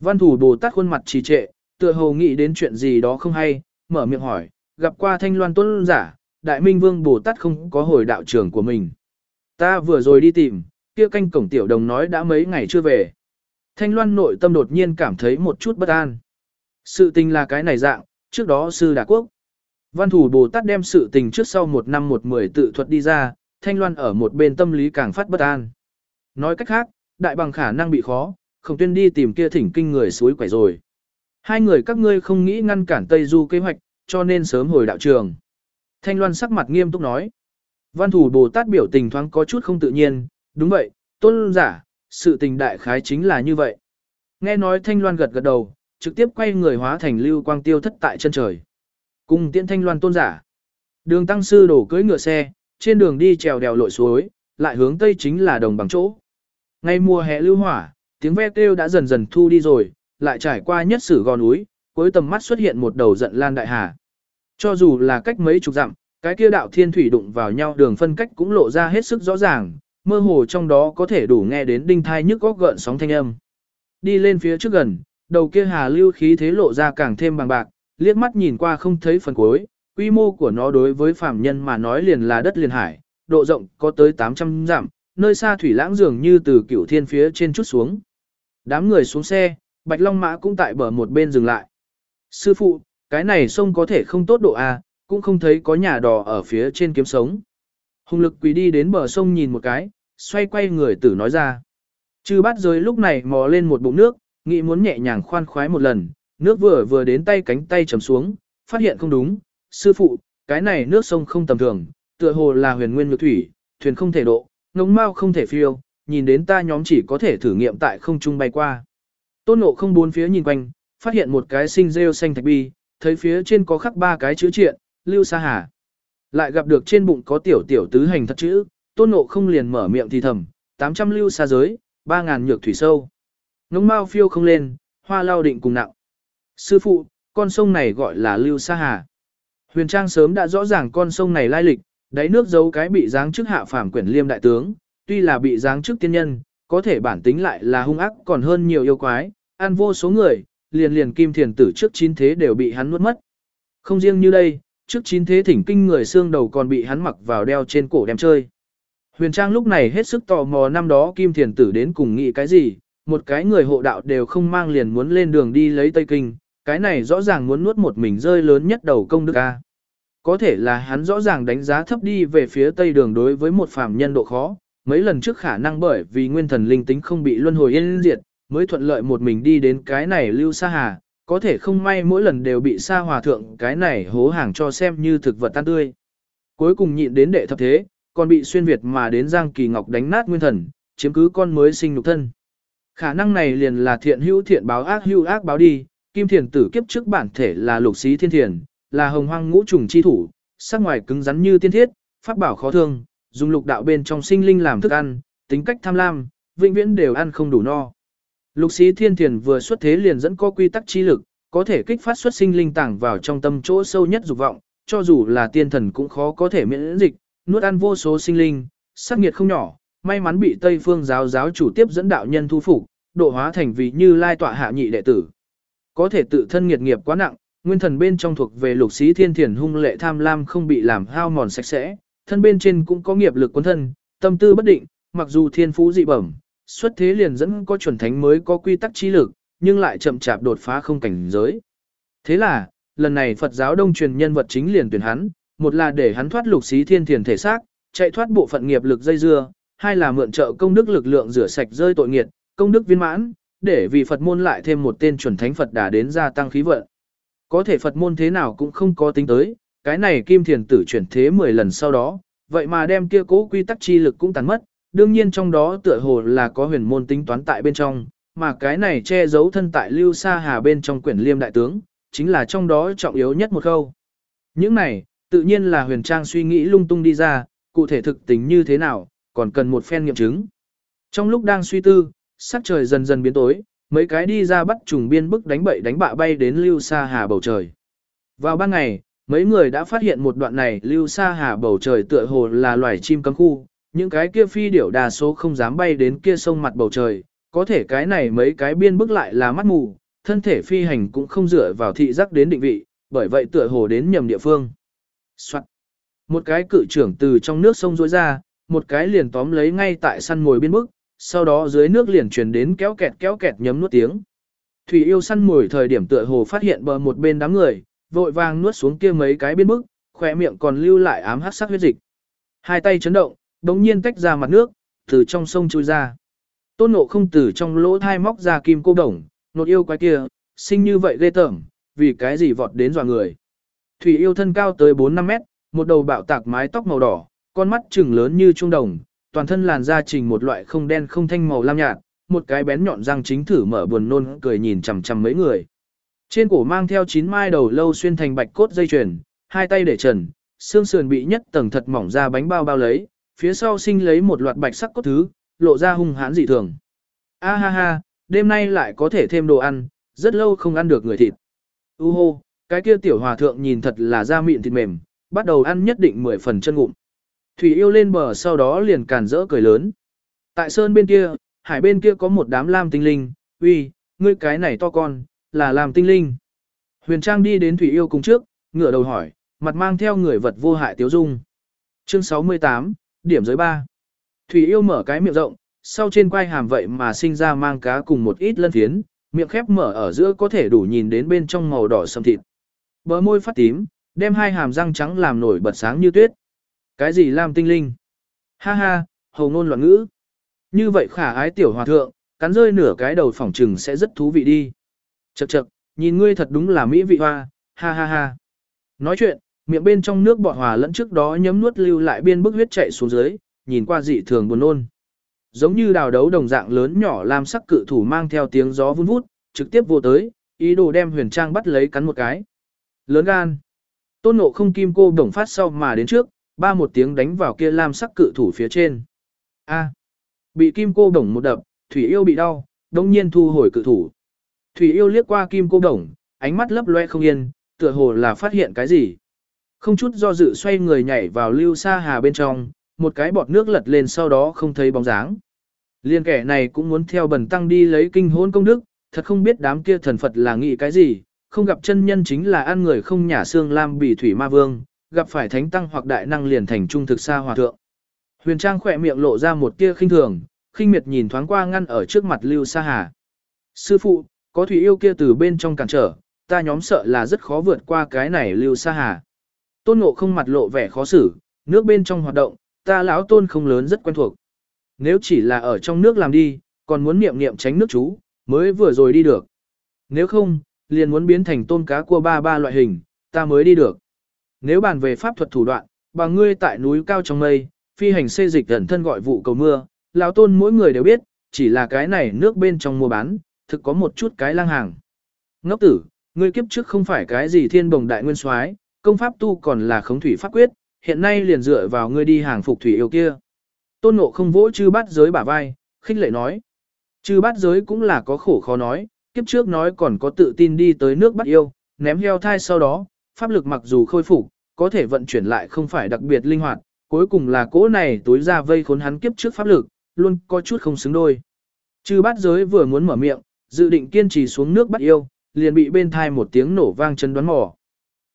Văn thủ Bồ Tát khuôn mặt trì trệ, tựa hồ nghĩ đến chuyện gì đó không hay, mở miệng hỏi, gặp qua Thanh Loan tuấn giả, Đại Minh Vương Bồ Tát không có hồi đạo trưởng của mình. Ta vừa rồi đi tìm, kia canh cổng tiểu đồng nói đã mấy ngày chưa về. Thanh Loan nội tâm đột nhiên cảm thấy một chút bất an. Sự tình là cái này dạng, trước đó sư đà quốc. Văn thủ Bồ Tát đem sự tình trước sau một năm một mười tự thuật đi ra, Thanh Loan ở một bên tâm lý càng phát bất an. Nói cách khác, đại bằng khả năng bị khó, không tuyên đi tìm kia thỉnh kinh người suối quẻ rồi. Hai người các ngươi không nghĩ ngăn cản Tây Du kế hoạch, cho nên sớm hồi đạo trường. Thanh Loan sắc mặt nghiêm túc nói. Văn thủ Bồ Tát biểu tình thoáng có chút không tự nhiên, đúng vậy, tôn giả, sự tình đại khái chính là như vậy. Nghe nói Thanh Loan gật gật đầu, trực tiếp quay người hóa thành lưu quang tiêu thất tại chân trời. Cùng tiễn Thanh Loan tôn giả. Đường tăng sư đổ cưỡi ngựa xe, trên đường đi trèo đèo lội suối, lại hướng tây chính là đồng bằng chỗ. Ngay mùa hè lưu hỏa, tiếng ve kêu đã dần dần thu đi rồi, lại trải qua nhất sử gò núi, cuối tầm mắt xuất hiện một đầu giận lan đại hà. Cho dù là cách mấy chục dặm, cái kia đạo thiên thủy đụng vào nhau đường phân cách cũng lộ ra hết sức rõ ràng, mơ hồ trong đó có thể đủ nghe đến đinh thai nhức góc gợn sóng thanh âm. Đi lên phía trước gần, đầu kia hà lưu khí thế lộ ra càng thêm bằng bạc, liếc mắt nhìn qua không thấy phần cuối, quy mô của nó đối với phàm nhân mà nói liền là đất liền hải, độ rộng có tới 800 dặm, nơi xa thủy lãng dường như từ cửu thiên phía trên chút xuống. Đám người xuống xe, Bạch Long Mã cũng tại bờ một bên dừng lại. Sư phụ, cái này sông có thể không tốt độ A, cũng không thấy có nhà đò ở phía trên kiếm sống. Hùng lực quỳ đi đến bờ sông nhìn một cái, xoay quay người tử nói ra. Chư bát giới lúc này mò lên một bụng nước, nghĩ muốn nhẹ nhàng khoan khoái một lần, nước vừa vừa đến tay cánh tay chầm xuống, phát hiện không đúng. Sư phụ, cái này nước sông không tầm thường, tựa hồ là huyền nguyên nhược thủy, thuyền không thể độ, ngống mau không thể phiêu, nhìn đến ta nhóm chỉ có thể thử nghiệm tại không trung bay qua. Tôn nộ không bốn phía nhìn quanh, phát hiện một cái sinh rêu xanh thạch bi, thấy phía trên có khắc ba cái chữ triện, lưu sa hà. Lại gặp được trên bụng có tiểu tiểu tứ hành thật chữ, tôn nộ không liền mở miệng thì thầm, 800 lưu sa giới, 3.000 nhược thủy sâu. Ngông mau phiêu không lên, hoa lao định cùng nặng. Sư phụ, con sông này gọi là lưu sa hà. Huyền Trang sớm đã rõ ràng con sông này lai lịch, đáy nước giấu cái bị giáng chức hạ phàm quyển liêm đại tướng, tuy là bị giáng chức tiên nhân, có thể bản tính lại là hung ác còn hơn nhiều yêu quái, ăn vô số người, liền liền kim thiền tử trước chín thế đều bị hắn nuốt mất. Không riêng như đây, trước chín thế thỉnh kinh người xương đầu còn bị hắn mặc vào đeo trên cổ đem chơi. Huyền Trang lúc này hết sức tò mò năm đó kim thiền tử đến cùng nghĩ cái gì, một cái người hộ đạo đều không mang liền muốn lên đường đi lấy Tây Kinh, cái này rõ ràng muốn nuốt một mình rơi lớn nhất đầu công đức A. Có thể là hắn rõ ràng đánh giá thấp đi về phía Tây đường đối với một phàm nhân độ khó, mấy lần trước khả năng bởi vì nguyên thần linh tính không bị luân hồi yên diệt, mới thuận lợi một mình đi đến cái này lưu xa hà, có thể không may mỗi lần đều bị xa hòa thượng cái này hố hàng cho xem như thực vật tan tươi. Cuối cùng nhịn đến đệ thập thế, còn bị xuyên Việt mà đến Giang Kỳ Ngọc đánh nát nguyên thần, chiếm cứ con mới sinh nhục thân. Khả năng này liền là thiện hữu thiện báo ác hữu ác báo đi, kim thiền tử kiếp trước bản thể là lục xí thiên thiền, là hồng hoang ngũ trùng chi thủ, sắc ngoài cứng rắn như tiên thiết, pháp bảo khó thương, dùng lục đạo bên trong sinh linh làm thức ăn, tính cách tham lam, vĩnh viễn đều ăn không đủ no. Lục sĩ thiên thiền vừa xuất thế liền dẫn có quy tắc chi lực, có thể kích phát xuất sinh linh tảng vào trong tâm chỗ sâu nhất dục vọng, cho dù là tiên thần cũng khó có thể miễn dịch, nuốt ăn vô số sinh linh, sát nghiệt không nhỏ, may mắn bị Tây Phương giáo giáo chủ tiếp dẫn đạo nhân thu phục, độ hóa thành vị như lai tọa hạ nhị đệ tử. Có thể tự thân nghiệt nghiệp quá nặng, nguyên thần bên trong thuộc về lục sĩ thiên thiền hung lệ tham lam không bị làm hao mòn sạch sẽ, thân bên trên cũng có nghiệp lực quân thân, tâm tư bất định, mặc dù thiên phú dị bẩm, xuất thế liền dẫn có chuẩn thánh mới có quy tắc trí lực, nhưng lại chậm chạp đột phá không cảnh giới. Thế là, lần này Phật giáo đông truyền nhân vật chính liền tuyển hắn, một là để hắn thoát lục xí thiên thiền thể xác, chạy thoát bộ phận nghiệp lực dây dưa, hai là mượn trợ công đức lực lượng rửa sạch rơi tội nghiệt, công đức viên mãn, để vì Phật môn lại thêm một tên chuẩn thánh Phật đã đến gia tăng khí vận. Có thể Phật môn thế nào cũng không có tính tới, cái này kim thiền tử chuyển thế 10 lần sau đó, vậy mà đem kia cố quy tắc chi lực cũng tàn mất, đương nhiên trong đó tựa hồ là có huyền môn tính toán tại bên trong, mà cái này che giấu thân tại lưu sa hà bên trong quyển liêm đại tướng, chính là trong đó trọng yếu nhất một câu. Những này, tự nhiên là huyền trang suy nghĩ lung tung đi ra, cụ thể thực tính như thế nào, còn cần một phen nghiệm chứng. Trong lúc đang suy tư, sắc trời dần dần biến tối, mấy cái đi ra bắt trùng biên bức đánh bậy đánh bạ bay đến lưu sa hà bầu trời. Vào ban ngày, mấy người đã phát hiện một đoạn này lưu sa hà bầu trời tựa hồ là loài chim cấm khu, những cái kia phi điểu đa số không dám bay đến kia sông mặt bầu trời, có thể cái này mấy cái biên bức lại là mắt mù, thân thể phi hành cũng không dựa vào thị giác đến định vị, bởi vậy tựa hồ đến nhầm địa phương. Soạn. Một cái cự trưởng từ trong nước sông rối ra, một cái liền tóm lấy ngay tại săn mồi biên bức, sau đó dưới nước liền truyền đến kéo kẹt kéo kẹt nhấm nuốt tiếng. Thủy yêu săn mồi thời điểm tựa hồ phát hiện bờ một bên đám người, vội vàng nuốt xuống kia mấy cái biên bức, khỏe miệng còn lưu lại ám hắc sắc huyết dịch. Hai tay chấn động, đống nhiên tách ra mặt nước, từ trong sông chui ra. Tôn nộ không từ trong lỗ thai móc ra kim cô đồng, nột yêu quái kia, sinh như vậy ghê tởm, vì cái gì vọt đến dọa người. Thủy yêu thân cao tới 4-5 mét, một đầu bạo tạc mái tóc màu đỏ, con mắt trừng lớn như trung đồng, toàn thân làn da trình một loại không đen không thanh màu lam nhạt, một cái bén nhọn răng chính thử mở buồn nôn cười nhìn chằm chằm mấy người. Trên cổ mang theo chín mai đầu lâu xuyên thành bạch cốt dây chuyền, hai tay để trần, xương sườn bị nhất tầng thật mỏng ra bánh bao bao lấy, phía sau sinh lấy một loạt bạch sắc cốt thứ, lộ ra hung hãn dị thường. A ha ha, đêm nay lại có thể thêm đồ ăn, rất lâu không ăn được người thịt. U hô, cái kia tiểu hòa thượng nhìn thật là da mịn thịt mềm, bắt đầu ăn nhất định 10 phần chân ngụm. Thủy yêu lên bờ sau đó liền càn rỡ cười lớn. Tại sơn bên kia, hải bên kia có một đám lam tinh linh, uy, ngươi cái này to con, là lam tinh linh. Huyền Trang đi đến Thủy yêu cùng trước, ngửa đầu hỏi, mặt mang theo người vật vô hại tiếu dung. Chương 68, điểm giới 3. Thủy yêu mở cái miệng rộng, sau trên quai hàm vậy mà sinh ra mang cá cùng một ít lân thiến, miệng khép mở ở giữa có thể đủ nhìn đến bên trong màu đỏ sầm thịt. Bờ môi phát tím, đem hai hàm răng trắng làm nổi bật sáng như tuyết. Cái gì lam tinh linh? Ha ha, hầu ngôn loạn ngữ. Như vậy khả ái tiểu hòa thượng, cắn rơi nửa cái đầu phỏng trừng sẽ rất thú vị đi. Chậc chậc, nhìn ngươi thật đúng là mỹ vị hoa, ha ha ha. Nói chuyện, miệng bên trong nước bọt hòa lẫn trước đó nhấm nuốt lưu lại biên bức huyết chạy xuống dưới, nhìn qua dị thường buồn nôn. Giống như đào đấu đồng dạng lớn nhỏ làm sắc cự thủ mang theo tiếng gió vun vút, trực tiếp vô tới, ý đồ đem huyền trang bắt lấy cắn một cái. Lớn gan. Tôn nộ không kim cô đồng phát sau mà đến trước, ba một tiếng đánh vào kia lam sắc cự thủ phía trên. A. Bị kim cô đồng một đập, thủy yêu bị đau, đồng nhiên thu hồi cự thủ. Thủy yêu liếc qua kim cô đồng, ánh mắt lấp loe không yên, tựa hồ là phát hiện cái gì. Không chút do dự xoay người nhảy vào lưu sa hà bên trong, một cái bọt nước lật lên sau đó không thấy bóng dáng. Liên kẻ này cũng muốn theo bần tăng đi lấy kinh hôn công đức, thật không biết đám kia thần Phật là nghĩ cái gì, không gặp chân nhân chính là ăn người không nhả xương lam bỉ thủy ma vương, gặp phải thánh tăng hoặc đại năng liền thành trung thực xa hòa thượng. Huyền Trang khỏe miệng lộ ra một tia khinh thường, khinh miệt nhìn thoáng qua ngăn ở trước mặt Lưu Sa Hà. Sư phụ, có thủy yêu kia từ bên trong cản trở, ta nhóm sợ là rất khó vượt qua cái này Lưu Sa Hà. Tôn Ngộ không mặt lộ vẻ khó xử, nước bên trong hoạt động, ta lão tôn không lớn rất quen thuộc. Nếu chỉ là ở trong nước làm đi, còn muốn niệm niệm tránh nước chú, mới vừa rồi đi được. Nếu không, liền muốn biến thành tôm cá cua ba ba loại hình, ta mới đi được. Nếu bàn về pháp thuật thủ đoạn, bằng ngươi tại núi cao trong mây, phi hành xê dịch gần thân gọi vụ cầu mưa, lão tôn mỗi người đều biết, chỉ là cái này nước bên trong mua bán, thực có một chút cái lang hàng. Ngốc tử, ngươi kiếp trước không phải cái gì thiên bồng đại nguyên soái, công pháp tu còn là khống thủy pháp quyết, hiện nay liền dựa vào ngươi đi hàng phục thủy yêu kia. Tôn Ngộ không vỗ chư bát giới bả vai, khinh lệ nói. Chư bát giới cũng là có khổ khó nói, kiếp trước nói còn có tự tin đi tới nước bắt yêu, ném heo thai sau đó, pháp lực mặc dù khôi phục, có thể vận chuyển lại không phải đặc biệt linh hoạt, cuối cùng là cỗ này tối ra vây khốn hắn kiếp trước pháp lực, luôn có chút không xứng đôi. Chư bát giới vừa muốn mở miệng, dự định kiên trì xuống nước bắt yêu, liền bị bên thai một tiếng nổ vang chân đoán mò.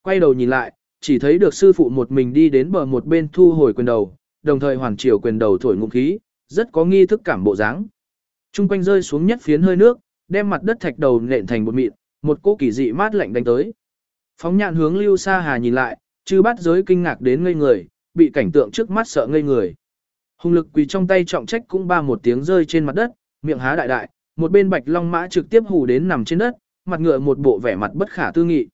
Quay đầu nhìn lại, chỉ thấy được sư phụ một mình đi đến bờ một bên thu hồi quyền đầu, đồng thời hoàn triều quyền đầu thổi ngụm khí, rất có nghi thức cảm bộ dáng. Trung quanh rơi xuống nhất phiến hơi nước, đem mặt đất thạch đầu nện thành bột mịn, một cỗ kỳ dị mát lạnh đánh tới. Phóng nhạn hướng Lưu Sa Hà nhìn lại, chư bát giới kinh ngạc đến ngây người, bị cảnh tượng trước mắt sợ ngây người. Hùng lực quỳ trong tay trọng trách cũng ba một tiếng rơi trên mặt đất, miệng há đại đại, một bên bạch long mã trực tiếp hù đến nằm trên đất, mặt ngựa một bộ vẻ mặt bất khả tư nghị.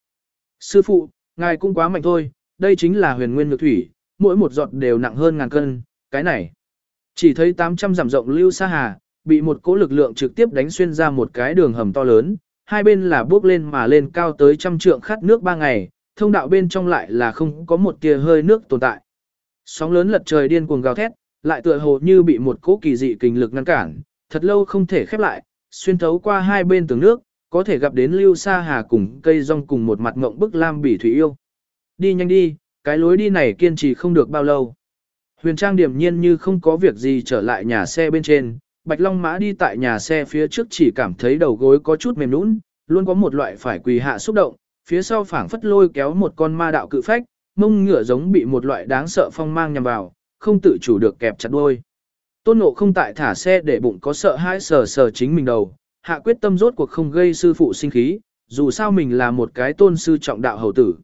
Sư phụ, ngài cũng quá mạnh thôi, đây chính là huyền nguyên nhược thủy, mỗi một giọt đều nặng hơn ngàn cân, cái này. Chỉ thấy 800 dặm rộng lưu sa hà, bị một cỗ lực lượng trực tiếp đánh xuyên ra một cái đường hầm to lớn, hai bên là bước lên mà lên cao tới trăm trượng khát nước ba ngày, thông đạo bên trong lại là không có một tia hơi nước tồn tại. Sóng lớn lật trời điên cuồng gào thét, lại tựa hồ như bị một cỗ kỳ dị kình lực ngăn cản, thật lâu không thể khép lại, xuyên thấu qua hai bên tường nước, có thể gặp đến lưu sa hà cùng cây rong cùng một mặt ngộng bức lam bỉ thủy yêu. Đi nhanh đi, cái lối đi này kiên trì không được bao lâu. Huyền Trang điểm nhiên như không có việc gì trở lại nhà xe bên trên, Bạch Long Mã đi tại nhà xe phía trước chỉ cảm thấy đầu gối có chút mềm nũng, luôn có một loại phải quỳ hạ xúc động, phía sau phảng phất lôi kéo một con ma đạo cự phách, mông ngựa giống bị một loại đáng sợ phong mang nhằm vào, không tự chủ được kẹp chặt đuôi. Tôn Ngộ không tại thả xe để bụng có sợ hãi sờ sờ chính mình đầu, hạ quyết tâm rốt cuộc không gây sư phụ sinh khí, dù sao mình là một cái tôn sư trọng đạo hầu tử.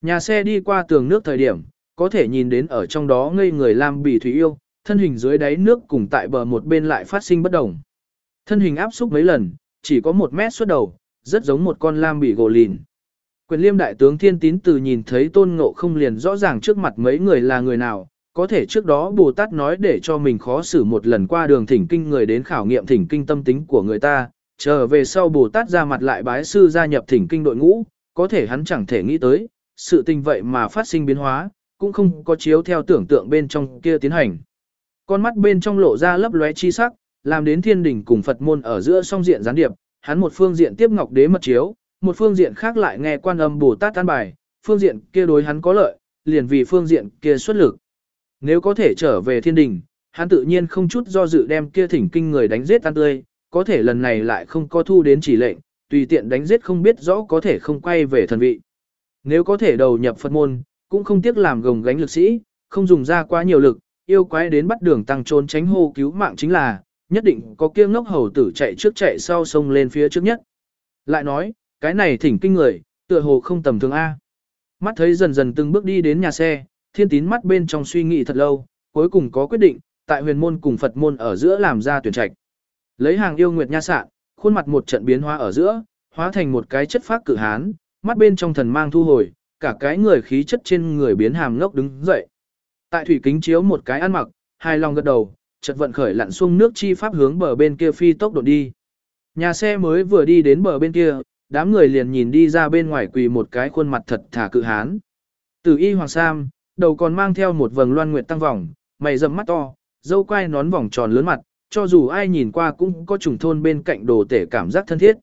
Nhà xe đi qua tường nước thời điểm, có thể nhìn đến ở trong đó ngây người Lam Bỉ Thủy Yêu, thân hình dưới đáy nước cùng tại bờ một bên lại phát sinh bất đồng. Thân hình áp xúc mấy lần, chỉ có một mét suốt đầu, rất giống một con Lam Bỉ gồ lìn. Quyền liêm đại tướng thiên tín từ nhìn thấy tôn ngộ không liền rõ ràng trước mặt mấy người là người nào, có thể trước đó Bồ Tát nói để cho mình khó xử một lần qua đường thỉnh kinh người đến khảo nghiệm thỉnh kinh tâm tính của người ta, trở về sau Bồ Tát ra mặt lại bái sư gia nhập thỉnh kinh đội ngũ, có thể hắn chẳng thể nghĩ tới, sự tình vậy mà phát sinh biến hóa, cũng không có chiếu theo tưởng tượng bên trong kia tiến hành. Con mắt bên trong lộ ra lấp lóe chi sắc, làm đến thiên đỉnh cùng Phật môn ở giữa song diện gián điệp, hắn một phương diện tiếp ngọc đế mật chiếu, một phương diện khác lại nghe quan âm Bồ Tát tan bài, phương diện kia đối hắn có lợi, liền vì phương diện kia xuất lực. Nếu có thể trở về thiên đình, hắn tự nhiên không chút do dự đem kia thỉnh kinh người đánh giết tan tươi, có thể lần này lại không có thu đến chỉ lệnh, tùy tiện đánh giết không biết rõ có thể không quay về thần vị. Nếu có thể đầu nhập Phật môn, cũng không tiếc làm gồng gánh lực sĩ, không dùng ra quá nhiều lực, yêu quái đến bắt đường tăng trốn tránh hô cứu mạng chính là, nhất định có kia ngốc hầu tử chạy trước chạy sau sông lên phía trước nhất. Lại nói, cái này thỉnh kinh người, tựa hồ không tầm thường A. Mắt thấy dần dần từng bước đi đến nhà xe, thiên tín mắt bên trong suy nghĩ thật lâu, cuối cùng có quyết định, tại huyền môn cùng Phật môn ở giữa làm ra tuyển trạch. Lấy hàng yêu nguyệt nha sạn, khuôn mặt một trận biến hóa ở giữa, hóa thành một cái chất phác cử hán, mắt bên trong thần mang thu hồi, cả cái người khí chất trên người biến hàm ngốc đứng dậy. Tại thủy kính chiếu một cái ăn mặc, hai lòng gật đầu, chợt vận khởi lặn xuông nước chi pháp hướng bờ bên kia phi tốc độ đi. Nhà xe mới vừa đi đến bờ bên kia, đám người liền nhìn đi ra bên ngoài quỳ một cái khuôn mặt thật thả cự hán. tử y hoàng sam, đầu còn mang theo một vầng loan nguyệt tăng vòng, mày rậm mắt to, dâu quai nón vòng tròn lớn mặt, cho dù ai nhìn qua cũng có trùng thôn bên cạnh đồ tể cảm giác thân thiết.